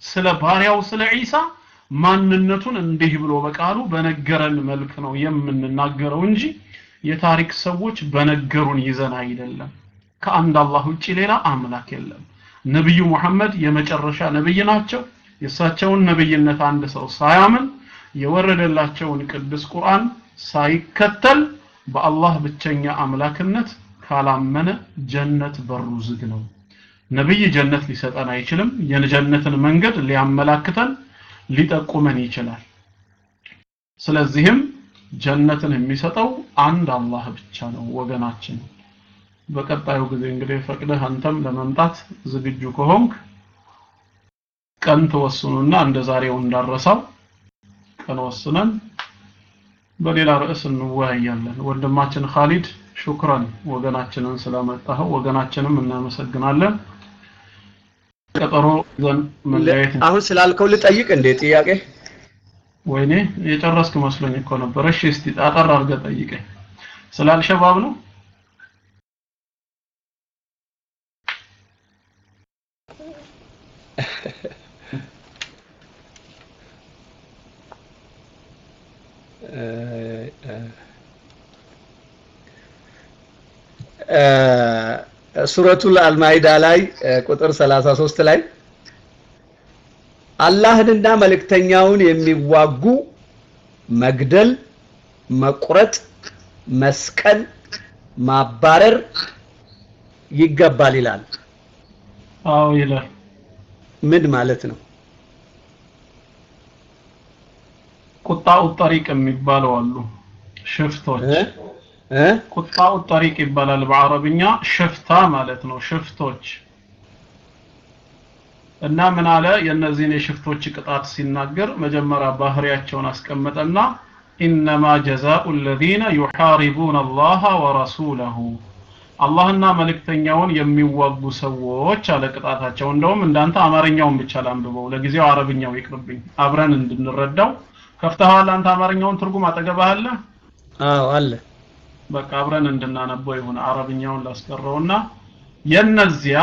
Speaker 1: ስለ ባሪያው ስለ ዒሳ ማንነቱን እንዲህ ብሎ በቃሉ በነገረን መልክ ነው የምንናገረው እንጂ የታሪክ ሰዎች በነገሩን ይዘን አይደለም። ከአንድ አላህ ውጪ ሌላ አምላክ የለም። ነብዩ መሐመድ የመጨረሻ ነብይ ናቸው። የእሳቸውን ነብይነት አንድ ሰው ሳያምን የወረደላቸውን ቅዱስ ቁርአን ሳይከተል በአላህ ብቸኛ አምላክነት ካላመነ ጀነት በሩ ዝግ ነው። ነብይ ጀነት ሊሰጠን አይችልም። የጀነትን መንገድ ሊያመላክተን ሊጠቁመን ይችላል። ስለዚህም ጀነትን የሚሰጠው አንድ አላህ ብቻ ነው ወገናችን። በቀጣዩ ጊዜ እንግዲህ ፈቅደህ አንተም ለመምጣት ዝግጁ ከሆንክ ቀን ተወስኑና እንደ ዛሬው እንዳረሳው ቀን ወስነን በሌላ ርዕስ እንወያያለን። ወንድማችን ካሊድ ሹክራን ወገናችንን ስለመጣኸው ወገናችንም እናመሰግናለን። ቀጠሮ ዘን መለያየት
Speaker 2: አሁን ስላልከው ልጠይቅ እንዴ ጥያቄ?
Speaker 1: ወይኔ የጨረስክ መስሎኝ እኮ ነበር። እሺ እስቲ አጠር አድርገህ ጠይቀኝ። ስለ አልሸባብ ነው
Speaker 2: ሱረቱል አልማይዳ ላይ ቁጥር 33 ላይ አላህንና መልእክተኛውን የሚዋጉ መግደል፣ መቁረጥ፣ መስቀል፣ ማባረር ይገባል ይላል።
Speaker 1: አዎ ይላል።
Speaker 2: ምን ማለት ነው?
Speaker 1: ቁጣኡ ጠሪቅ የሚባለው አሉ ሽፍቶች ቁጣው ጠሪቅ ይባላል በአረብኛ ሽፍታ ማለት ነው ሽፍቶች እና ምን አለ የእነዚህን የሽፍቶች ቅጣት ሲናገር መጀመሪያ ባህሪያቸውን አስቀመጠና ኢነማ ጀዛኡ ለዚነ ዩሓሪቡነ አላህ ወረሱለሁ አላህና መልእክተኛውን የሚዋጉ ሰዎች አለ ቅጣታቸው። እንደውም እንዳንተ አማርኛውን ብቻ ላንብበው፣ ለጊዜው አረብኛው ይቅርብኝ፣ አብረን እንድንረዳው። ከፍተኸዋል አንተ አማርኛውን ትርጉም አጠገብህ አለ?
Speaker 2: አዎ አለ።
Speaker 1: በቃ አብረን እንድናነበው ይሁን። አረብኛውን ላስቀረውና የነዚያ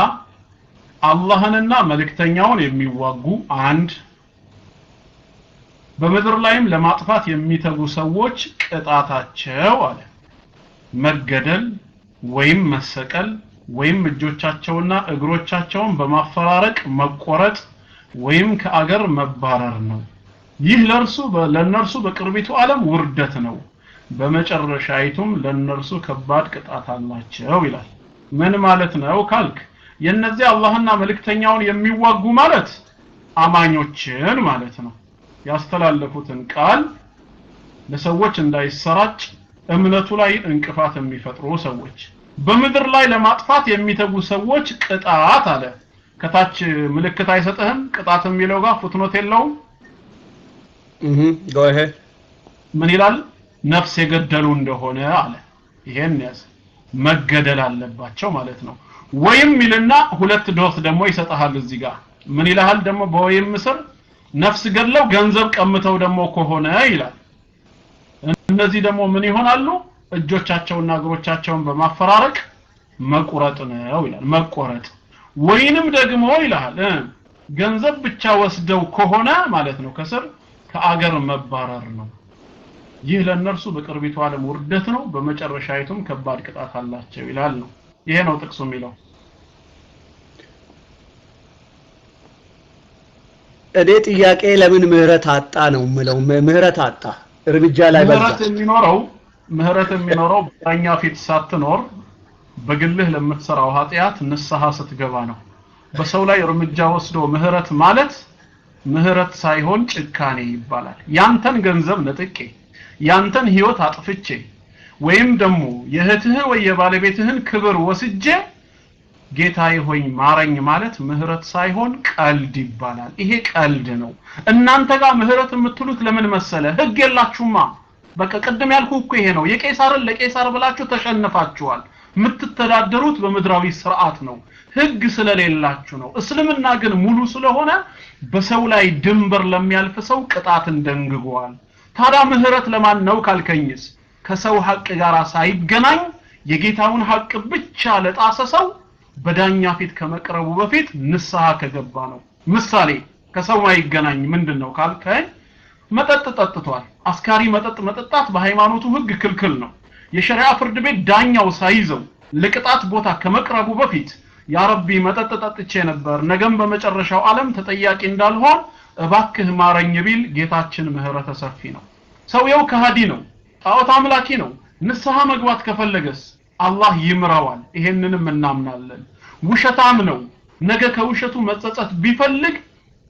Speaker 1: አላህንና መልእክተኛውን የሚዋጉ አንድ በምድር ላይም ለማጥፋት የሚተጉ ሰዎች ቅጣታቸው አለ። መገደል ወይም መሰቀል ወይም እጆቻቸውና እግሮቻቸውን በማፈራረቅ መቆረጥ ወይም ከአገር መባረር ነው። ይህ ለእርሱ ለእነርሱ በቅርቢቱ ዓለም ውርደት ነው በመጨረሻይቱም ለእነርሱ ከባድ ቅጣት አላቸው ይላል። ምን ማለት ነው ካልክ? የነዚህ አላህና መልእክተኛውን የሚዋጉ ማለት አማኞችን ማለት ነው። ያስተላለፉትን ቃል ለሰዎች እንዳይሰራጭ እምነቱ ላይ እንቅፋት የሚፈጥሩ ሰዎች በምድር ላይ ለማጥፋት የሚተጉ ሰዎች ቅጣት አለ። ከታች ምልክት አይሰጥህም? ቅጣት የሚለው ጋር ፉትኖት የለውም? ምን ይላል ነፍስ የገደሉ እንደሆነ አለ። ይሄን ያዝ መገደል አለባቸው ማለት ነው። ወይም ይልና ሁለት ዶት ደግሞ ይሰጥሃል እዚህ ጋር። ምን ይልሃል ደግሞ? በወይም ስር ነፍስ ገድለው ገንዘብ ቀምተው ደግሞ ከሆነ ይላል። እነዚህ ደግሞ ምን ይሆናሉ? እጆቻቸውና እግሮቻቸውን በማፈራረቅ መቁረጥ ነው ይላል። መቆረጥ። ወይንም ደግሞ ይልሃል ገንዘብ ብቻ ወስደው ከሆነ ማለት ነው። ከስር ከአገር መባረር ነው ይህ ለእነርሱ በቅርቢቱ ዓለም ውርደት ነው በመጨረሻይቱም ከባድ ቅጣት አላቸው ይላል ነው። ይሄ ነው ጥቅሱ የሚለው።
Speaker 2: እኔ ጥያቄ ለምን ምህረት አጣ ነው የምለው። ምህረት አጣ። እርምጃ ላይ በዛ።
Speaker 1: ምህረት የሚኖረው ምህረት የሚኖረው በዳኛ ፊት ሳትኖር በግልህ ለምትሰራው ኃጢአት ንስሐ ስትገባ ነው። በሰው ላይ እርምጃ ወስዶ ምህረት ማለት ምህረት ሳይሆን ጭካኔ ይባላል። ያንተን ገንዘብ ነጥቄ ያንተን ህይወት አጥፍቼ ወይም ደግሞ የእህትህ ወይ የባለቤትህን ክብር ወስጄ ጌታዬ ሆይ ማረኝ ማለት ምህረት ሳይሆን ቀልድ ይባላል። ይሄ ቀልድ ነው። እናንተ ጋር ምህረት የምትሉት ለምን መሰለ? ህግ የላችሁማ። በቃ ቅድም ያልኩ እኮ ይሄ ነው። የቄሳርን ለቄሳር ብላችሁ ተሸንፋችኋል። የምትተዳደሩት በምድራዊ ስርዓት ነው። ህግ ስለሌላችሁ ነው። እስልምና ግን ሙሉ ስለሆነ በሰው ላይ ድንበር ለሚያልፍ ሰው ቅጣትን ደንግጓል ታዲያ ምህረት ለማን ነው ካልከኝስ? ከሰው ሀቅ ጋር ሳይገናኝ የጌታውን ሀቅ ብቻ ለጣሰ ሰው በዳኛ ፊት ከመቅረቡ በፊት ንስሐ ከገባ ነው። ምሳሌ ከሰው ማይገናኝ ምንድን ነው ካልከኝ? መጠጥ ጠጥቷል። አስካሪ መጠጥ መጠጣት በሃይማኖቱ ህግ ክልክል ነው። የሸሪዓ ፍርድ ቤት ዳኛው ሳይዘው ለቅጣት ቦታ ከመቅረቡ በፊት ያ ረቢ መጠጥ ጠጥቼ ነበር ነገም በመጨረሻው ዓለም ተጠያቂ እንዳልሆን እባክህ ማረኝ ቢል ጌታችን ምህረተ ሰፊ ነው ሰውየው ከሃዲ ነው ጣዖት አምላኪ ነው። ንስሐ መግባት ከፈለገስ? አላህ ይምረዋል ይሄንንም እናምናለን። ውሸታም ነው። ነገ ከውሸቱ መጸጸት ቢፈልግ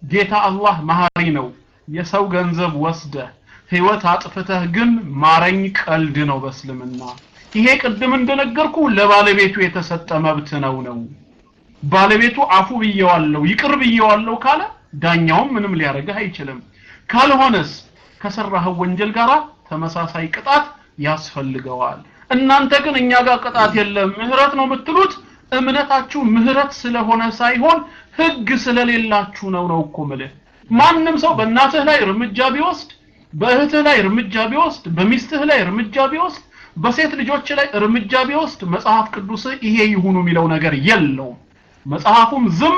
Speaker 1: ጌታ አላህ መሐሪ ነው። የሰው ገንዘብ ወስደህ ህይወት አጥፍተህ ግን ማረኝ ቀልድ ነው በእስልምና። ይሄ ቅድም እንደነገርኩ ለባለቤቱ የተሰጠ መብት ነው ነው። ባለቤቱ አፉ ብየዋለው ይቅር ብየዋለው ካለ ዳኛውም ምንም ሊያደርግህ አይችልም። ካልሆነስ ከሰራኸው ወንጀል ጋር ተመሳሳይ ቅጣት ያስፈልገዋል። እናንተ ግን እኛ ጋር ቅጣት የለም ምህረት ነው የምትሉት። እምነታችሁ ምህረት ስለሆነ ሳይሆን ህግ ስለሌላችሁ ነው ነው እኮ ምልህ ማንም ሰው በእናትህ ላይ እርምጃ ቢወስድ በእህትህ ላይ እርምጃ ቢወስድ በሚስትህ ላይ እርምጃ ቢወስድ በሴት ልጆች ላይ እርምጃ ቢወስድ መጽሐፍ ቅዱስ ይሄ ይሁኑ የሚለው ነገር የለውም። መጽሐፉም ዝም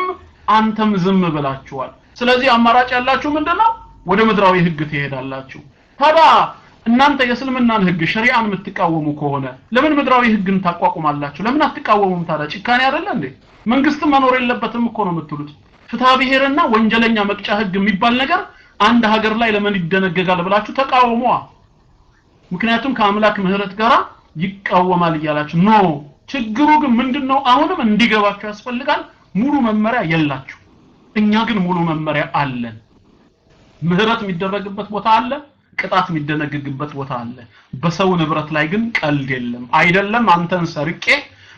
Speaker 1: አንተም ዝም ብላችኋል። ስለዚህ አማራጭ ያላችሁ ምንድነው ወደ ምድራዊ ህግ ትሄዳላችሁ። ታዲያ እናንተ የእስልምናን ህግ ሸሪዓን የምትቃወሙ ከሆነ ለምን ምድራዊ ህግን ታቋቁማላችሁ? ለምን አትቃወሙም ታዲያ? ጭካኔ አይደለ እንዴ? መንግስትም መኖር የለበትም እኮ ነው የምትሉት። ፍትሐ ብሔርና ወንጀለኛ መቅጫ ህግ የሚባል ነገር አንድ ሀገር ላይ ለምን ይደነገጋል ብላችሁ ተቃወሟ? ምክንያቱም ከአምላክ ምህረት ጋር ይቃወማል እያላችሁ ኖ። ችግሩ ግን ምንድነው? አሁንም እንዲገባችሁ ያስፈልጋል። ሙሉ መመሪያ የላችሁ። እኛ ግን ሙሉ መመሪያ አለን ምህረት የሚደረግበት ቦታ አለ ቅጣት የሚደነግግበት ቦታ አለ። በሰው ንብረት ላይ ግን ቀልድ የለም። አይደለም አንተን ሰርቄ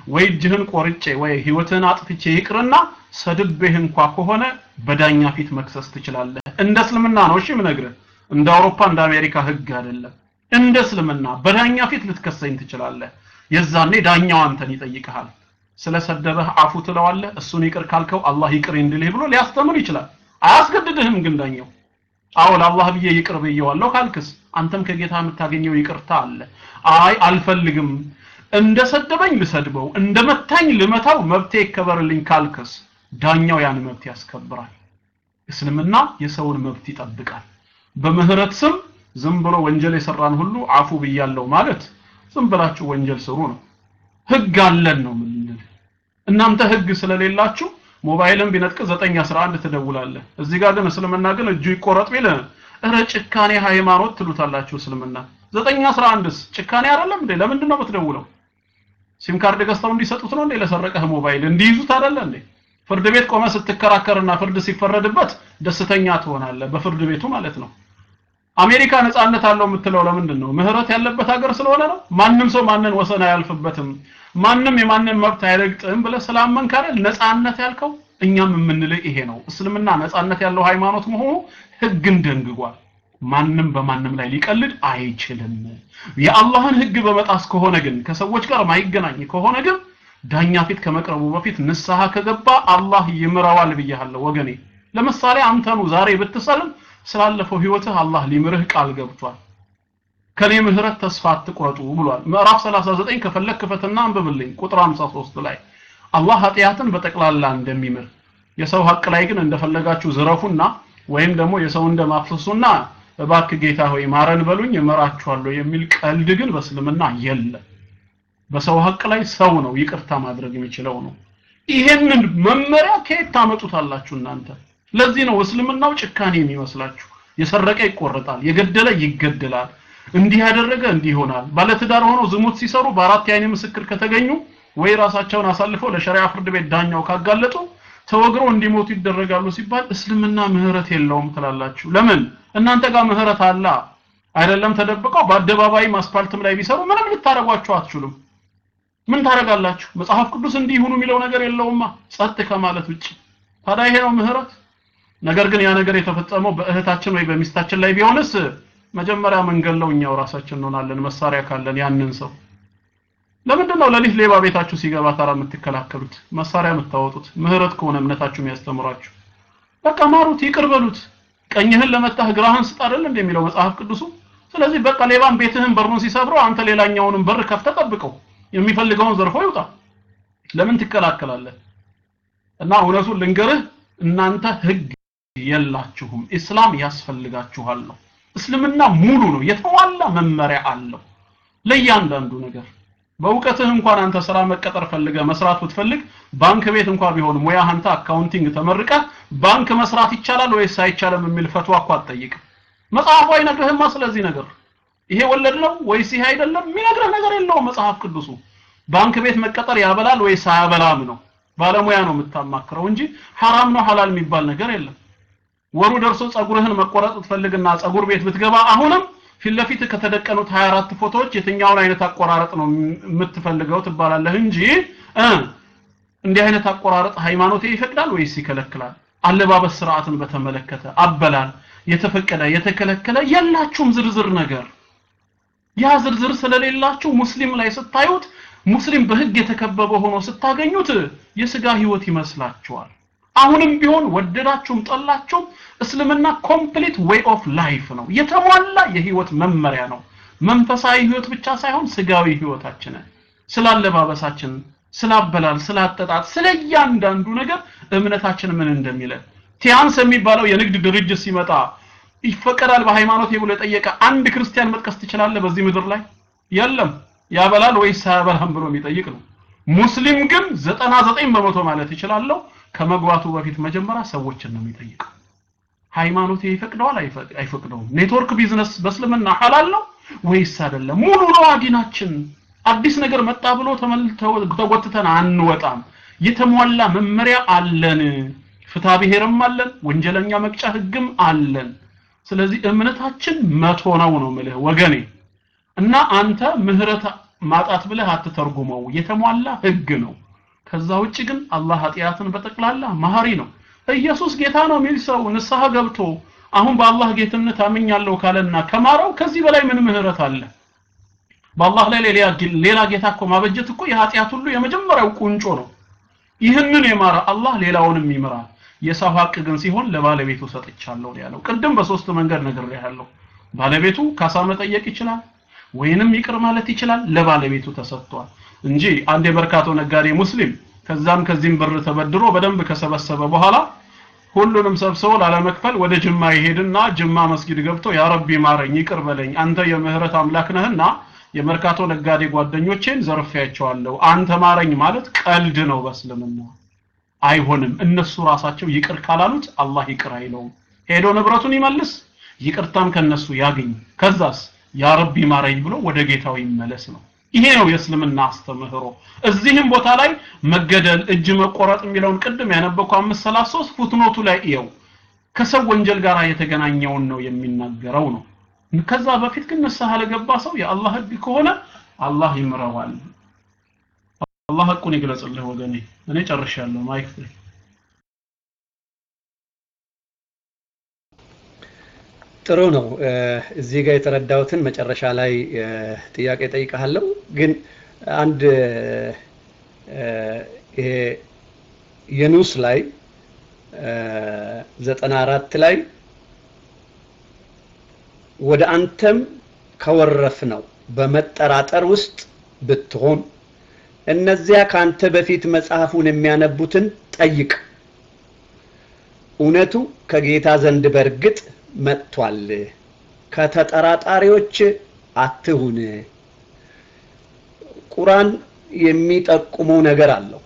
Speaker 1: ወይ እጅህን ቆርጬ ወይ ህይወትህን አጥፍቼ ይቅርና ሰድቤህ እንኳ ከሆነ በዳኛ ፊት መክሰስ ትችላለህ። እንደ እስልምና ነው። እሺ ምነግርህ እንደ አውሮፓ እንደ አሜሪካ ህግ አይደለም። እንደ እስልምና በዳኛ ፊት ልትከሰኝ ትችላለህ። የዛኔ ዳኛው አንተን ይጠይቅሃል። ስለሰደበህ አፉ ትለዋለህ። እሱን ይቅር ካልከው አላህ ይቅር እንድልህ ብሎ ሊያስተምር ይችላል። አያስገድድህም ግን ዳኛው አዎ ለአላህ ብዬ ይቅር ብየዋለሁ ካልክስ? አንተም ከጌታ የምታገኘው ይቅርታ አለ። አይ አልፈልግም። እንደሰደበኝ ልሰድበው እንደመታኝ ልመታው መብቴ ይከበርልኝ ካልክስ? ዳኛው ያን መብት ያስከብራል። እስልምና የሰውን መብት ይጠብቃል። በምህረት ስም ዝም ብሎ ወንጀል የሰራን ሁሉ አፉ ብያለው ማለት ዝም ብላችሁ ወንጀል ስሩ ነው። ህግ አለን ነው ምንል እናንተ ህግ ስለሌላችሁ ሞባይልን ቢነጥቅ 911 ትደውላለህ። እዚህ ጋር ግን እስልምና ግን እጁ ይቆረጥ ቢል እረ ጭካኔ ሃይማኖት ትሉታላችሁ እስልምና። 911ስ ጭካኔ አይደለም እንዴ? ለምንድን ነው የምትደውለው? ሲም ካርድ ገዝተው እንዲሰጡት ነው እንዴ? ለሰረቀህ ሞባይል እንዲይዙት አይደለ እንዴ? ፍርድ ቤት ቆመ ስትከራከርና ፍርድ ሲፈረድበት ደስተኛ ትሆናለህ በፍርድ ቤቱ ማለት ነው። አሜሪካ ነጻነት አለው የምትለው ለምንድን ነው ምህረት ያለበት ሀገር ስለሆነ ነው? ማንም ሰው ማንን ወሰን አያልፍበትም ማንም የማንም መብት አይረግጥም ብለህ ስላመንክ አይደል? ነፃነት ያልከው እኛም የምንልህ ይሄ ነው። እስልምና ነፃነት ያለው ሃይማኖት መሆኑ ህግን ደንግጓል። ማንም በማንም ላይ ሊቀልድ አይችልም። የአላህን ህግ በመጣስ ከሆነ ግን ከሰዎች ጋር ማይገናኝ ከሆነ ግን ዳኛ ፊት ከመቅረቡ በፊት ንስሐ ከገባ አላህ ይምረዋል ብያለሁ ወገኔ። ለምሳሌ አንተኑ ዛሬ ብትሰልም ስላለፈው ህይወትህ አላህ ሊምርህ ቃል ገብቷል ከኔ ምህረት ተስፋ አትቁረጡ ብሏል። ምዕራፍ 39 ከፈለክ ክፈትና አንብብልኝ። ቁጥር 53 ላይ አላህ ኃጢአትን በጠቅላላ እንደሚምር የሰው ሀቅ ላይ ግን እንደፈለጋችሁ ዝረፉና ወይም ደግሞ የሰው እንደማፍሰሱና እባክ ጌታ ሆይ ማረን በሉኝ እመራችኋለሁ የሚል ቀልድ ግን በእስልምና የለም። በሰው ሀቅ ላይ ሰው ነው ይቅርታ ማድረግ የሚችለው ነው። ይሄንን መመሪያ ከየት ታመጡታላችሁ እናንተ? ለዚህ ነው እስልምናው ጭካኔ የሚመስላችሁ። የሰረቀ ይቆረጣል የገደለ ይገደላል እንዲህ ያደረገ እንዲህ ይሆናል። ባለትዳር ሆነው ዝሙት ሲሰሩ በአራት የዓይን ምስክር ከተገኙ ወይ ራሳቸውን አሳልፈው ለሸሪዓ ፍርድ ቤት ዳኛው ካጋለጡ ተወግረው እንዲሞቱ ይደረጋሉ ሲባል እስልምና ምህረት የለውም ትላላችሁ። ለምን? እናንተ ጋር ምህረት አላ አይደለም ተደብቀው በአደባባይም አስፓልትም ላይ ቢሰሩ ምንም ልታረጓቸው አትችሉም። ምን ታረጋላችሁ መጽሐፍ ቅዱስ እንዲህ ይሁኑ የሚለው ነገር የለውማ። ጸጥ ከማለት ውጭ ታዲያ ይሄ ነው ምህረት? ነገር ግን ያ ነገር የተፈጸመው በእህታችን ወይ በሚስታችን ላይ ቢሆንስ መጀመሪያ መንገለው እኛው ራሳችን እንሆናለን መሳሪያ ካለን ያንን ሰው። ለምንድን ነው ለሊት ሌባ ቤታችሁ ሲገባ ታራ የምትከላከሉት? መሳሪያ የምታወጡት? ምህረት ከሆነ እምነታችሁ የሚያስተምራችሁ? በቃ ማሩት ይቅር በሉት። ቀኝህን ለመታህ ግራህን ስጥ አይደል እንደሚለው መጽሐፍ ቅዱሱ? ስለዚህ በቃ ሌባን ቤትህን በሩን ሲሰብረው አንተ ሌላኛውንም በር ከፍተህ ጠብቀው። የሚፈልገውን ዘርፎ ይውጣ። ለምን ትከላከላለህ? እና እውነቱን ልንገርህ እናንተ ህግ የላችሁም። ኢስላም ያስፈልጋችኋል ነው እስልምና ሙሉ ነው። የተሟላ መመሪያ አለው። ለእያንዳንዱ ነገር በእውቀትህ እንኳን አንተ ስራ መቀጠር ፈልገህ መስራት ብትፈልግ ባንክ ቤት እንኳን ቢሆን ሙያ አንተ accounting ተመርቀህ ባንክ መስራት ይቻላል ወይስ አይቻልም የሚል ፈትዋ እኮ አትጠይቅም? መጽሐፉ አይነግርህማ ስለዚህ ነገር። ይሄ ወለድ ነው ወይስ ይሄ አይደለም? የሚነግርህ ነገር የለውም መጽሐፍ ቅዱሱ። ባንክ ቤት መቀጠር ያበላል ወይስ አያበላም ነው? ባለሙያ ነው የምታማክረው እንጂ ሐራም ነው ሐላል የሚባል ነገር የለም ወሩ ደርሶ ጸጉርህን መቆረጥ ትፈልግና ጸጉር ቤት ብትገባ አሁንም ፊት ለፊት ከተደቀኑት 24 ፎቶዎች የትኛውን አይነት አቆራረጥ ነው የምትፈልገው ትባላለህ እንጂ እንዲህ አይነት አቆራረጥ ሃይማኖት ይፈቅዳል ወይስ ይከለክላል? አለባበስ ስርዓትን በተመለከተ አበላል የተፈቀደ የተከለከለ የላችሁም ዝርዝር ነገር። ያ ዝርዝር ስለሌላችሁ ሙስሊም ላይ ስታዩት ሙስሊም በህግ የተከበበ ሆኖ ስታገኙት የስጋ ህይወት ይመስላችኋል አሁንም ቢሆን ወደዳችሁም ጠላችሁም እስልምና complete way of life ነው። የተሟላ የህይወት መመሪያ ነው። መንፈሳዊ ህይወት ብቻ ሳይሆን ስጋዊ ህይወታችንን ስላለባበሳችን ስላበላል ስላጠጣጥ ስለ እያንዳንዱ ነገር እምነታችን ምን እንደሚለን ቲያንስ የሚባለው የንግድ ድርጅት ሲመጣ ይፈቀዳል በሃይማኖት ብሎ የጠየቀ አንድ ክርስቲያን መጥቀስ ትችላለህ በዚህ ምድር ላይ? የለም። ያበላል ወይስ አያበላም ብሎ የሚጠይቅ ነው። ሙስሊም ግን 99 በመቶ ማለት ይችላለሁ ከመግባቱ በፊት መጀመሪያ ሰዎችን ነው የሚጠይቀው። ሃይማኖት ይፈቅደዋል አይፈቅደውም? network business በእስልምና ሐላል ነው ወይስ አይደለም? ሙሉ ነው ዲናችን አዲስ ነገር መጣ ብሎ ተጎትተን አንወጣም? የተሟላ መመሪያ አለን። ፍትሐ ብሔርም አለን ወንጀለኛ መቅጫ ህግም አለን። ስለዚህ እምነታችን መቶ ነው ነው ምልህ ወገኔ። እና አንተ ምህረት ማጣት ብለህ አትተርጉመው። የተሟላ ህግ ነው ከዛ ውጭ ግን አላህ ኃጢአትን በጠቅላላ መሐሪ ነው። ኢየሱስ ጌታ ነው የሚል ሰው ንስሐ ገብቶ አሁን በአላህ ጌትነት አምኛለሁ ካለና ከማረው ከዚህ በላይ ምን ምህረት አለ? በአላህ ላይ ሌላ ጌታ እኮ ማበጀት እኮ የኃጢአት ሁሉ የመጀመሪያው ቁንጮ ነው። ይህንን የማረ አላህ ሌላውንም ይምራል። የሰው ሀቅ ግን ሲሆን ለባለቤቱ ሰጥቻለሁ ያለው። ቅድም በሶስት መንገድ ነግሬያለሁ ባለቤቱ ካሳ መጠየቅ ይችላል ወይንም ይቅር ማለት ይችላል ለባለቤቱ ተሰጥቷል እንጂ አንድ የመርካቶ ነጋዴ ሙስሊም ከዛም ከዚህም ብር ተበድሮ በደንብ ከሰበሰበ በኋላ ሁሉንም ሰብስቦ ላለመክፈል ወደ ጅማ ይሄድና ጅማ መስጊድ ገብቶ ያ ረቢ ማረኝ ይቅር በለኝ አንተ የምህረት አምላክ ነህና የመርካቶ ነጋዴ ጓደኞቼን ዘርፌያቸዋለሁ። አንተ ማረኝ ማለት ቀልድ ነው በእስልምና። አይሆንም። እነሱ ራሳቸው ይቅር ካላሉት አላህ ይቅር አይለውም። ሄዶ ንብረቱን ይመልስ ይቅርታም ከነሱ ያገኝ ከዛስ ያ ረቢ ማረኝ ብሎ ወደ ጌታው ይመለስ ነው ይሄ ነው የእስልምና አስተምህሮ። እዚህም ቦታ ላይ መገደል እጅ መቆረጥ የሚለውን ቅድም ያነበኩ 533 footnote ኡ ላይ እየው ከሰው ወንጀል ጋር የተገናኘውን ነው የሚናገረው ነው። ከዛ በፊት ግን ንስሐ ለገባ ሰው የአላህ ህግ ከሆነ አላህ ይምረዋል። አላህ ሐቁን ይግለጽልህ ወገኔ። እኔ ጨርሻለሁ። ማይክ
Speaker 2: ጥሩ ነው። እዚህ ጋር የተረዳሁትን መጨረሻ ላይ ጥያቄ ጠይቀሃለሁ ግን አንድ ይሄ የኑስ ላይ ዘጠና አራት ላይ ወደ አንተም ከወረፍ ነው በመጠራጠር ውስጥ ብትሆን እነዚያ ከአንተ በፊት መጽሐፉን የሚያነቡትን ጠይቅ። እውነቱ ከጌታ ዘንድ በእርግጥ መጥቷል። ከተጠራጣሪዎች አትሁን። ቁርአን የሚጠቁመው ነገር አለው።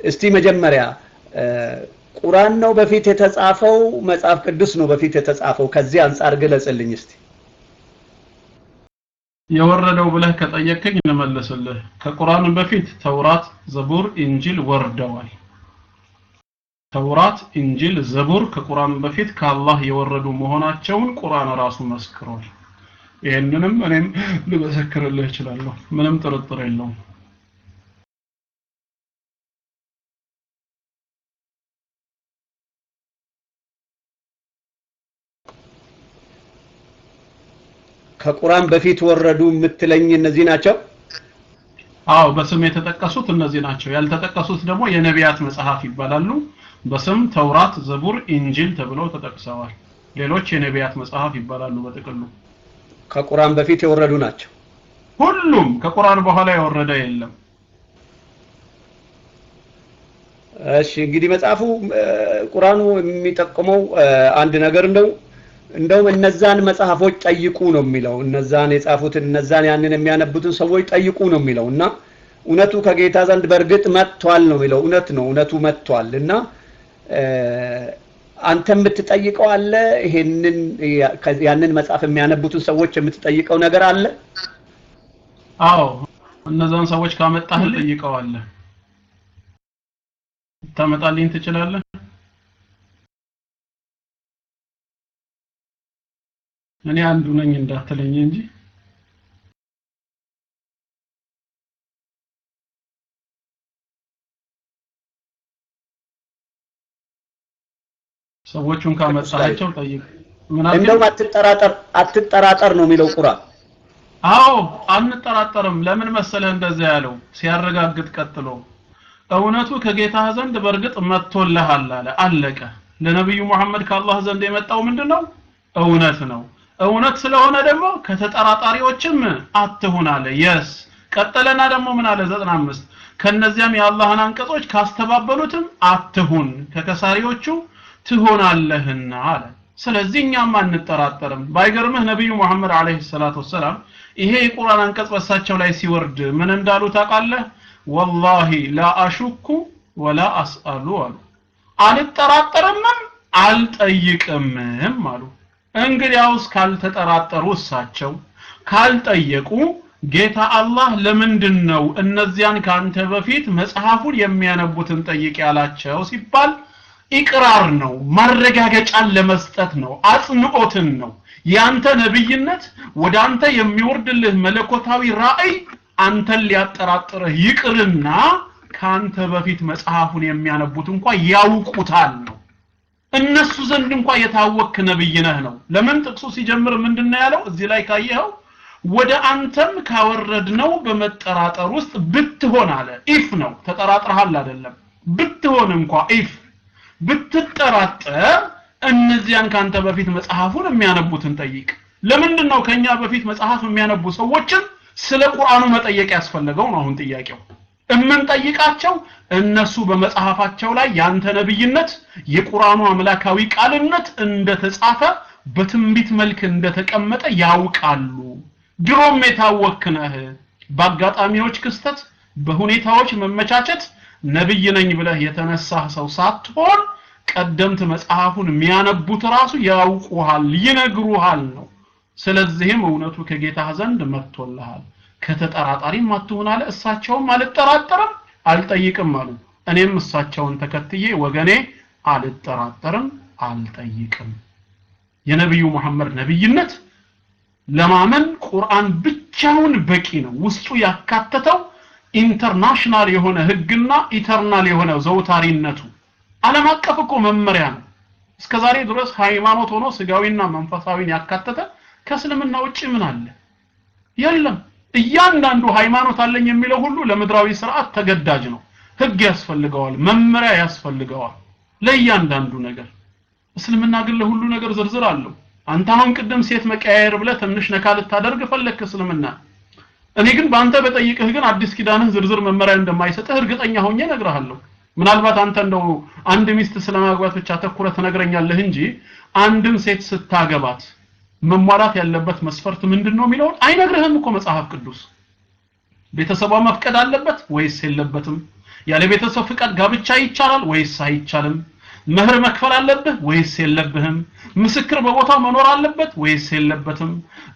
Speaker 2: እስቲ መጀመሪያ ቁርአን ነው በፊት የተጻፈው? መጽሐፍ ቅዱስ ነው በፊት የተጻፈው? ከዚህ አንጻር ግለጽልኝ እስቲ።
Speaker 1: የወረደው ብለህ ከጠየቀኝ እንመልስልህ ከቁርአን በፊት ተውራት ዘቡር ኢንጂል ወርደዋል ተውራት ኢንጂል ዘቡር ከቁርአን በፊት ከአላህ የወረዱ መሆናቸውን ቁርአን ራሱ መስክሯል። ይህንንም እኔም ልመሰክርልህ እችላለሁ። ምንም ጥርጥር የለውም።
Speaker 2: ከቁርአን በፊት ወረዱ የምትለኝ እነዚህ ናቸው?
Speaker 1: አዎ በስም የተጠቀሱት እነዚህ ናቸው። ያልተጠቀሱት ደግሞ የነቢያት መጽሐፍ ይባላሉ በስም ተውራት ዘቡር ኢንጂል ተብለው ተጠቅሰዋል። ሌሎች የነቢያት መጽሐፍ ይባላሉ በጥቅሉ።
Speaker 2: ከቁርአን በፊት የወረዱ ናቸው።
Speaker 1: ሁሉም ከቁርአን በኋላ የወረደ የለም።
Speaker 2: እሺ እንግዲህ መጽሐፉ ቁርአኑ የሚጠቁመው አንድ ነገር እንደው እንደውም እነዛን መጽሐፎች ጠይቁ ነው የሚለው። እነዛን የጻፉትን እነዛን ያንን የሚያነቡትን ሰዎች ጠይቁ ነው የሚለው። እና እውነቱ ከጌታ ዘንድ በእርግጥ መጥቷል ነው የሚለው። እውነት ነው እውነቱ መጥቷል። እና አንተ የምትጠይቀው አለ ይሄንን ያንን መጽሐፍ የሚያነቡትን ሰዎች የምትጠይቀው ነገር አለ?
Speaker 1: አዎ እነዛን ሰዎች ካመጣህ ጠይቀዋለህ ታመጣልኝ ትችላለህ? እኔ አንዱ ነኝ እንዳትለኝ እንጂ ሰዎቹን ካመጣቸው ጠይቅ።
Speaker 2: እንደውም አትጠራጠር አትጠራጠር ነው የሚለው ቁርአን
Speaker 1: አዎ አንጠራጠርም። ለምን መሰለህ እንደዛ ያለው? ሲያረጋግጥ ቀጥሎ። እውነቱ ከጌታ ዘንድ በእርግጥ መጥቶልሃል አለ። አለቀ። ለነብዩ መሐመድ ከአላህ ዘንድ የመጣው ምንድነው? እውነት ነው። እውነት ስለሆነ ደግሞ ከተጠራጣሪዎችም አትሁን አለ። የስ። ቀጠለና ደግሞ ምን አለ? 95 ከነዚያም የአላህን አንቀጾች ካስተባበሉትም አትሁን። ከከሳሪዎቹ ትሆናለህና አለ። ስለዚህ እኛም አንጠራጠርም። ባይገርምህ ነብዩ መሐመድ አለይሂ ሰላቱ ወሰላም ይሄ የቁርአን አንቀጽ በሳቸው ላይ ሲወርድ ምን እንዳሉ ታውቃለህ? ወላሂ ላ አሹኩ ወላ አስአሉ አሉ። አልጠራጠርምም አልጠይቅምም አሉ። እንግዲያውስ ካልተጠራጠሩ እሳቸው ካልጠየቁ ጌታ አላህ ለምንድን ነው እነዚያን ካንተ በፊት መጽሐፉን የሚያነቡትን ጠይቅ ያላቸው ሲባል ኢቅራር ነው ማረጋገጫን ለመስጠት ነው አጽንኦትን ነው። ያንተ ነብይነት ወደ አንተ የሚወርድልህ መለኮታዊ ራእይ አንተን ሊያጠራጥርህ ይቅርና ካንተ በፊት መጽሐፉን የሚያነቡት እንኳ ያውቁታል ነው። እነሱ ዘንድ እንኳ የታወክ ነብይ ነህ ነው። ለምን ጥቅሱ ሲጀምር ምንድነው ያለው? እዚህ ላይ ካየኸው ወደ አንተም ካወረድነው በመጠራጠር ውስጥ ብትሆን አለ። ኢፍ ነው። ተጠራጥረሃል አይደለም። ብትሆን እንኳ ኢፍ ብትጠራጠር እነዚያን ካንተ በፊት መጽሐፉን የሚያነቡትን ጠይቅ። ለምንድን ነው ከኛ በፊት መጽሐፍ የሚያነቡ ሰዎችን ስለ ቁርአኑ መጠየቅ ያስፈለገው ነው አሁን ጥያቄው። እምንጠይቃቸው እነሱ በመጽሐፋቸው ላይ ያንተ ነብይነት የቁርአኑ አምላካዊ ቃልነት እንደተጻፈ በትንቢት መልክ እንደተቀመጠ ያውቃሉ። ድሮም የታወክ ነህ። በአጋጣሚዎች ክስተት በሁኔታዎች መመቻቸት ነብይ ነኝ ብለህ የተነሳህ ሰው ሳትሆን ቀደምት መጽሐፉን የሚያነቡት ራሱ ያውቁሃል ይነግሩሃል ነው። ስለዚህም እውነቱ ከጌታህ ዘንድ መጥቶልሃል። ከተጠራጣሪም አትሁን አለ። እሳቸውም አልጠራጠርም? አልጠይቅም አሉ። እኔም እሳቸውን ተከትዬ ወገኔ አልጠራጠርም አልጠይቅም። የነብዩ መሐመድ ነብይነት ለማመን ቁርአን ብቻውን በቂ ነው። ውስጡ ያካተተው international የሆነ ህግና eternal የሆነ ዘውታሪነቱ ዓለም አቀፍ እኮ መመሪያ ነው። እስከ ዛሬ ድረስ ሃይማኖት ሆኖ ስጋዊና መንፈሳዊን ያካተተ ከእስልምና ውጭ ምን አለ? የለም። እያንዳንዱ ሃይማኖት አለኝ የሚለው ሁሉ ለምድራዊ ስርዓት ተገዳጅ ነው። ህግ ያስፈልገዋል፣ መመሪያ ያስፈልገዋል ለእያንዳንዱ ነገር። እስልምና ግን ለሁሉ ነገር ዝርዝር አለው። አንተ አሁን ቅድም ሴት መቀያየር ብለህ ትንሽ ነካ ልታደርግ ፈለግክ እስልምና። እኔ ግን በአንተ በጠይቅህ ግን አዲስ ኪዳንህ ዝርዝር መመሪያ እንደማይሰጥህ እርግጠኛ ሆኜ እነግርሃለሁ። ምናልባት አንተ እንደው አንድ ሚስት ስለማግባት ብቻ ተኩረህ ትነግረኛለህ እንጂ አንድን ሴት ስታገባት መሟላት ያለበት መስፈርት ምንድን ነው የሚለውን አይነግርህም እኮ መጽሐፍ ቅዱስ። ቤተሰቧ መፍቀድ አለበት ወይስ የለበትም? ያለ ቤተሰብ ፍቃድ ጋብቻ ይቻላል ወይስ አይቻልም? መህር መክፈል አለብህ ወይስ የለብህም? ምስክር በቦታው መኖር አለበት ወይስ የለበትም?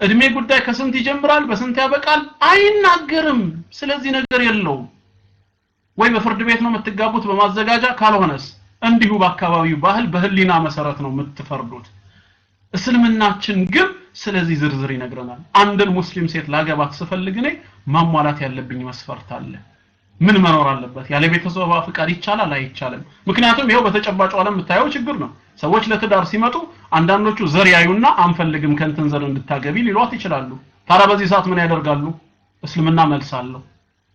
Speaker 1: እድሜ ጉዳይ ከስንት ይጀምራል በስንት ያበቃል? አይናገርም። ስለዚህ ነገር የለውም። ወይ በፍርድ ቤት ነው የምትጋቡት በማዘጋጃ ካልሆነስ እንዲሁ በአካባቢው ባህል በህሊና መሰረት ነው የምትፈርዱት። እስልምናችን ግን ስለዚህ ዝርዝር ይነግረናል። አንድን ሙስሊም ሴት ላገባት ስፈልግ እኔ ማሟላት ያለብኝ መስፈርት አለ። ምን መኖር አለበት? ያለ ቤተሰቧ ፍቃድ ይቻላል አይቻልም? ምክንያቱም ይኸው በተጨባጭ ዓለም የምታየው ችግር ነው። ሰዎች ለትዳር ሲመጡ አንዳንዶቹ ዘር ያዩና አንፈልግም ከንትን ዘር እንድታገቢ ሊሏት ይችላሉ። ታዲያ በዚህ ሰዓት ምን ያደርጋሉ? እስልምና መልስ አለው።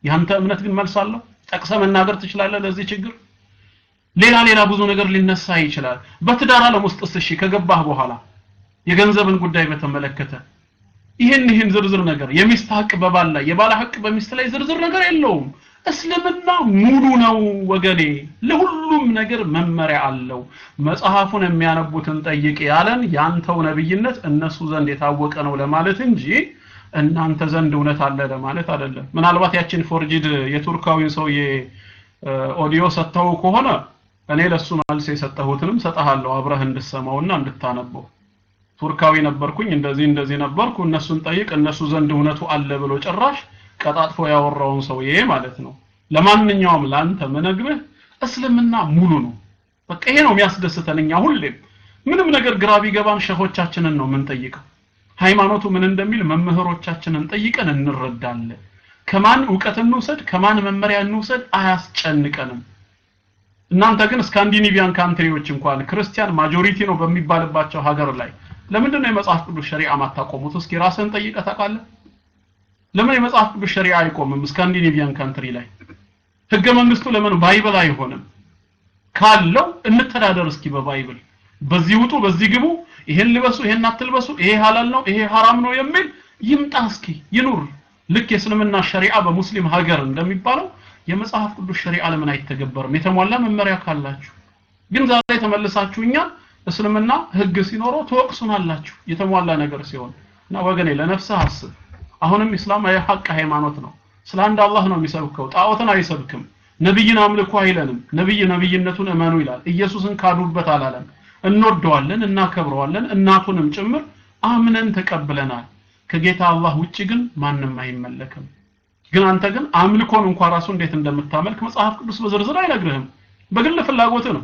Speaker 1: ያንተ እምነት ግን መልስ አለው? ጠቅሰ መናገር ትችላለህ ለዚህ ችግር? ሌላ ሌላ ብዙ ነገር ሊነሳ ይችላል። በትዳር ዓለም ውስጥስ እሺ ከገባህ በኋላ የገንዘብን ጉዳይ በተመለከተ ይህን ይህን ዝርዝር ነገር የሚስት ሀቅ በባል ላይ የባል ሀቅ በሚስት ላይ ዝርዝር ነገር የለውም። እስልምና ሙሉ ነው ወገኔ፣ ለሁሉም ነገር መመሪያ አለው። መጽሐፉን የሚያነቡትን ጠይቅ ያለን ያንተው ነብይነት እነሱ ዘንድ የታወቀ ነው ለማለት እንጂ እናንተ ዘንድ እውነት አለ ለማለት አይደለም። ምናልባት ያችን forged የቱርካዊን ሰውዬ ኦዲዮ ሰጥተው ከሆነ እኔ ለሱ መልስ የሰጠሁትንም ሰጠሃለሁ አብረህ እንድሰማውና እንድታነበው። ቱርካዊ ነበርኩኝ እንደዚህ እንደዚህ ነበርኩ እነሱን ጠይቅ እነሱ ዘንድ እውነቱ አለ ብሎ ጭራሽ ቀጣጥፎ ያወራውን ሰውዬ ማለት ነው። ለማንኛውም ላንተ ምነግርህ እስልምና ሙሉ ነው። በቃ ይሄ ነው የሚያስደስተን። እኛ ሁሌም ምንም ነገር ግራ ቢገባን ሸሆቻችንን ነው የምንጠይቀው። ሃይማኖቱ ምን እንደሚል መምህሮቻችንን ጠይቀን እንረዳለን። ከማን እውቀት እንውሰድ፣ ከማን መመሪያ እንውሰድ አያስጨንቀንም። እናንተ ግን Scandinavian country ዎች እንኳን ክርስቲያን majority ነው በሚባልባቸው ሀገር ላይ ለምንድን ነው የመጽሐፍ ቅዱስ ሸሪዓ ማታቆሙት? እስኪ ራስን ጠይቀህ ታውቃለህ? ለምን የመጽሐፍ ቅዱስ ሸሪዓ አይቆምም? Scandinavian country ላይ ህገ መንግስቱ ለምን Bible አይሆንም? ካለው እንተዳደር እስኪ በ Bible በዚህ ውጡ፣ በዚህ ግቡ፣ ይሄን ልበሱ፣ ይሄን አትልበሱ፣ ይሄ ሐላል ነው፣ ይሄ ሐራም ነው የሚል ይምጣ እስኪ ይኑር። ልክ የእስልምና ሸሪዓ በሙስሊም ሀገር እንደሚባለው የመጽሐፍ ቅዱስ ሸሪዓ ለምን አይተገበርም? የተሟላ መመሪያ ካላችሁ ግን ዛሬ ተመልሳችሁ እስልምና ህግ ሲኖረው ትወቅሱናላችሁ የተሟላ ነገር ሲሆን እና ወገኔ ለነፍስህ አስብ። አሁንም ኢስላም የሐቅ ሃይማኖት ነው። ስለ አንድ አላህ ነው የሚሰብከው፣ ጣዖትን አይሰብክም። ነብይን አምልኩ አይለንም። ነብይ ነብይነቱን እመኑ ይላል። ኢየሱስን ካዱበት አላለም። እንወደዋለን፣ እናከብረዋለን፣ እናቱንም ጭምር አምነን ተቀብለናል። ከጌታ አላህ ውጪ ግን ማንም አይመለክም። ግን አንተ ግን አምልኮን እንኳን ራሱ እንዴት እንደምታመልክ መጽሐፍ ቅዱስ በዝርዝር አይነግርህም። በግል ፍላጎት ነው።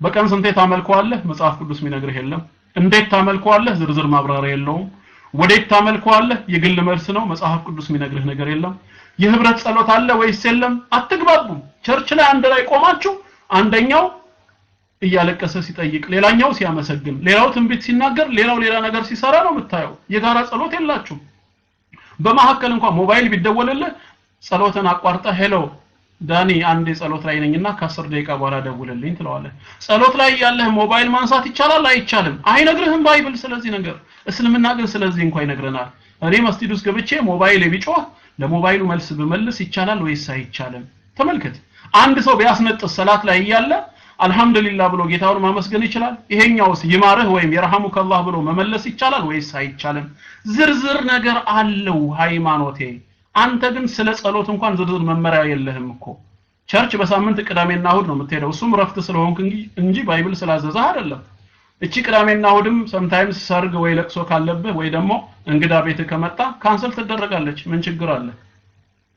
Speaker 1: በቀን ስንቴ ታመልከዋለህ? መጽሐፍ ቅዱስ የሚነግርህ የለም። እንዴት ታመልከዋለህ? ዝርዝር ማብራሪያ የለውም። ወዴት ታመልከዋለህ? የግል መልስ ነው። መጽሐፍ ቅዱስ የሚነግርህ ነገር የለም። የህብረት ጸሎት አለ ወይስ የለም? አትግባቡም። church ላይ አንድ ላይ ቆማችሁ አንደኛው እያለቀሰ ሲጠይቅ፣ ሌላኛው ሲያመሰግን፣ ሌላው ትንቢት ሲናገር፣ ሌላው ሌላ ነገር ሲሰራ ነው የምታየው። የጋራ ጸሎት የላችሁም። በመካከል እንኳን ሞባይል ቢደወልልህ ጸሎትን አቋርጠህ hello ዳኒ አንዴ ጸሎት ላይ ነኝና ከአስር ደቂቃ በኋላ ደውልልኝ ትለዋለህ። ጸሎት ላይ ያለህ ሞባይል ማንሳት ይቻላል አይቻልም? አይነግርህም Bible ስለዚህ ነገር። እስልምና ግን ስለዚህ እንኳን ይነግረናል። እኔ መስጂድ ውስጥ ገብቼ ሞባይል ቢጮህ ለሞባይሉ መልስ ብመልስ ይቻላል ወይስ አይቻልም? ተመልከት። አንድ ሰው ቢያስነጥስ ሰላት ላይ እያለ አልহামዱሊላህ ብሎ ጌታውን ማመስገን ይችላል? ይሄኛውስ ይማርህ ወይም يرحمك الله ብሎ መመለስ ይቻላል ወይስ አይቻልም? ዝርዝር ነገር አለው ሃይማኖቴ። አንተ ግን ስለ ጸሎት እንኳን ዝርዝር መመሪያ የለህም እኮ። church በሳምንት ቅዳሜና እሁድ ነው የምትሄደው። እሱም ረፍት ስለሆንክ እንጂ Bible ስላዘዘህ አይደለም። እቺ ቅዳሜና እሁድም sometimes ሰርግ ወይ ለቅሶ ካለብህ ወይ ደግሞ እንግዳ ቤት ከመጣ cancel ትደረጋለች። ምን ችግር አለ?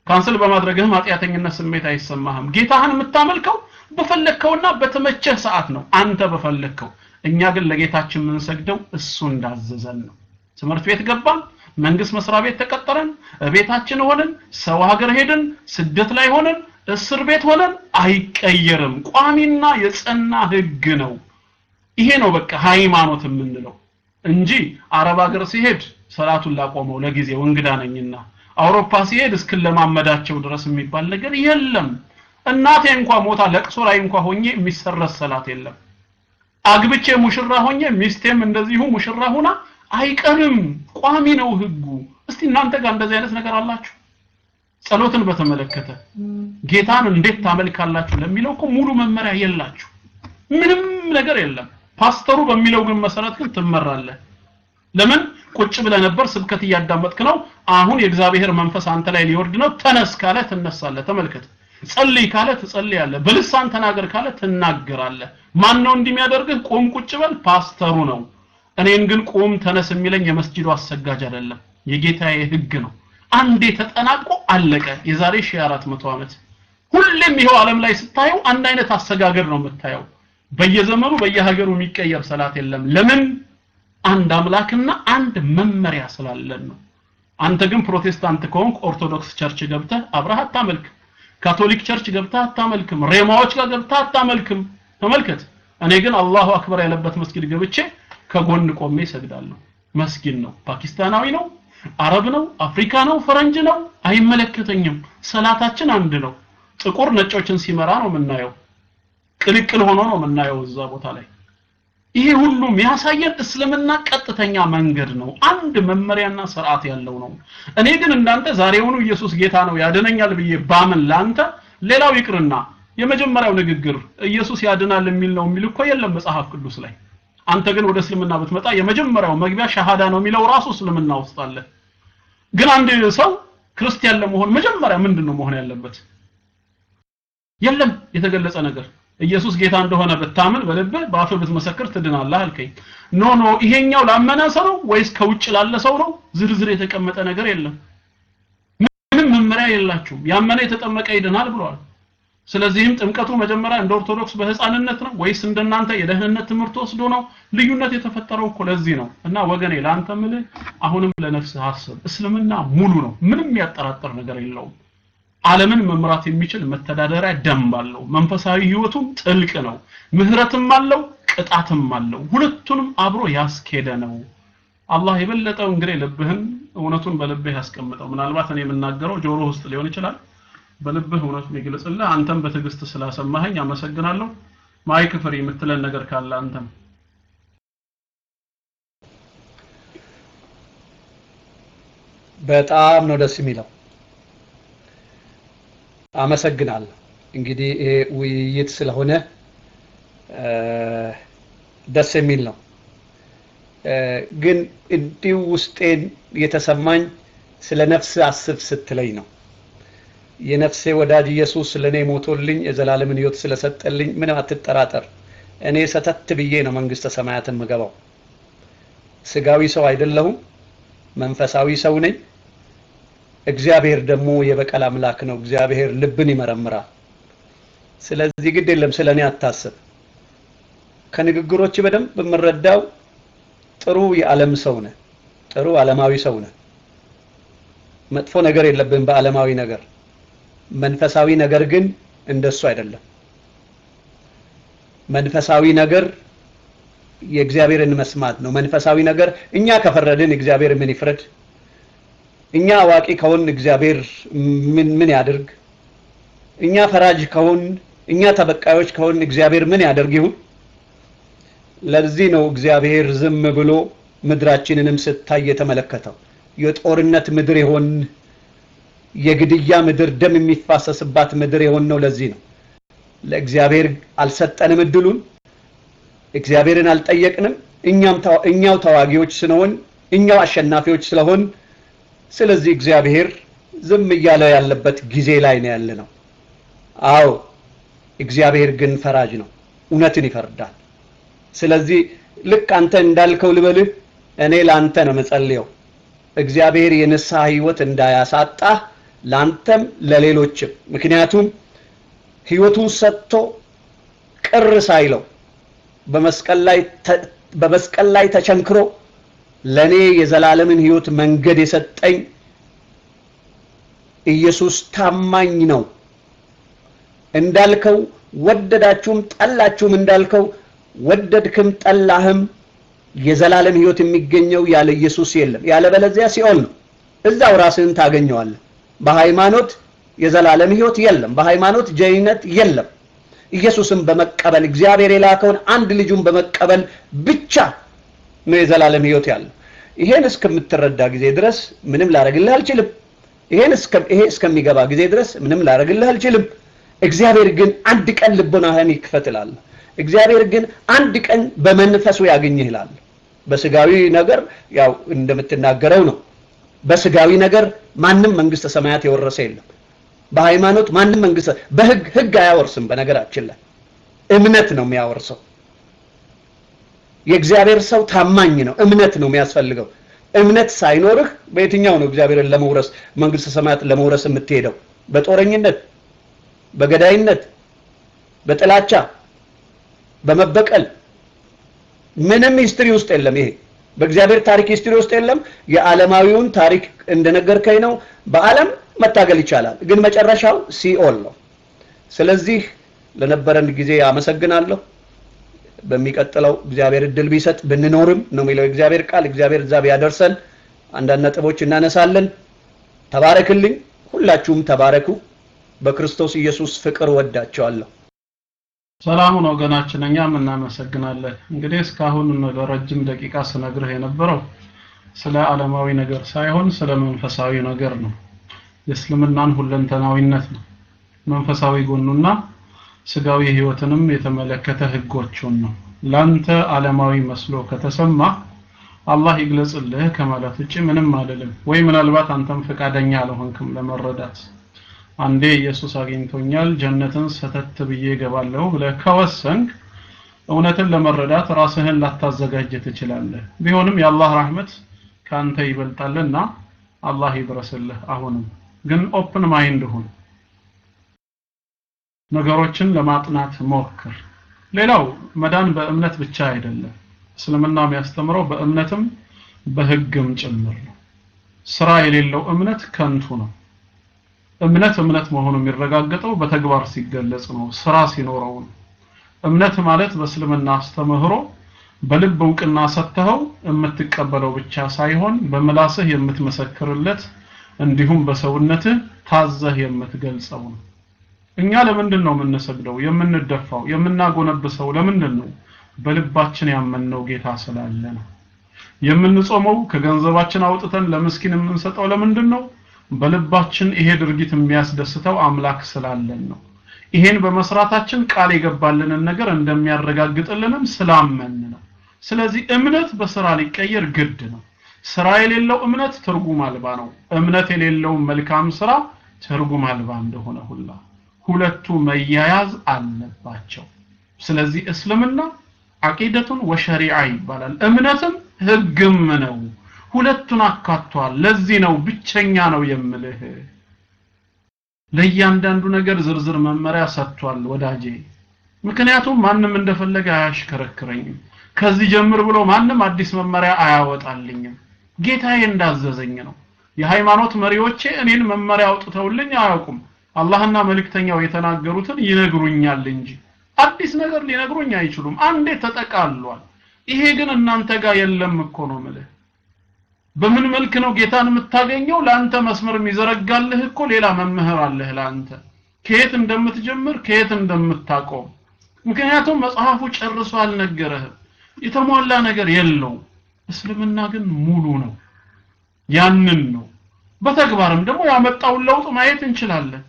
Speaker 1: cancel በማድረግህም ኃጢአተኝነት ስሜት አይሰማህም። ጌታህን የምታመልከው በፈለግከውና በተመቸህ ሰዓት ነው፣ አንተ በፈለግከው። እኛ ግን ለጌታችን የምንሰግደው እሱ እንዳዘዘን ነው። ትምህርት ቤት ገባን፣ መንግስት መስሪያ ቤት ተቀጠረን ቤታችን ሆነን ሰው ሀገር ሄድን ስደት ላይ ሆነን እስር ቤት ሆነን አይቀየርም ቋሚና የጸና ህግ ነው ይሄ ነው በቃ ሃይማኖት የምንለው እንጂ አረብ ሀገር ሲሄድ ሰላቱን ላቆመው ለጊዜው እንግዳ ነኝና አውሮፓ ሲሄድ እስክለማመዳቸው ድረስ የሚባል ነገር የለም። እናቴ እንኳ ሞታ ለቅሶ ላይ እንኳ ሆኜ የሚሰረስ ሰላት የለም። አግብቼ ሙሽራ ሆኜ ሚስቴም እንደዚሁ ሙሽራ ሆና አይቀርም። ቋሚ ነው ህጉ። እስቲ እናንተ ጋር እንደዚህ አይነት ነገር አላችሁ? ጸሎትን በተመለከተ ጌታን እንዴት ታመልካላችሁ ለሚለው እኮ ሙሉ መመሪያ የላችሁ። ምንም ነገር የለም ፓስተሩ በሚለው ግን መሰረት ግን ትመራለህ። ለምን? ቁጭ ብለህ ነበር ስብከት እያዳመጥክ ነው። አሁን የእግዚአብሔር መንፈስ አንተ ላይ ሊወርድ ነው። ተነስ ካለ ትነሳለህ። ተመልከት። ጸልይ ካለ ትጸልያለህ። በልሳን ተናገር ካለ ትናገራለህ። ማን ነው እንዲህ የሚያደርግህ? ቁም ቁጭ በል ፓስተሩ ነው። እኔን ግን ቁም ተነስ የሚለኝ የመስጂዱ አሰጋጅ አይደለም። የጌታዬ ህግ ነው። አንዴ ተጠናቆ አለቀ። የዛሬ 1400 ዓመት። ሁሌም ይሄው ዓለም ላይ ስታየው አንድ አይነት አሰጋገድ ነው የምታየው በየዘመኑ በየሀገሩ የሚቀየር ሰላት የለም። ለምን? አንድ አምላክና አንድ መመሪያ ስላለን ነው። አንተ ግን ፕሮቴስታንት ከሆንክ ኦርቶዶክስ church ገብተህ አብረህ አታመልክም ካቶሊክ church ገብተህ አታመልክም። ሬማዎች ጋር ገብተህ አታመልክም። ተመልከት። እኔ ግን الله أكبر ያለበት መስጊድ ገብቼ ከጎን ቆሜ ሰግዳለሁ መስጊድ ነው። ፓኪስታናዊ ነው። አረብ ነው። አፍሪካ ነው። ፈረንጅ ነው። አይመለከተኝም። ሰላታችን አንድ ነው። ጥቁር ነጮችን ሲመራ ነው የምናየው ቅልቅል ሆኖ ነው የምናየው እዛ ቦታ ላይ። ይሄ ሁሉ የሚያሳየን እስልምና ቀጥተኛ መንገድ ነው። አንድ መመሪያና ስርዓት ያለው ነው። እኔ ግን እንዳንተ ዛሬውኑ ኢየሱስ ጌታ ነው ያድነኛል ብዬ ባምን ላንተ ሌላው ይቅርና የመጀመሪያው ንግግር ኢየሱስ ያድናል የሚል ነው የሚል እኮ የለም መጽሐፍ ቅዱስ ላይ። አንተ ግን ወደ እስልምና ብትመጣ የመጀመሪያው መግቢያ ሸሃዳ ነው የሚለው ራሱ እስልምና ውስጥ አለ። ግን አንድ ሰው ክርስቲያን ለመሆን መጀመሪያ ምንድን ነው መሆን ያለበት? የለም የተገለጸ ነገር ኢየሱስ ጌታ እንደሆነ ብታምን በልብህ በአፍህ ብትመሰክር ትድናለህ አልከኝ። no no ይሄኛው ላመነ ሰው ነው ወይስ ከውጭ ላለ ሰው ነው? ዝርዝር የተቀመጠ ነገር የለም። ምንም መመሪያ የላችሁም። ያመነ የተጠመቀ ይድናል ብለዋል ስለዚህም ጥምቀቱ መጀመሪያ እንደ ኦርቶዶክስ በህፃንነት ነው ወይስ እንደናንተ የደህንነት ትምህርት ወስዶ ነው? ልዩነት የተፈጠረው እኮ ለዚህ ነው። እና ወገኔ ለአንተ ምልህ አሁንም ለነፍስህ አስብ። እስልምና ሙሉ ነው። ምንም ያጠራጠር ነገር የለውም ዓለምን መምራት የሚችል መተዳደሪያ ደንብ አለው። መንፈሳዊ ህይወቱም ጥልቅ ነው። ምህረትም አለው ቅጣትም አለው። ሁለቱንም አብሮ ያስኬደ ነው። አላህ የበለጠው እንግዲህ ልብህን እውነቱን በልብህ ያስቀምጠው። ምናልባት እኔ የምናገረው ጆሮ ውስጥ ሊሆን ይችላል። በልብህ እውነቱን ይግለጽልህ አንተም በትዕግስት ስላሰማኸኝ አመሰግናለሁ። mic free የምትለን ነገር ካለ አንተም።
Speaker 2: በጣም ነው ደስ የሚለው አመሰግናለሁ። እንግዲህ ይሄ ውይይት ስለሆነ ደስ የሚል ነው። ግን እንዲሁ ውስጤን የተሰማኝ ስለ ነፍስ አስብ ስትለኝ ነው። የነፍሴ ወዳጅ ኢየሱስ ለእኔ ሞቶልኝ የዘላለምን ህይወት ስለሰጠልኝ ምንም አትጠራጠር። እኔ ሰተት ብዬ ነው መንግስተ ሰማያትን ምገባው። ስጋዊ ሰው አይደለሁም መንፈሳዊ ሰው ነኝ እግዚአብሔር ደግሞ የበቀል አምላክ ነው። እግዚአብሔር ልብን ይመረምራል። ስለዚህ ግድ የለም ስለ እኔ አታስብ። ከንግግሮች በደንብ የምረዳው ጥሩ የዓለም ሰው ነህ። ጥሩ ዓለማዊ ሰው ነህ። መጥፎ ነገር የለብን በዓለማዊ ነገር። መንፈሳዊ ነገር ግን እንደሱ አይደለም። መንፈሳዊ ነገር የእግዚአብሔርን መስማት ነው። መንፈሳዊ ነገር እኛ ከፈረድን እግዚአብሔር ምን ይፍረድ እኛ አዋቂ ከሆን እግዚአብሔር ምን ምን ያድርግ? እኛ ፈራጅ ከሆን እኛ ተበቃዮች ከሆን እግዚአብሔር ምን ያደርግ ይሁን? ለዚህ ነው እግዚአብሔር ዝም ብሎ ምድራችንንም ስታይ የተመለከተው። የጦርነት ምድር የሆን የግድያ ምድር ደም የሚፋሰስባት ምድር የሆን ነው። ለዚህ ነው ለእግዚአብሔር አልሰጠንም እድሉን። እግዚአብሔርን አልጠየቅንም። እኛም እኛው ተዋጊዎች ስለሆን እኛው አሸናፊዎች ስለሆን ስለዚህ እግዚአብሔር ዝም እያለ ያለበት ጊዜ ላይ ነው ያለ ነው አዎ እግዚአብሔር ግን ፈራጅ ነው። እውነትን ይፈርዳል። ስለዚህ ልክ አንተ እንዳልከው ልበልህ እኔ ለአንተ ነው መጸልየው እግዚአብሔር የንስሐ ህይወት እንዳያሳጣህ ላንተም ለሌሎችም። ምክንያቱም ህይወቱን ሰጥቶ ቅር ሳይለው በመስቀል ላይ በመስቀል ላይ ተቸንክሮ ለኔ የዘላለምን ህይወት መንገድ የሰጠኝ ኢየሱስ ታማኝ ነው። እንዳልከው ወደዳችሁም ጠላችሁም እንዳልከው ወደድክም ጠላህም የዘላለም ህይወት የሚገኘው ያለ ኢየሱስ የለም። ያለበለዚያ ሲኦል ነው። እዛው ራስህን ታገኘዋለህ። በሃይማኖት የዘላለም ህይወት የለም። በሃይማኖት ጀይነት የለም። ኢየሱስን በመቀበል እግዚአብሔር የላከውን አንድ ልጁን በመቀበል ብቻ ነው የዘላለም ህይወት ያለው። ይሄን እስከምትረዳ ጊዜ ድረስ ምንም ላረግልህ አልችልም። ይሄን ይሄ እስከሚገባ ጊዜ ድረስ ምንም ላረግልህ አልችልም። እግዚአብሔር ግን አንድ ቀን ልቦናህን ይክፈት እግዚአብሔር ግን አንድ ቀን በመንፈሱ ያገኝህ እላለሁ በስጋዊ ነገር ያው እንደምትናገረው ነው። በስጋዊ ነገር ማንም መንግስተ ሰማያት የወረሰ የለም። በሃይማኖት ማንም መንግስት በህግ ህግ አያወርስም። በነገራችን ላይ እምነት ነው የሚያወርሰው የእግዚአብሔር ሰው ታማኝ ነው። እምነት ነው የሚያስፈልገው። እምነት ሳይኖርህ በየትኛው ነው እግዚአብሔርን ለመውረስ መንግስተ ሰማያት ለመውረስ የምትሄደው? በጦረኝነት በገዳይነት በጥላቻ በመበቀል። ምንም history ውስጥ የለም ይሄ። በእግዚአብሔር ታሪክ history ውስጥ የለም። የዓለማዊውን ታሪክ እንደነገርከኝ ነው። በዓለም መታገል ይቻላል ግን መጨረሻው ሲኦል ነው። ስለዚህ ለነበረን ጊዜ አመሰግናለሁ በሚቀጥለው እግዚአብሔር እድል ቢሰጥ ብንኖርም ነው የሚለው እግዚአብሔር ቃል። እግዚአብሔር እዛ ቢያደርሰን አንዳንድ ነጥቦች እናነሳለን። ተባረክልኝ ሁላችሁም ተባረኩ። በክርስቶስ ኢየሱስ ፍቅር ወዳቸዋለሁ
Speaker 1: ሰላሙን ወገናችን እኛም እናመሰግናለን። እንግዲህ እስካሁን ለረጅም ደቂቃ ስነግርህ የነበረው ስለ ዓለማዊ ነገር ሳይሆን ስለ መንፈሳዊ ነገር ነው። የእስልምናን ሁለንተናዊነት ነው። መንፈሳዊ ጎኑና ስጋዊ ህይወትንም የተመለከተ ህጎቹን ነው። ላንተ ዓለማዊ መስሎ ከተሰማ አላህ ይግለጽልህ ከማለት ውጭ ምንም አይደለም ወይ ምናልባት አንተም ፈቃደኛ አልሆንክም ለመረዳት። አንዴ ኢየሱስ አግኝቶኛል ጀነትን ሰተት ብዬ እገባለሁ ብለህ ከወሰንክ እውነትን ለመረዳት ራስህን ላታዘጋጅ ትችላለህ። ቢሆንም የአላህ ራህመት ካንተ ይበልጣልና አላህ ይድረስልህ። አሁንም ግን open mind ሁን ነገሮችን ለማጥናት ሞክር። ሌላው መዳን በእምነት ብቻ አይደለም። እስልምና የሚያስተምረው በእምነትም በህግም ጭምር ነው። ስራ የሌለው እምነት ከንቱ ነው። እምነት እምነት መሆኑ የሚረጋገጠው በተግባር ሲገለጽ ነው ስራ ሲኖረው ነው። እምነት ማለት በእስልምና አስተምህሮ በልብ እውቅና ሰጥተኸው የምትቀበለው ብቻ ሳይሆን በምላስህ የምትመሰክርለት እንዲሁም በሰውነትህ ታዘህ የምትገልጸው ነው እኛ ለምንድን ነው የምንሰግደው? የምንደፋው? የምናጎነብሰው ለምንድን ነው በልባችን ያመንነው ጌታ ስላለ ነው። የምንጾመው ከገንዘባችን አውጥተን ለምስኪን የምንሰጠው ለምንድን ነው በልባችን ይሄ ድርጊት የሚያስደስተው አምላክ ስላለን ነው። ይሄን በመስራታችን ቃል የገባልንን ነገር እንደሚያረጋግጥልንም ስላመን ነው። ስለዚህ እምነት በስራ ሊቀየር ግድ ነው። ስራ የሌለው እምነት ትርጉም አልባ ነው። እምነት የሌለው መልካም ስራ ትርጉም አልባ እንደሆነ ሁላ ሁለቱ መያያዝ አለባቸው። ስለዚህ እስልምና አቂደቱን ወሸሪዓ ይባላል። እምነትም ህግም ነው። ሁለቱን አካቷል። ለዚህ ነው ብቸኛ ነው የምልህ። ለእያንዳንዱ ነገር ዝርዝር መመሪያ ሰጥቷል ወዳጄ። ምክንያቱም ማንም እንደፈለገ አያሽከረክረኝም። ከዚህ ጀምር ብሎ ማንም አዲስ መመሪያ አያወጣልኝም። ጌታዬ እንዳዘዘኝ ነው። የሃይማኖት መሪዎቼ እኔን መመሪያ አውጥተውልኝ አያውቁም አላህና መልእክተኛው የተናገሩትን ይነግሩኛል እንጂ አዲስ ነገር ሊነግሩኝ አይችሉም። አንዴ ተጠቃሏል። ይሄ ግን እናንተ ጋር የለም እኮ ነው ምልህ በምን መልክ ነው ጌታን የምታገኘው? ለአንተ መስመር የሚዘረጋልህ እኮ ሌላ መምህር አለህ ለአንተ። ከየት እንደምትጀምር ከየት እንደምታቆም። ምክንያቱም መጽሐፉ ጨርሶ አልነገረህም። የተሟላ ነገር የለው እስልምና ግን ሙሉ ነው። ያንን ነው። በተግባርም ደግሞ ያመጣውን ለውጥ ማየት እንችላለን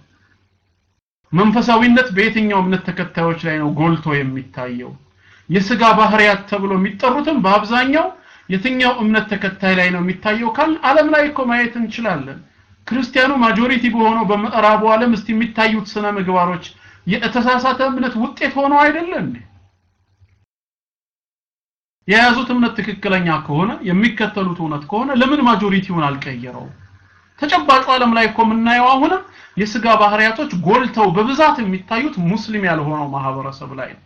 Speaker 1: መንፈሳዊነት በየትኛው እምነት ተከታዮች ላይ ነው ጎልቶ የሚታየው? የስጋ ባህሪያት ተብሎ የሚጠሩትም በአብዛኛው የትኛው እምነት ተከታይ ላይ ነው የሚታየው ካል ዓለም ላይ እኮ ማየት እንችላለን። ክርስቲያኑ ማጆሪቲ በሆነው በምዕራቡ ዓለም እስቲ የሚታዩት ስነ ምግባሮች የተሳሳተ እምነት ውጤት ሆነው አይደለ የያዙት እምነት ትክክለኛ ከሆነ የሚከተሉት እውነት ከሆነ ለምን ማጆሪቲውን አልቀየረው ተጨባጩ ዓለም ላይ እኮ የምናየው አሁንም የስጋ ባህሪያቶች ጎልተው በብዛት የሚታዩት ሙስሊም ያልሆነው ማህበረሰብ ላይ ነው።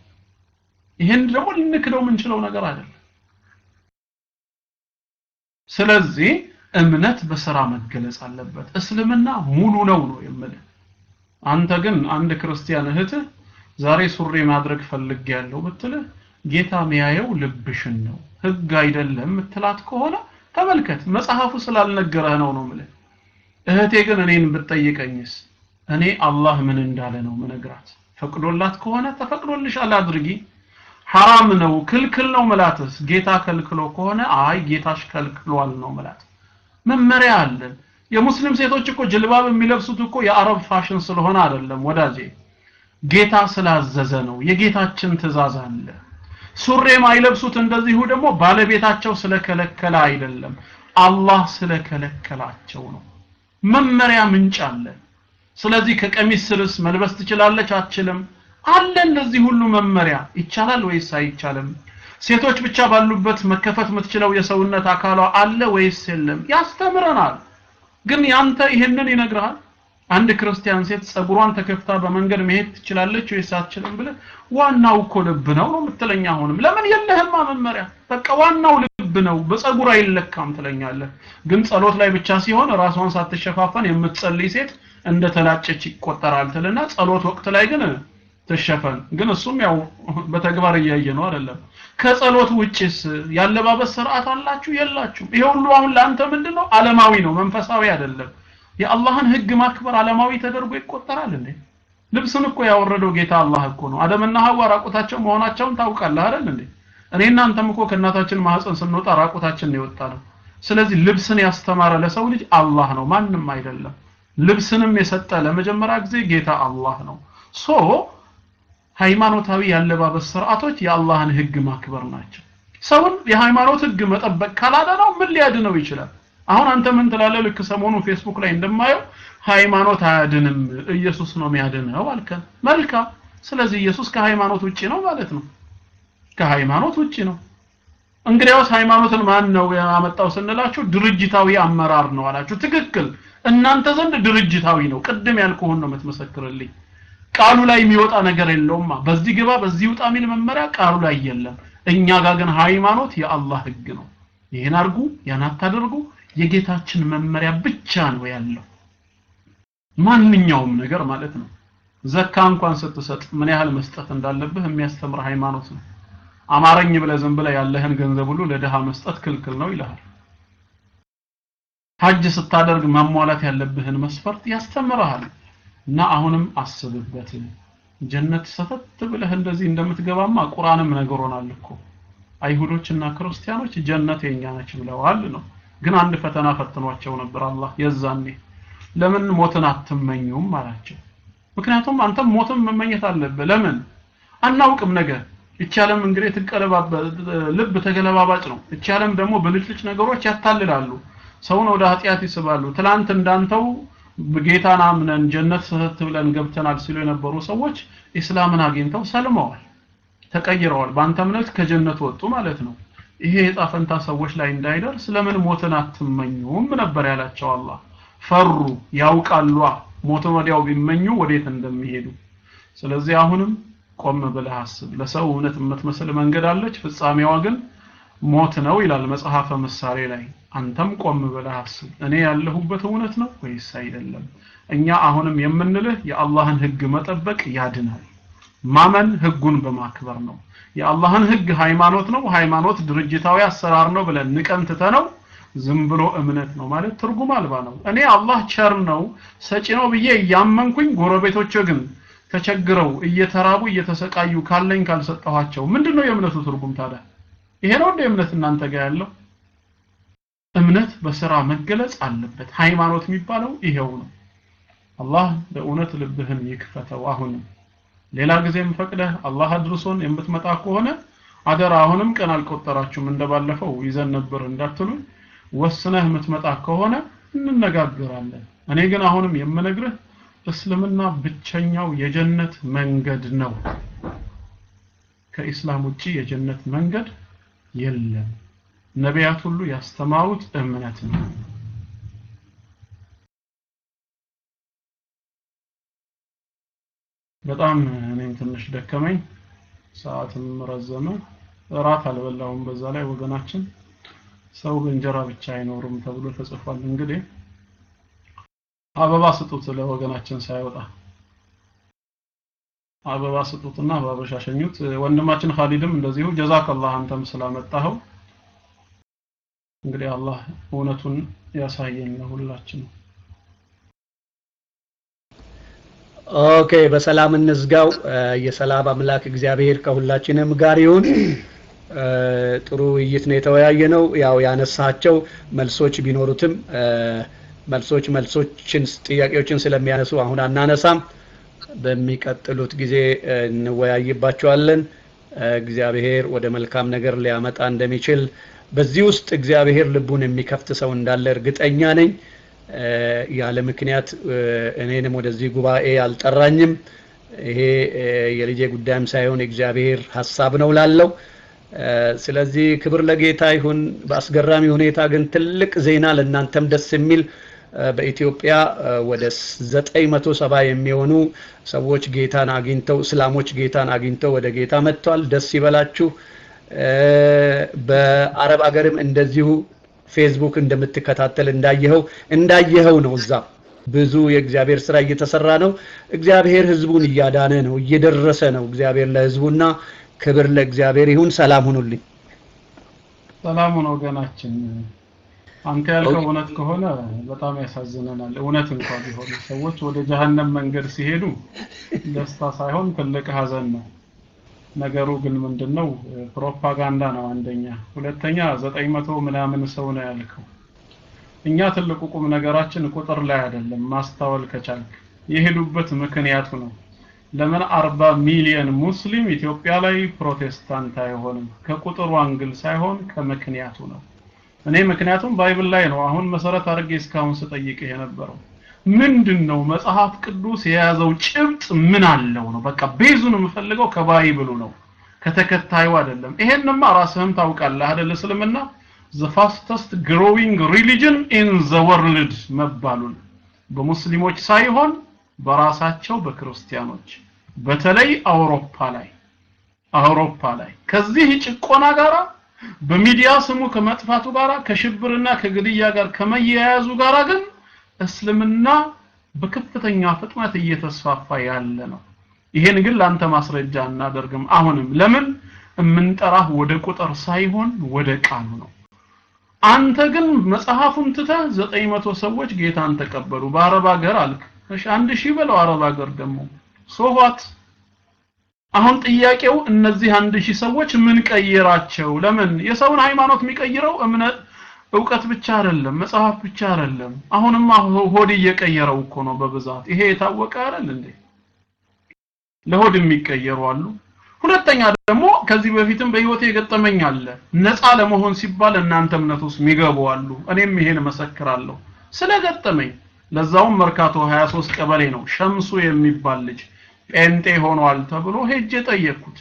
Speaker 1: ይሄን ደግሞ ልንክደው የምንችለው ነገር አይደለም። ስለዚህ እምነት በስራ መገለጽ አለበት። እስልምና ሙሉ ነው ነው የምልህ። አንተ ግን አንድ ክርስቲያን እህትህ ዛሬ ሱሪ ማድረግ ፈልግ ያለው ብትልህ ጌታ የሚያየው ልብሽን ነው ህግ አይደለም ምትላት ከሆነ ተመልከት መጽሐፉ ስላልነገረህ ነው ነው ምልህ እህቴ ግን እኔን ብትጠይቀኝስ? እኔ አላህ ምን እንዳለ ነው ምነግራት ፈቅዶላት ከሆነ ተፈቅዶልሻል አድርጊ። ሐራም ነው ክልክል ነው መላትስ ጌታ ከልክሎ ከሆነ አይ ጌታሽ ከልክሏል ነው መላት መመሪያ አለን የሙስሊም ሴቶች እኮ ጅልባብ የሚለብሱት እኮ የአረብ ፋሽን ስለሆነ አይደለም ወዳጄ። ጌታ ስላዘዘ ነው የጌታችን ትእዛዝ አለ። ሱሪ የማይለብሱት እንደዚሁ ደግሞ ባለቤታቸው ስለከለከለ አይደለም። አላህ ስለከለከላቸው ነው መመሪያ ምንጭ አለ። ስለዚህ ከቀሚስ ስርስ መልበስ ትችላለች አትችልም? አለ እንደዚህ ሁሉ መመሪያ። ይቻላል ወይስ አይቻልም? ሴቶች ብቻ ባሉበት መከፈት የምትችለው የሰውነት አካሏ አለ ወይስ የለም? ያስተምረናል። ግን ያንተ ይሄንን ይነግርሃል አንድ ክርስቲያን ሴት ጸጉሯን ተከፍታ በመንገድ መሄድ ትችላለች ወይስ አትችልም ብለህ ዋናው እኮ ልብ ነው ነው የምትለኝ አሁንም። ለምን የለህማ መመሪያ? በቃ ዋናው ልብ ነው። በጸጉር አይለካም ትለኛለህ። ግን ጸሎት ላይ ብቻ ሲሆን ራሷን ሳትሸፋፈን የምትጸልይ ሴት እንደ ተላጨች ይቆጠራል ትልና ጸሎት ወቅት ላይ ግን ትሸፈን። ግን እሱም ያው በተግባር እያየ ነው አይደለም። ከጸሎት ውጭስ ያለባበስ ስርዓት አላችሁ? የላችሁ ይሄ ሁሉ አሁን ለአንተ ምንድነው? ዓለማዊ ነው መንፈሳዊ አይደለም የአላህን ህግ ማክበር ዓለማዊ ተደርጎ ይቆጠራል እንዴ? ልብስን እኮ ያወረደው ጌታ አላህ እኮ ነው። አደምና ሐዋ ራቁታቸው መሆናቸውን ታውቃለህ አይደል እንዴ? እኔ እናንተም እኮ ከእናታችን ማህፀን ስንወጣ ራቁታችን ነው የወጣነው ስለዚህ ልብስን ያስተማረ ለሰው ልጅ አላህ ነው ማንም አይደለም። ልብስንም የሰጠ ለመጀመሪያ ጊዜ ጌታ አላህ ነው። so ሃይማኖታዊ ያለባበስ ስርዓቶች የአላህን ህግ ማክበር ናቸው። ሰውን የሃይማኖት ህግ መጠበቅ ካላደረው ምን ሊያድነው ይችላል አሁን አንተ ምን ትላለህ? ልክ ሰሞኑ ፌስቡክ ላይ እንደማየው ሃይማኖት አያድንም ኢየሱስ ነው የሚያድነው አልከን መልካም። ስለዚህ ኢየሱስ ከሃይማኖት ውጪ ነው ማለት ነው። ከሃይማኖት ውጪ ነው። እንግዲያውስ ሃይማኖትን ማን ነው ያመጣው ስንላችሁ ድርጅታዊ አመራር ነው አላችሁ። ትክክል። እናንተ ዘንድ ድርጅታዊ ነው። ቅድም ያልኩህን ነው የምትመሰክርልኝ። ቃሉ ላይ የሚወጣ ነገር የለውማ። በዚህ ግባ በዚህ ውጣ የሚል መመሪያ ቃሉ ላይ የለም። እኛ ጋር ግን ሃይማኖት የአላህ ህግ ነው። ይህን አድርጉ ያን አታደርጉ የጌታችን መመሪያ ብቻ ነው ያለው። ማንኛውም ነገር ማለት ነው። ዘካ እንኳን ስትሰጥ ምን ያህል መስጠት እንዳለብህ የሚያስተምር ሃይማኖት ነው። አማረኝ ብለህ ዝም ብለህ ያለህን ገንዘብ ሁሉ ለድሃ መስጠት ክልክል ነው ይልሃል። ሀጅ ስታደርግ ማሟላት ያለብህን መስፈርት ያስተምርሃል። እና አሁንም አስብበት። ጀነት ሰተት ብለህ እንደዚህ እንደምትገባማ ቁርአንም ነግሮናል እኮ። አይሁዶችና ክርስቲያኖች ጀነት የኛ ነች ብለዋል ነው ግን አንድ ፈተና ፈትኗቸው ነበር አላህ የዛኔ። ለምን ሞትን አትመኙም አላቸው። ምክንያቱም አንተም ሞትን መመኘት አለብህ። ለምን? አናውቅም ነገር። ይቻለም እንግዲህ ትቀለባበ ልብ ተገለባባጭ ነው። ይቻለም ደግሞ ብልጭልጭ ነገሮች ያታልላሉ። ሰውን ወደ ኃጢአት ይስባሉ። ትላንት እንዳንተው ጌታን አምነን ጀነት ስህት ብለን ገብተናል ሲሉ የነበሩ ሰዎች ኢስላምን አግኝተው ሰልመዋል ተቀይረዋል። በአንተ እምነት ከጀነት ወጡ ማለት ነው ይሄ የጣፈንታ ሰዎች ላይ እንዳይደርስ ለምን ሞትን አትመኙም ነበር ያላቸው አላህ። ፈሩ ያውቃሉ። ሞትን ወዲያው ቢመኙ ወዴት እንደሚሄዱ። ስለዚህ አሁንም ቆም ብለህ አስብ። ለሰው እውነት የምትመስል መንገድ አለች ፍጻሜዋ ግን ሞት ነው ይላል መጽሐፈ ምሳሌ ላይ። አንተም ቆም ብለህ አስብ። እኔ ያለሁበት እውነት ነው ወይስ አይደለም? እኛ አሁንም የምንልህ የአላህን ህግ መጠበቅ ያድናል። ማመን ህጉን በማክበር ነው የአላህን ህግ ሃይማኖት ነው ሃይማኖት ድርጅታዊ አሰራር ነው ብለን ንቀን ትተነው ዝም ብሎ እምነት ነው ማለት ትርጉም አልባ ነው። እኔ አላህ ቸር ነው ሰጪ ነው ብዬ እያመንኩኝ ጎረቤቶች ግን ተቸግረው እየተራቡ እየተሰቃዩ ካለኝ ካልሰጠኋቸው ምንድነው የእምነቱ ትርጉም ታዲያ? ይሄ ነው እንደ እምነት እናንተ ጋር ያለው? እምነት በስራ መገለጽ አለበት። ሃይማኖት የሚባለው ይሄው ነው። አላህ በእውነት ልብህን ይክፈተው አሁንም ሌላ ጊዜም ፈቅደህ አላህ አድርሶን የምትመጣ ከሆነ አደራ አሁንም ቀን አልቆጠራችሁም እንደባለፈው ይዘን ነበር እንዳትሉ ወስነህ የምትመጣ ከሆነ እንነጋገራለን። እኔ ግን አሁንም የምነግርህ እስልምና ብቸኛው የጀነት መንገድ ነው። ከኢስላም ውጪ የጀነት መንገድ የለም። ነቢያት ሁሉ ያስተማሩት እምነት ነው በጣም እኔም ትንሽ ደከመኝ ሰዓትም ረዘመ እራት አልበላውም በዛ ላይ ወገናችን ሰው በእንጀራ ብቻ አይኖርም ተብሎ ተጽፏል። እንግዲህ አበባ ስጡት ለወገናችን ሳይወጣ አበባ ስጡትና በአበባ ሸኙት። ወንድማችን ኻሊድም እንደዚሁ جزاك الله አንተም ስላመጣኸው እንግዲህ አላህ እውነቱን ያሳየን ለሁላችን።
Speaker 2: okay በሰላም እንዝጋው። የሰላም አምላክ እግዚአብሔር ከሁላችንም ጋር ይሁን። ጥሩ ውይይት ነው የተወያየነው። ያው ያነሳቸው መልሶች ቢኖሩትም መልሶች መልሶችን ጥያቄዎችን ስለሚያነሱ አሁን አናነሳም። በሚቀጥሉት ጊዜ እንወያይባቸዋለን። እግዚአብሔር ወደ መልካም ነገር ሊያመጣ እንደሚችል በዚህ ውስጥ እግዚአብሔር ልቡን የሚከፍት ሰው እንዳለ እርግጠኛ ነኝ። ያለ ምክንያት እኔንም ወደዚህ ጉባኤ አልጠራኝም። ይሄ የልጄ ጉዳይም ሳይሆን የእግዚአብሔር ሀሳብ ነው ላለው ስለዚህ ክብር ለጌታ ይሁን። በአስገራሚ ሁኔታ ግን ትልቅ ዜና ለእናንተም ደስ የሚል በኢትዮጵያ ወደ ዘጠኝ መቶ ሰባ የሚሆኑ ሰዎች ጌታን አግኝተው እስላሞች ጌታን አግኝተው ወደ ጌታ መጥተዋል። ደስ ይበላችሁ። በአረብ አገርም እንደዚሁ ፌስቡክ እንደምትከታተል እንዳየኸው እንዳየኸው ነው። እዛ ብዙ የእግዚአብሔር ስራ እየተሰራ ነው። እግዚአብሔር ህዝቡን እያዳነ ነው፣ እየደረሰ ነው። እግዚአብሔር ለህዝቡና ክብር ለእግዚአብሔር ይሁን። ሰላም ሁኑልኝ።
Speaker 1: ሰላም ሁኑ ወገናችን። አንተ ያልከው እውነት ከሆነ በጣም ያሳዝነናል። እውነት እንኳን ቢሆን ሰዎች ወደ ጀሀነም መንገድ ሲሄዱ ደስታ ሳይሆን ትልቅ ሀዘን ነው። ነገሩ ግን ምንድነው? ፕሮፓጋንዳ ነው አንደኛ። ሁለተኛ ዘጠኝ መቶ ምናምን ሰው ነው ያልከው። እኛ ትልቁ ቁም ነገራችን ቁጥር ላይ አይደለም፣ ማስተዋል ከቻልክ የሄዱበት ምክንያቱ ነው። ለምን አርባ ሚሊዮን ሙስሊም ኢትዮጵያ ላይ ፕሮቴስታንት አይሆንም? ከቁጥሩ angle ሳይሆን ከምክንያቱ ነው። እኔ ምክንያቱም Bible ላይ ነው አሁን መሰረት አድርጌ እስካሁን ስጠይቅህ የነበረው ምንድን ነው መጽሐፍ ቅዱስ የያዘው ጭብጥ ምን አለው ነው። በቃ base ኡን የምፈልገው ከ Bible ኡ ነው ከተከታዩ አይደለም። ይሄንማ ራስህም ታውቃለህ አይደል? እስልምና the fastest growing religion in the world መባሉን በሙስሊሞች ሳይሆን በራሳቸው በክርስቲያኖች በተለይ አውሮፓ ላይ አውሮፓ ላይ ከዚህ ጭቆና ጋራ በሚዲያ ስሙ ከመጥፋቱ ጋራ ከሽብርና ከግድያ ጋር ከመያያዙ ጋራ ግን እስልምና በከፍተኛ ፍጥነት እየተስፋፋ ያለ ነው። ይሄን ግን ላንተ ማስረጃ እናደርግም። አሁንም ለምን የምንጠራህ ወደ ቁጥር ሳይሆን ወደ ቃሉ ነው። አንተ ግን መጽሐፉን ትተህ ዘጠኝ መቶ ሰዎች ጌታን ተቀበሉ በአረብ ሀገር አልክ። እሺ አንድ ሺህ በለው አረብ ሀገር ደግሞ ሶዋት አሁን ጥያቄው እነዚህ አንድ ሺህ ሰዎች ምን ቀየራቸው? ለምን የሰውን ሃይማኖት የሚቀይረው እምነት እውቀት ብቻ አይደለም፣ መጽሐፍ ብቻ አይደለም። አሁንማ ሆድ እየቀየረው እኮ ነው በብዛት። ይሄ የታወቀ አይደል እንዴ? ለሆድ የሚቀየሩ አሉ። ሁለተኛ ደግሞ ከዚህ በፊትም በህይወቴ የገጠመኝ አለ። ነፃ ለመሆን ሲባል እናንተ እምነት ውስጥ የሚገቡ አሉ። እኔም ይሄን መሰክራለሁ ስለገጠመኝ። ለዛውም መርካቶ 23 ቀበሌ ነው ሸምሱ የሚባል ልጅ ጴንጤ ሆኗል ተብሎ ሄጄ ጠየቅኩት።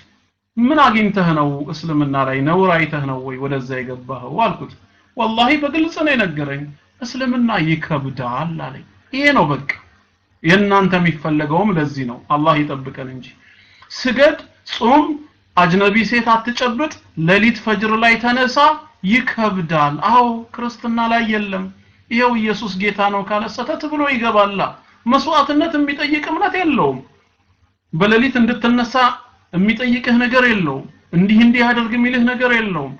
Speaker 1: ምን አግኝተህ ነው እስልምና ላይ ነውር አይተህ ነው ወይ ወደዛ የገባኸው አልኩት። ወላሂ በግልጽ ነው የነገረኝ። እስልምና ይከብዳል አለኝ። ይሄ ነው በቃ የእናንተ የሚፈለገውም ለዚህ ነው። አላህ ይጠብቀን እንጂ ስገድ፣ ጹም፣ አጅነቢ ሴት አትጨብጥ፣ ሌሊት ፈጅር ላይ ተነሳ፣ ይከብዳል። አዎ ክርስትና ላይ የለም። ይኸው ኢየሱስ ጌታ ነው ካለ ሰተት ብሎ ይገባላ። መስዋዕትነት የሚጠይቅ እምነት የለውም። በሌሊት እንድትነሳ የሚጠይቅህ ነገር የለውም። እንዲህ እንዲህ አድርግ የሚልህ ነገር የለውም።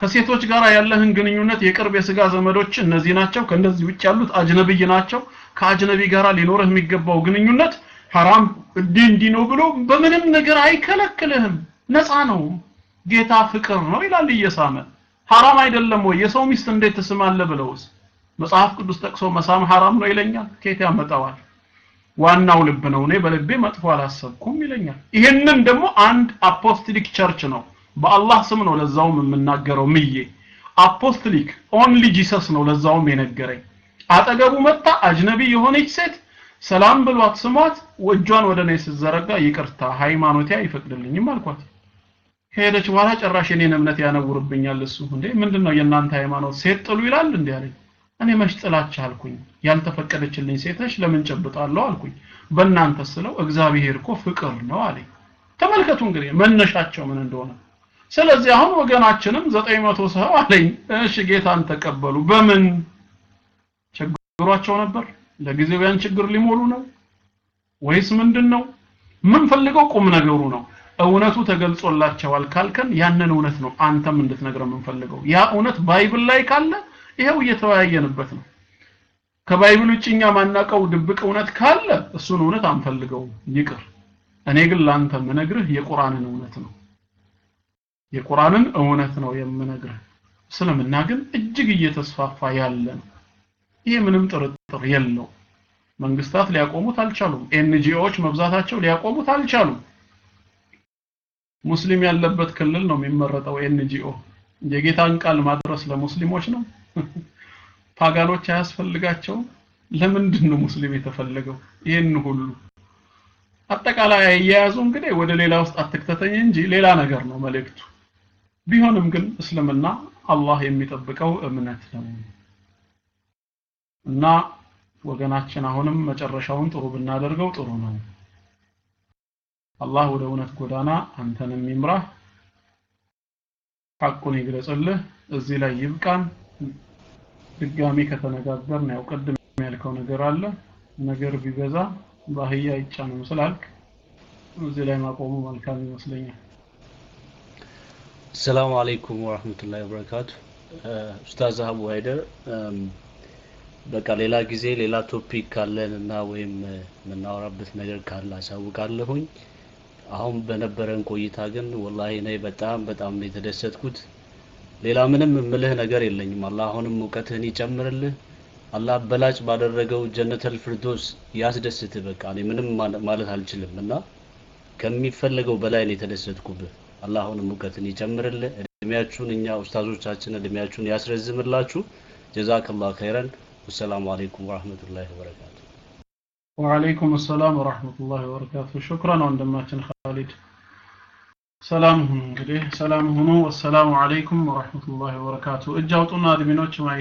Speaker 1: ከሴቶች ጋር ያለህን ግንኙነት የቅርብ የስጋ ዘመዶች እነዚህ ናቸው፣ ከእነዚህ ውጭ ያሉት አጅነብይ ናቸው። ከአጅነቢ ጋር ሊኖርህ የሚገባው ግንኙነት ሐራም እንዲህ እንዲህ ነው ብሎ በምንም ነገር አይከለክልህም። ነፃ ነው። ጌታ ፍቅር ነው ይላል እየሳመ ሐራም አይደለም ወይ? የሰው ሚስት እንዴት ትስማለህ ብለውስ መጽሐፍ ቅዱስ ጠቅሶ መሳም ሐራም ነው ይለኛል። ከየት ያመጣዋል? ዋናው ልብ ነው። እኔ በልቤ መጥፎ አላሰብኩም ይለኛል። ይሄንን ደግሞ አንድ Apostolic church ነው በአላህ ስም ነው ለዛውም የምናገረው ምዬ Apostolic Only Jesus ነው ለዛውም የነገረኝ። አጠገቡ መጣ أجنبي የሆነች ሴት ሰላም ብሏት ስሟት እጇን ወደ እኔ ስትዘረጋ ይቅርታ ሃይማኖቴ አይፈቅድልኝም አልኳት። ከሄደች በኋላ ጭራሽ የኔን እምነት ያነውርብኛል እሱ እንዴ ምንድነው የእናንተ ሃይማኖት ሴት ጥሉ ይላል እንዴ አለኝ። እኔ መች ጥላቻ አልኩኝ ያልተፈቀደችልኝ ሴቶች ለምን ጨብጣለሁ አልኩኝ። በእናንተ ስለው እግዚአብሔር እኮ ፍቅር ነው አለኝ። ተመልከቱ እንግዲህ መነሻቸው ምን እንደሆነ ስለዚህ አሁን ወገናችንም ዘጠኝ መቶ ሰው አለኝ። እሺ ጌታን ተቀበሉ። በምን? ችግሯቸው ነበር? ለጊዜው ያን ችግር ሊሞሉ ነው? ወይስ ምንድን ነው ምን ፈልገው ቁም ነገሩ ነው። እውነቱ ተገልጾላቸዋል ካልከን ያንን እውነት ነው አንተም እንድትነግረው የምንፈልገው። ያ እውነት Bible ላይ ካለ ይሄው እየተወያየንበት ነው። ከ Bible ውጭ እኛ ማናቀው ድብቅ እውነት ካለ እሱን እውነት አንፈልገውም። ይቅር። እኔ ግን ላንተ የምነግርህ የቁርአንን እውነት ነው የቁርአንን እውነት ነው የምነግርህ። እስልምና ግን እጅግ እየተስፋፋ ያለ ነው። ይሄ ምንም ጥርጥር የለው መንግስታት ሊያቆሙት አልቻሉም። NGO ዎች መብዛታቸው ሊያቆሙት አልቻሉም። ሙስሊም ያለበት ክልል ነው የሚመረጠው NGO። የጌታን ቃል ማድረስ ለሙስሊሞች ነው። pagan ኦች አያስፈልጋቸውም። ለምንድን ነው ሙስሊም የተፈለገው? ይህን ሁሉ አጠቃላይ አያያዙ እንግዲህ ወደ ሌላ ውስጥ አትክተተኝ እንጂ ሌላ ነገር ነው መልእክቱ ቢሆንም ግን እስልምና አላህ የሚጠብቀው እምነት ነው። እና ወገናችን አሁንም መጨረሻውን ጥሩ ብናደርገው ጥሩ ነው። አላህ ወደ እውነት ጎዳና አንተንም ይምራህ ሐቁን ይግለጽልህ እዚህ ላይ ይብቃን። ድጋሚ ከተነጋገርን ያው ቅድም ያልከው ነገር አለ። ነገር ቢበዛ ባህያ አይጫንም ስላልክ እዚህ ላይ ማቆሙ መልካም ይመስለኛል
Speaker 3: ሰላም አለይኩም ወራህመቱላሂ ወበረካቱ ኡስታዝ አቡ ሃይደር በቃ ሌላ ጊዜ ሌላ ቶፒክ ካለን እና ወይም የምናወራበት ነገር ካለ አሳውቃለሁኝ። አሁን በነበረን ቆይታ ግን ወላሂ እኔ በጣም በጣም ነው የተደሰትኩት። ሌላ ምንም የምልህ ነገር የለኝም። አላህ አሁንም እውቀትህን ይጨምርልህ። አላህ በላጭ ባደረገው ጀነተል ፍርዶስ ያስደስትህ። በቃ እኔ ምንም ማለት አልችልም። እና ከሚፈለገው በላይ ነው የተደሰትኩብህ አላህ አሁንም እውቀትን ይጨምርልህ እድሜያችሁን እኛ ኡስታዞቻችን እድሜያችሁን ያስረዝምላችሁ። ጀዛከላህ ኸይረን። ወሰላሙ አለይኩም ወራህመቱላሂ ወበረካቱ።
Speaker 1: ወአለይኩም ሰላም ወራህመቱላሂ ወበረካቱ። ሹክራን ወንድማችን ኻሊድ። ሰላም ሁኑ እንግዲህ ሰላም ሁኑ። ወሰላሙ አለይኩም ወራህመቱላሂ ወበረካቱ። እጅ አውጡና አድሚኖች